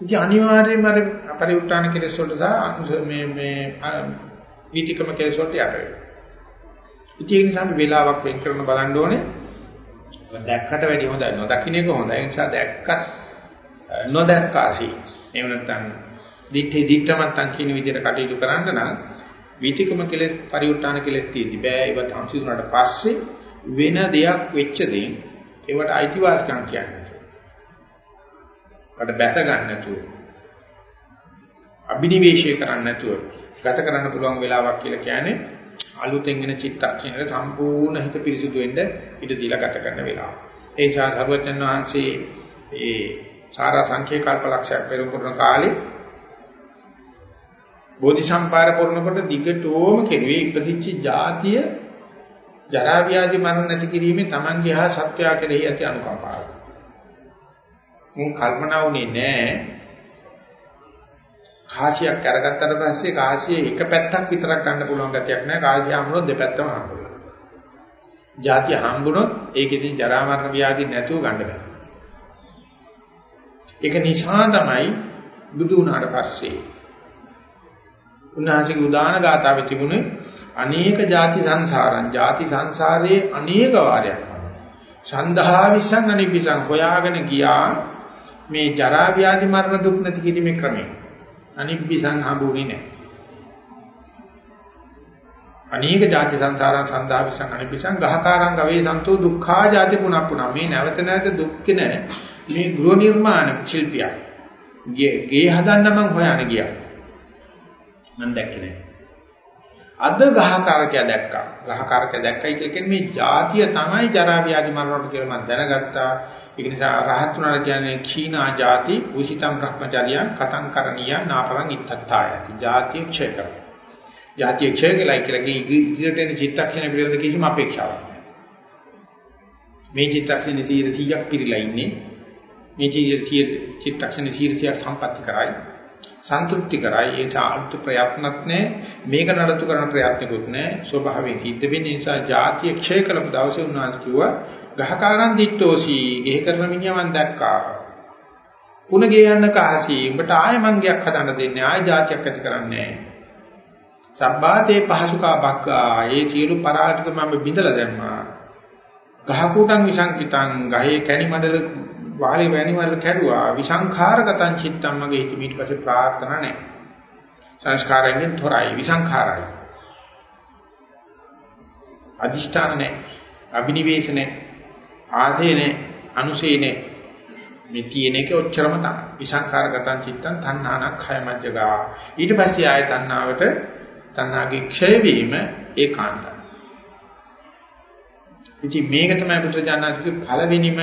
ඉතින් අනිවාර්යයෙන්ම අර පරිඋත්තාන කෙලෙස් වලට සහ මේ මේ වීතිකම කෙලෙස් වලට යට වෙනවා. ඉතින් ඒ නිසා අපි වෙලාවක් වෙන් කරන බලන්න ඕනේ. දැක්කට වැඩි හොඳයි නොදකින්න එක හොඳයි. ඒ නිසා දැක්කත් නොදැක්කාසි. එහෙම නැත්නම් දිත්තේ දිත්තමත්තන් කියන විදිහට කටයුතු කරන්න නම් වීතිකම කෙලෙස් පරිඋත්තාන කෙලෙස් තියෙදි බෑ. ඒවත් හම්සිදුනාට පස්සේ වෙන දෙයක් වෙච්ච දෙයින් ඒවට අයිතිවාසිකම් කියන්නේ. වට බැස ගන්න නැතුව අභිනිවේෂය කරන්න නැතුව ගත කරන්න පුළුවන් වෙලාවක් කියලා කියන්නේ අලුතෙන් එන චිත්තක්ෂණයට සම්පූර්ණ හිත පිරිසුදු වෙන්න ඉඩ දීලා ගත කරන වෙලාව. ඒ නිසා සර්වඥන් වහන්සේ ඒ සාරා සංඛේ කල්පලක්ෂයක් පෙරම් කරන කාලේ බෝධිසම්පාර කරනකොට දිගටම කෙරුවේ ඉපදිච්ච જાතිය ජරා ව්‍යාධි මරණ නැති කිරීමේ Tamange හා සත්‍යය කෙරෙහි ඇති අනුකම්පාව. මුන් කල්පනා වුණේ නෑ කාසියක් අරගත්තට පස්සේ කාසියේ එක පැත්තක් විතරක් ගන්න පුළුවන් ගතියක් නෑ කාසිය හම්බුනොත් දෙපැත්තම හම්බුනවා. ಜಾති හම්බුනොත් ඒකෙදී ජරා මරණ ව්‍යාධි නැතුව ගන්න බෑ. ඒක නිසා තමයි බුදු වුණාට පස්සේ උන්වහන්සේගේ උදාන ගාථාවේ තිබුණේ අනේක ಜಾති සංසාරං ಜಾති සංසාරයේ අනේක වාරයක්. සන්දහා විසං අනිපිසං හොයාගෙන ගියා මේ ජරා ව්‍යාධි මරණ දුක් නැති කිරීමේ ක්‍රමය. අනිවිසං හම්බුනේ නැහැ. අනේක ಜಾති සංසාරං සන්දහා විසං අනිවිසං ගහකාරං ගවේ සන්තෝ දුක්ඛා ಜಾති පුනප්පුනා මේ නැවත නැවත දුක්ඛ නැ මේ ගෘහ නිර්මාණ ශිල්පියා. ගේ හදන්න මං හොයන්න ගියා. මම දැක්කේ නෑ. අද ගහකාරකයා දැක්කා. ගහකාරකයා දැක්කයි කියන්නේ මේ જાතිය තමයි ජරා ව්‍යාධි මරණට කියලා මම දැනගත්තා. ඒක නිසා රහත් උනාලා කියන්නේ ක්ෂීණා જાති, උසිතම් භ්‍රමචර්යයන්, කතං කරණීය, නාපරං ඉත්තත්තාය. જાතිය ක්ෂය කරනවා. જાතිය ක්ෂය කළයි කියලා කියන්නේ ඉදිරියට එන චිත්තක්ෂණ පිළිබඳ කිසිම අපේක්ෂාවක් නැහැ. මේ චිත්තක්ෂණේ 100ක් පිරීලා ඉන්නේ. මේ චිත්තක්ෂණේ 100ක් සම්පත්‍ති කරයි. සන්තුෂ්ටි කරයි. ඒ සාර්ථ ප්‍රයත්නත් නැහැ. මේක නඩත්තු කරන ප්‍රයත්නකුත් නැහැ. ස්වභාවයෙන් සිද්ධ වෙන්නේ නිසා ಜಾතිය ක්ෂය කරපු දවසේ උන්වහන්සේ කිව්වා ගහකාරන් දිට්ටෝසි ගෙහ කරන මිනිහා මන් දැක්කා. පුන ගේ යන්න කහසි. උඹට ආය මංගයක් හදන්න දෙන්නේ ආය ಜಾතියක් ඇති කරන්නේ සබ්බාතේ පහසුකා බක්කා. ඒ සියලු පරාටික මම බිඳලා දැම්මා. ගහ කුටන් විසංකිතං ගහේ කැණි මඩල වාලේ වැණි වල කැඩුවා විසංඛාරගතං චිත්තම් මගේ හිත ඊට පස්සේ ප්‍රාර්ථනා නැහැ. සංස්කාරයෙන් තොරයි විසංඛාරයි. අදිෂ්ඨාන නැහැ. අබිනිවේෂ නැහැ. ආදේ නැහැ. අනුසේ නැහැ. මේ තියෙන එක ඔච්චරම තමයි. විසංඛාරගතං චිත්තං තණ්හාන khය මජ්ජගා. ඊට පස්සේ ආය තණ්හාවට තණ්හාගේ ක්ෂය වීම ඒකාන්තයි. ඉතින් මේක තමයි බුදුජානනාථගේ පළවෙනිම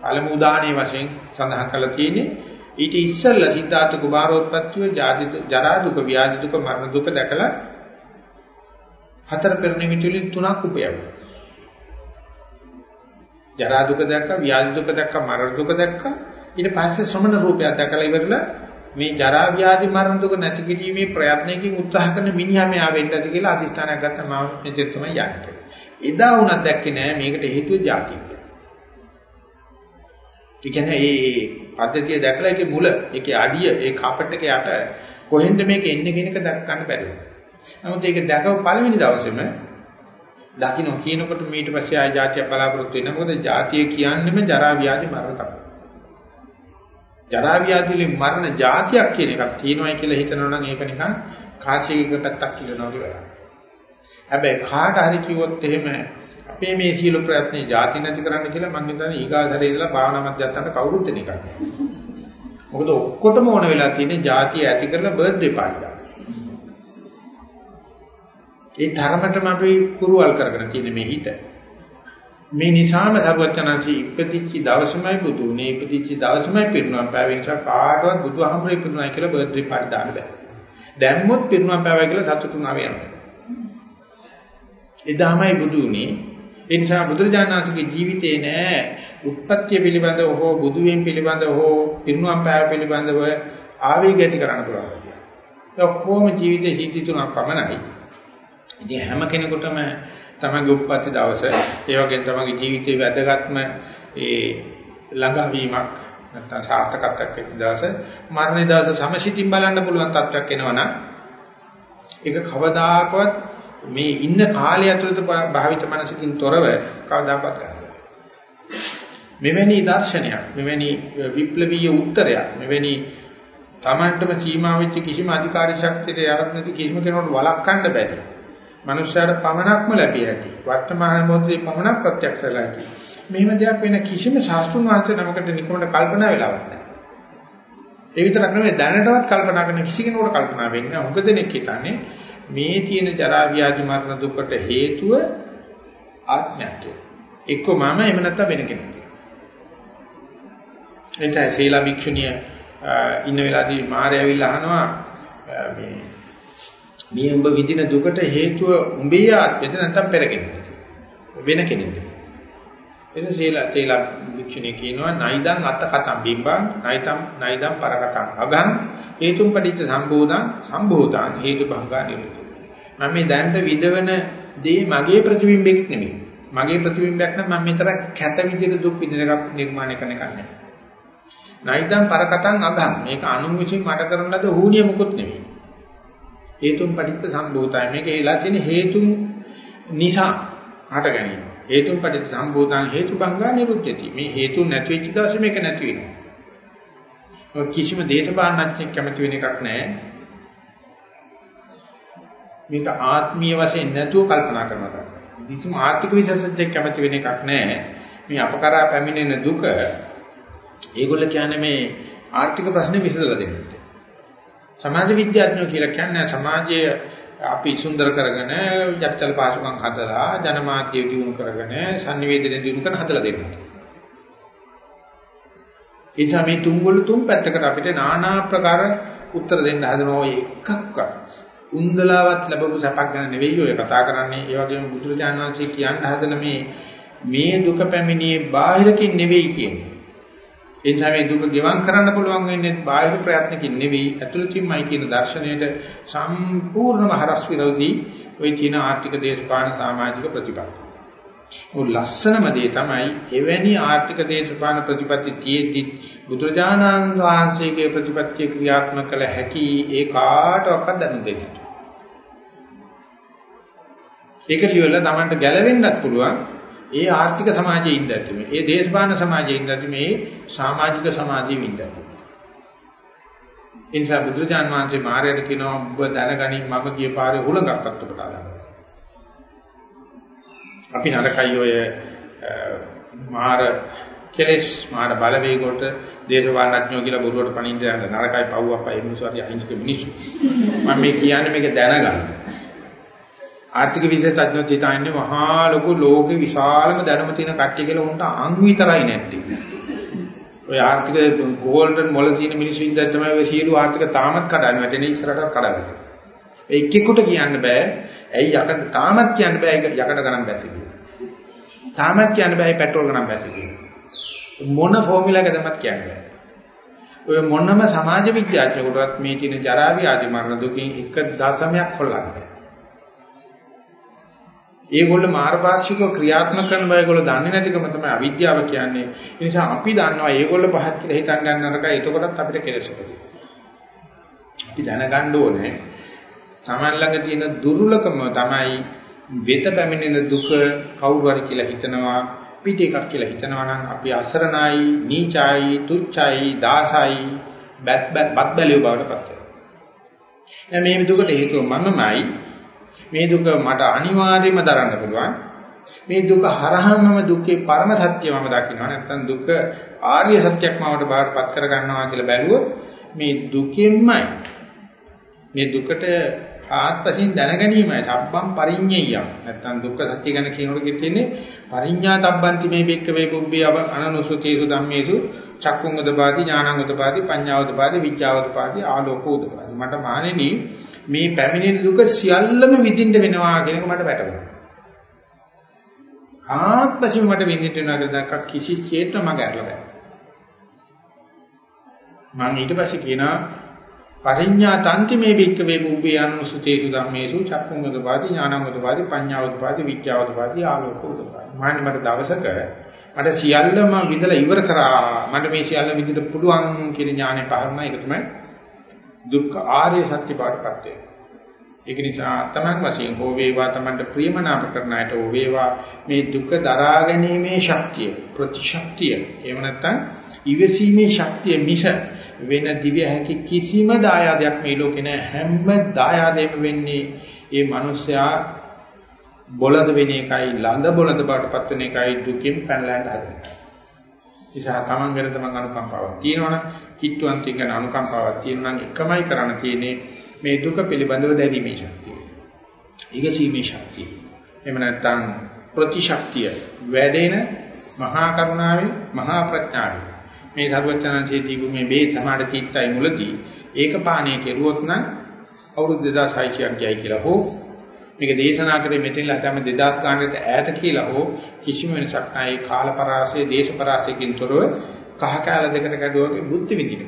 පළමු උදාහරණයේ වශයෙන් සඳහන් කරලා තියෙන්නේ. ඊට ඉස්සෙල්ලා සිද්ධාර්ථ කුමාරෝත්පත්තිය ජාති ජරා දුක ව්‍යාධි දුක මරණ දුක දැකලා හතර පෙර නිමිතිවලින් තුනක් උපයනවා. ජරා දුක දැක්ක, ව්‍යාධි දුක දැක්ක, මරණ දුක දැක්ක. ඊට පස්සේ ශ්‍රමණ රූපයක් දැකලා ඉවරලා මේ ජරා ව්‍යාධි මරණ දුක නැති කිරීමේ ප්‍රයත්නයකින් උත්සාහ කරන මිනිහා මෙයා වෙන්න ඇති කියලා අදිස්ථානයක් ගත්තා මම මෙතෙක් තමයි යන්නේ. එදා වුණත් දැක්කේ නෑ මේකට හේතුව ජාතිය. ඒ කියන්නේ මේ පද්ධතිය දැකලා ඒකේ මුල, ඒකේ අඩිය, ඒ කපට් එක යට කොහෙන්ද මේක එන්නේ කියන එක දැක ගන්න බැරි වුණා. නමුත් ඒක දැකව පළවෙනි දවසේම දකින්න කියනකොට ඊට පස්සේ ආය જાතිය බලාපොරොත්තු වෙන මොකද જાතිය කියන්නේම ජරා ව්‍යාධි මරණ තමයි. ජරා ව්‍යාධි වලින් මරණ જાතියක් කියන එකක් තියෙනවායි කියලා හිතනවනම් ඒක නිකන් කාසියකට පැත්තක් කියනවා වගේ වැඩක්. හැබැයි කාට හරි කිව්වොත් එහෙම අපේ මේ සීල ප්‍රයත්නේ ಜಾති නැති කරන්න කියලා මම හිතන්නේ ඊගාසරේ ඉඳලා භාවනා මධ්‍යස්ථානට කවුරුත් දෙන එකක්. මොකද ඔක්කොටම ඕන වෙලා තියෙන්නේ ಜಾති ඇති කරලා බර්ත්ඩේ පාටි දාන්න. ඒ තරමටම අපි කුරුවල් කරගෙන තියෙන මේ හිත. මේ නිසාම සරුවචනanse ඉපදිච්ච දවසමයි බුදු උනේ ඉපදිච්ච දවසමයි පිරුණම් පෑවේ නිසා කාටවත් බුදුහමරේ පිරුණා කියලා බර්ත්ඩේ පාටි දාන්න බෑ. දැම්මොත් පිරුණම් පෑවයි කියලා සතුටු නැව යනවා. එදාමයි බුදු උනේ ඒ නිසා බුදුරජාණන්සේගේ ජීවිතේ නෑ උත්පත්ති පිළිබඳව හෝ බුදු වීම පිළිබඳව හෝ පිරුණම් පෑව පිළිබඳව ආවේග ඇති කරන්න පුළුවන්. ඒ ඔක්කොම ජීවිතේ සිද්ධි තුනක් පමණයි. ඉතින් හැම කෙනෙකුටම තමගේ උත්පත්ති දවස, ඒ වගේම තමගේ ජීවිතේ වැදගත්ම ඒ ළඟවීමක් නැත්නම් සාර්ථකත්වයක් වෙච්ච දවස, මරණ දවස සමසිතින් බලන්න පුළුවන් තත්ත්වයක් එනවනම් ඒක කවදාකවත් මේ ඉන්න කාලය ඇතුළත භාවිත මනසකින් තොරව කවදාකවත් ගන්න. මෙවැනි දර්ශනයක්, මෙවැනි විප්ලවීය උත්තරයක්, මෙවැනි Tamanටම සීමා වෙච්ච කිසිම අධිකාරී ශක්තියක යාරක් නැති කිසිම කෙනෙකුට වළක්වන්න බැහැ. මනුෂ්‍යයාට පමණක්ම ලැබිය හැකි. වර්තමාන මොහොතේ පමණක් ප්‍රත්‍යක්ෂලා හැකි. මෙහෙම දෙයක් වෙන කිසිම ශාස්ත්‍රුන් වහන්සේ නමකට නිකමට කල්පනා වෙලාවක් නැහැ. ඒ විතරක් නෙවෙයි දැනටවත් කල්පනා කරන කිසි කෙනෙකුට කල්පනා වෙන්නේ නැහැ. මොකද දෙනෙක් හිතන්නේ මේ තියෙන ජරා ව්‍යාධි මරණ දුකට හේතුව ආත්මයක් එක්ක මම එහෙම නැත්නම් වෙන කෙනෙක්. එතයි සීලා භික්ෂුණිය ඉන්න වෙලාවේදී මාරය ඇවිල්ලා අහනවා මේ මේ උඹ විඳින දුකට හේතුව උඹේ ආත්මෙද නැත්නම් පෙර කෙනෙක්ද? වෙන කෙනෙක්ද? එතන සීලා සීලා භික්ෂුණිය කියනවා නයිදං අත්ත කතම් බිම්බං නයිතම් නයිදම් පරකතං අගං හේතුම් පටිච්ච සම්බෝධං සම්බෝධං හේතු භංගා නිරුද්ධ මම මේ දැනට විදවන දේ මගේ ප්‍රතිබිම්බයක් නෙමෙයි. මගේ ප්‍රතිබිම්බයක් නම් මම මෙතර කැත විදිහට දුක් විඳින එකක් නිර්මාණය කරන එකක් නෙමෙයි. නයිදම් පරකතං අගං මේක අනුන් විසින් මට කරන ලද ඌණිය මුකුත් නෙමෙයි. හේතුම් පටිච්ච සම්භූතයි මේක ඒලා තියෙන හේතුන් නිසා හට ගැනීම. හේතුන් පටිච්ච සම්භූතං හේතුබංගා නිරුද්ධති. මේ හේතු නැති වෙච්ච දවසේ මේක නැති වෙනවා. කිසිම දේශපාලනඥයෙක් කැමති වෙන එකක් නැහැ. මේක ආත්මීය වශයෙන් නැතුව කල්පනා කරනවා කිසිම ආර්ථික විශේෂඥයෙක් කැමති වෙන එකක් නැහැ. මේ අපකරා පැමිණෙන දුක ඒගොල්ල කියන්නේ මේ ආර්ථික ප්‍රශ්නේ විසඳලා දෙන්නේ. සමාජ විද්‍යාඥයෝ කියලා කියන්නේ සමාජයේ අපි සුන්දර කරගෙන යත්තල් පාසුකම් හදලා ජනමාධ්‍ය දියුණු කරගෙන sannivedana දියුණු කරන හදලා දෙනවා. ඒ නිසා මේ තුන්ගොල්ල තුන් පැත්තකට අපිට নানা ආකාර උත්තර දෙන්න හදන ඔය එකක්වත් උන්දලාවත් ලැබපු සපක් ගැන නෙවෙයි ඔය කතා කරන්නේ. ඒ වගේම බුදුරජාණන් වහන්සේ කියන්න හදන මේ මේ දුක පැමිණියේ බාහිරකින් නෙවෙයි කියන්නේ. ඒ නිසා මේ දුක ගෙවම් කරන්න පුළුවන් වෙන්නේ බාහිර ප්‍රයත්නකින් නෙවෙයි ඇතුළතින්මයි කියන දර්ශනයට සම්පූර්ණම හරස් විරෝධී ওই තියෙන ආර්ථික දේශපාලන සමාජික ප්‍රතිපත්ති. ਉਹ ලස්සනම දේ තමයි එවැනි ආර්ථික දේශපාලන ප්‍රතිපත්ති තියෙද්දි බුදුරජාණන් වහන්සේගේ ප්‍රතිපත්තිය ක්‍රියාත්මක කළ හැකි ඒ කාටවත් දැනුම් දෙන්නේ. ඒක ලියවලා Tamanට ගැලවෙන්නත් පුළුවන් ඒ ආර්ථික සමාජයේ ඉඳද්දි මේ. ඒ දේශපාලන සමාජයේ ඉඳද්දි මේ සමාජික සමාජයේ ඉඳද්දි ඒ නිසා බුදුජාන් වහන්සේ මාර්යයට කියනවා ඔබ දැනගනින් මම ගිය පාරේ හුලඟක්වත් ඔබට ආලා අපි නරකයි ඔය මාර කෙලස් මාර බලවේගකට දේශපාලනඥයෝ කියලා බොරුවට පණින්න යන නරකයි පව් අපයි මිනිස්සු හරි අහිංසක මිනිස්සු. මම මේ කියන්නේ මේක දැනගන්න. ආර්ථික විශේෂඥයෝ හිතන්නේ මහා ලොකු ලෝකේ විශාලම දැනුම තියෙන කට්ටිය කියලා උන්ට අං විතරයි නැත්තේ. ඔය ආර්ථික ගෝල්ඩන් මොළ තියෙන මිනිස්සු ඉඳන් තමයි ඔය සියලු ආර්ථික තාමත් කඩන්නේ. වැටෙන්නේ ඉස්සරහට කඩන්නේ. ඒ එක්කෙකුට කියන්න බෑ. ඇයි යකඩ තාමත් කියන්න බෑ ඒක යකඩ ගණන් බැසි කියලා. තාමත් කියන්න බෑ පෙට්‍රෝල් ගණන් බැසි කියලා. මොන ෆෝමියුලා එකදමත් කියන්නේ? ඔය මොනම සමාජ විද්‍යාඥයෙකුටවත් මේ කියන ජරා ව්‍යාධි මරණ දුකින් එක දශමයක් හොල්ලන්නේ. ඒගොල්ලෝ මාර්ගපාක්ෂිකව ක්‍රියාත්මක කරන බය ඒගොල්ලෝ දන්නේ නැතිකම තමයි අවිද්‍යාව කියන්නේ. ඒ නිසා අපි දන්නවා ඒගොල්ලෝ පහත් කියලා හිතන් ගන්න නරකයි. එතකොටත් අපිට කෙලෙස් උපදිනවා. අපි දැනගන්න ඕනේ තමන් ළඟ තියෙන දුර්ලභම තමයි වෙත පැමිණෙන දුක කවුරු හරි කියලා හිතනවා පිට එකක් කියලා හිතනවා නම් අපි අසරණයි, නීචයි, තුච්චයි, දාසයි, බත් බත් බත් බැලියෝ බවට පත් වෙනවා. දැන් මේ දුකට හේතුව මමමයි. මේ දුක මට අනිවාර්යයෙන්ම දරන්න පුළුවන්. මේ දුක හරහාම දුකේ පරම සත්‍ය මම දකින්නවා. නැත්නම් දුක ආර්ය සත්‍යයක් මවට බාරපත් කර ගන්නවා කියලා බැලුවොත් මේ දුකෙන්මයි මේ දුකට ආත්පසින් දැන ගැනීමයි සබ්බම් පරිඤ්ඤයම්. නැත්තම් දුක්ඛ සත්‍ය ගැන කියනකොට කියෙන්නේ පරිඤ්ඤා තබ්බන්ති මේ බෙක්ක වේ පුබ්බේ අව අනනුසුතේසු ධම්මේසු චක්කුං උදපාදි ඥානං උදපාදි පඤ්ඤා උදපාදි විඥා උදපාදි ආලෝක උදපාදි. මට මානෙනි මේ පැමිණෙන දුක සියල්ලම විඳින්න වෙනවා කියන එක මට වැටහුණා. ආත්පසින් මට විඳින්න වෙනවා කියලා කිසිසේත් මම ගැරලා බෑ. මම ඊට පස්සේ කියනවා පරිඥා තන්ති මේ බික්ක වේ බුබ්බේ අනුසුතේසු ධම්මේසු චක්කුංගදපාති ඥානංගදපාති පඤ්ඤාවදපාති විඥාවදපාති ආලෝකෝදපාති මාන්නේ මට දවසක මට සියල්ලම විඳලා ඉවර කරා. මට මේ සියල්ල විඳින්න පුළුවන් කියන ඥානෙ පහරන එක තමයි දුක්ඛ ආර්ය සත්‍ය පාඩපත් වේ ඒක නිසා තමන් වශයෙන් හෝ වේවා තමන්ට ප්‍රියමනාප කරන අයට හෝ වේවා මේ දුක දරා ගැනීමේ ශක්තිය ප්‍රතිශක්තිය එහෙම නැත්නම් ඉවසීමේ ශක්තිය මිස වෙන දිව්‍ය හැකි කිසිම දායාදයක් මේ ලෝකේ නැහැ හැම දායාදයක්ම වෙන්නේ ඒ මිනිස්යා බොළඳ වෙන එකයි ළඟ බොළඳ බාටපත් වෙන එකයි දුකින් පැනලා යන හදන. නිසා තමන් ගැන තමන් අනුකම්පාවක් තියෙනවනම් කිට්ටුවන්තින් ගැන අනුකම්පාවක් තියෙනවා නම් එකමයි කරන්න තියෙන්නේ මේ දුක පිළිබඳව දැරීමේ ශක්තිය. ඊගසීමේ ශක්තිය. එහෙම නැත්නම් ප්‍රතිශක්තිය වැඩෙන මහා කරුණාවේ මහා ප්‍රඥාවේ මේ සර්වඥාන්සේ දීපු මේ මේ සමාඩ චිත්තයි මුලදී ඒක පාණය කෙරුවොත් නම් අවුරුදු 2600ක් ගියයි කියලා හෝ මේක දේශනා කරේ මෙතනලා තමයි 2000 ගානකට ඈත කියලා හෝ කිසිම වෙනසක් නැහැ. ඒ කාල පරාසයේ දේශ පරාසයකින් තොරව කහ කාල දෙකට ගැඩුවගේ බුද්ධ විදින.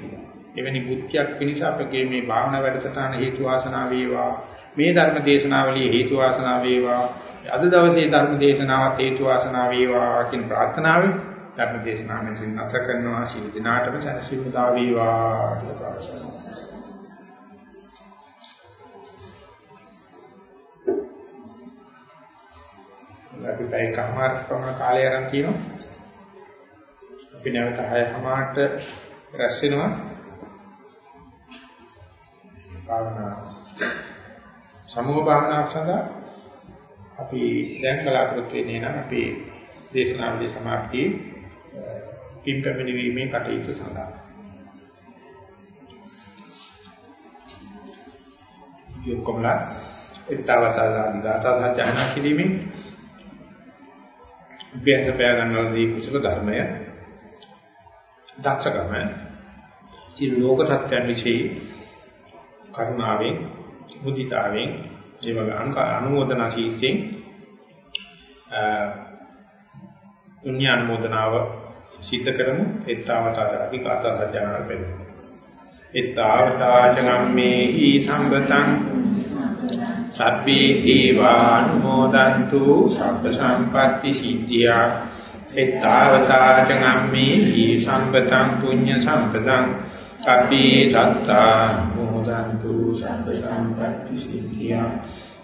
එවැනි බුද්ධියක් පිණිස අපගේ මේ භාවනා වැඩසටහන හේතු වාසනා වේවා. මේ ධර්ම දේශනාවලිය හේතු වාසනා වේවා. අද දවසේ ධර්ම දේශනාවත් හේතු වාසනා වේවා කියන ප්‍රාර්ථනාවෙන් ධර්ම දේශනාව මෙතන නැත කරනවා ශීල දිනාටම සැනසීම දා වේවා කියලා ප්‍රාර්ථනා අපි පැය කමාර ප්‍රමාණ කාලය අරන් තියෙනවා. අපි නැවත 6:00ට රැස් වෙනවා. භාවනා සමුහ භාවනාවක් සඳහා අපි දැන් බලාපොරොත්තු වෙන්නේ නම් අපි දේශනාවලිය සමාප්තියේ පින් පැමිණි වීමේ කටයුතු සඳහා. යොක්කොමලා එක්තාවතාවාදී ගාථා සජ්ජායනා කිරීමෙන් උපයස පය ගන්නා දී කුසල ධර්මය දක්ෂකම සිය ලෝක සත්‍යයන් વિશે කරුණාවෙන් මුදිතාවෙන් ඒ වගේ අනුමೋದනා ශීසෙන් අ දුන්‍ය අනුමೋದනාව සිද්ධ කරමු. එත්තාවතාරි කාථා සජ්ජානන පෙරේ එත්තාවතාචනම්මේහි සම්බතං සබ්බේ දීවානුමෝදන්තු සබ්බ සම්පatti සිද්ධියා. එත්තාවතාචනම්මේහි සම්බතං පුඤ්ඤ සම්පතං සබ්බේ සත්තා මොදන්තු සබ්බ සම්පatti සිද්ධියා.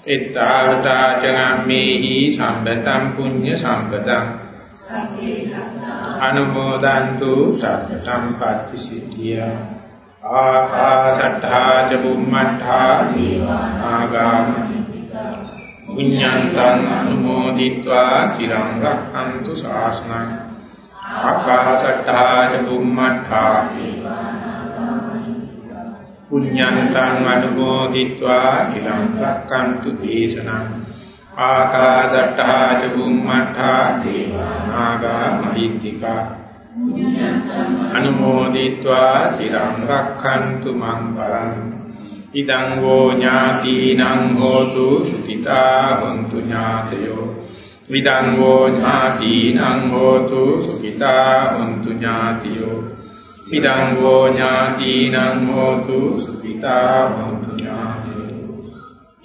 එත්තාවතා චනම්මේහි සම්පතම් පුඤ්ඤ සම්පතං අනුමෝදන්තු සබ්බ සම්පatti සිද්ධිය. ආකාශට්ඨා ච බුම්මට්ඨා ආගාම. පුඤ්ඤන්තං අනුමෝදිत्वा চিරං රක්ඛන්තු ශාසනං ආකාශට්ඨා ච බුම්මට්ඨා පුඤ්ඤන්තං අනුමෝදිत्वा চিරං රක්ඛන්තු දේශනං. ආකාසට්ටා ච බුම්මට්ටා දේවානාගා මහිද්దికා අනුමෝදිත්වා চিරං රක්ඛන්තු මං බලං ඉදං වෝ ඥාතිනං හෝතු සුඛිතා හොන්තු ඥාතයෝ ඉදං වෝ ඥාතිනං හෝතු සුඛිතා හොන්තු ඥාතියෝ ඉදං වෝ ඥාතිනං හෝතු සුඛිතා හොන්තු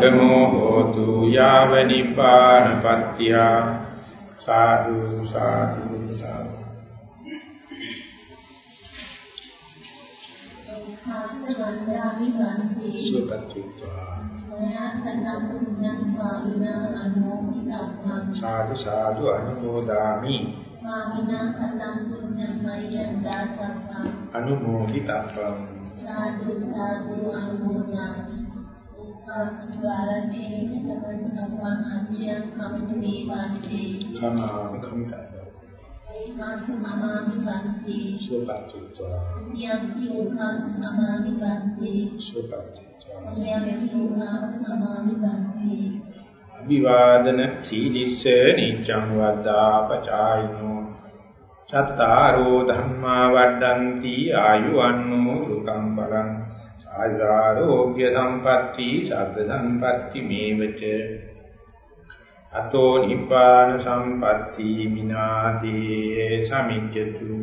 තමෝ හෝතු යාව නිපානපත්ත්‍ය සාදු සාදු සාදු සාදු සාදු අනුමෝදාමි ස්වාමිනා කතං පුඤ්ඤං මරියන්දාතප්පං අනුමෝදිතප්පං සාදු සාදු අනුමෝදාමි සමාධි සම්ති සුපත්තුත්වා යම් යෝගාස සමාධි බන්ති සුපත්තුත්වා යම් යෝගාස සමාධි බන්ති අභිවාදන සීලිස්ස නිච්ඡං වද්දා පචායිනෝ චත්තාරෝ ධම්මා වඩ්ඩಂತಿ ආයුවන්නෝ සුඛං බලං ආයුරෝග්‍ය සම්පatti සබ්බ සම්පatti මේවච අතෝ නිපාන සම්පatti මිනාදී සමිජ්ජතු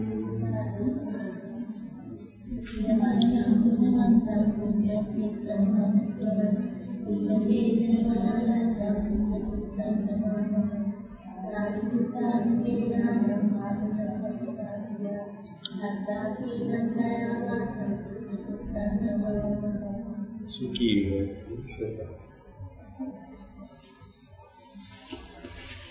සත්තා සුඛී හොතු සුඛ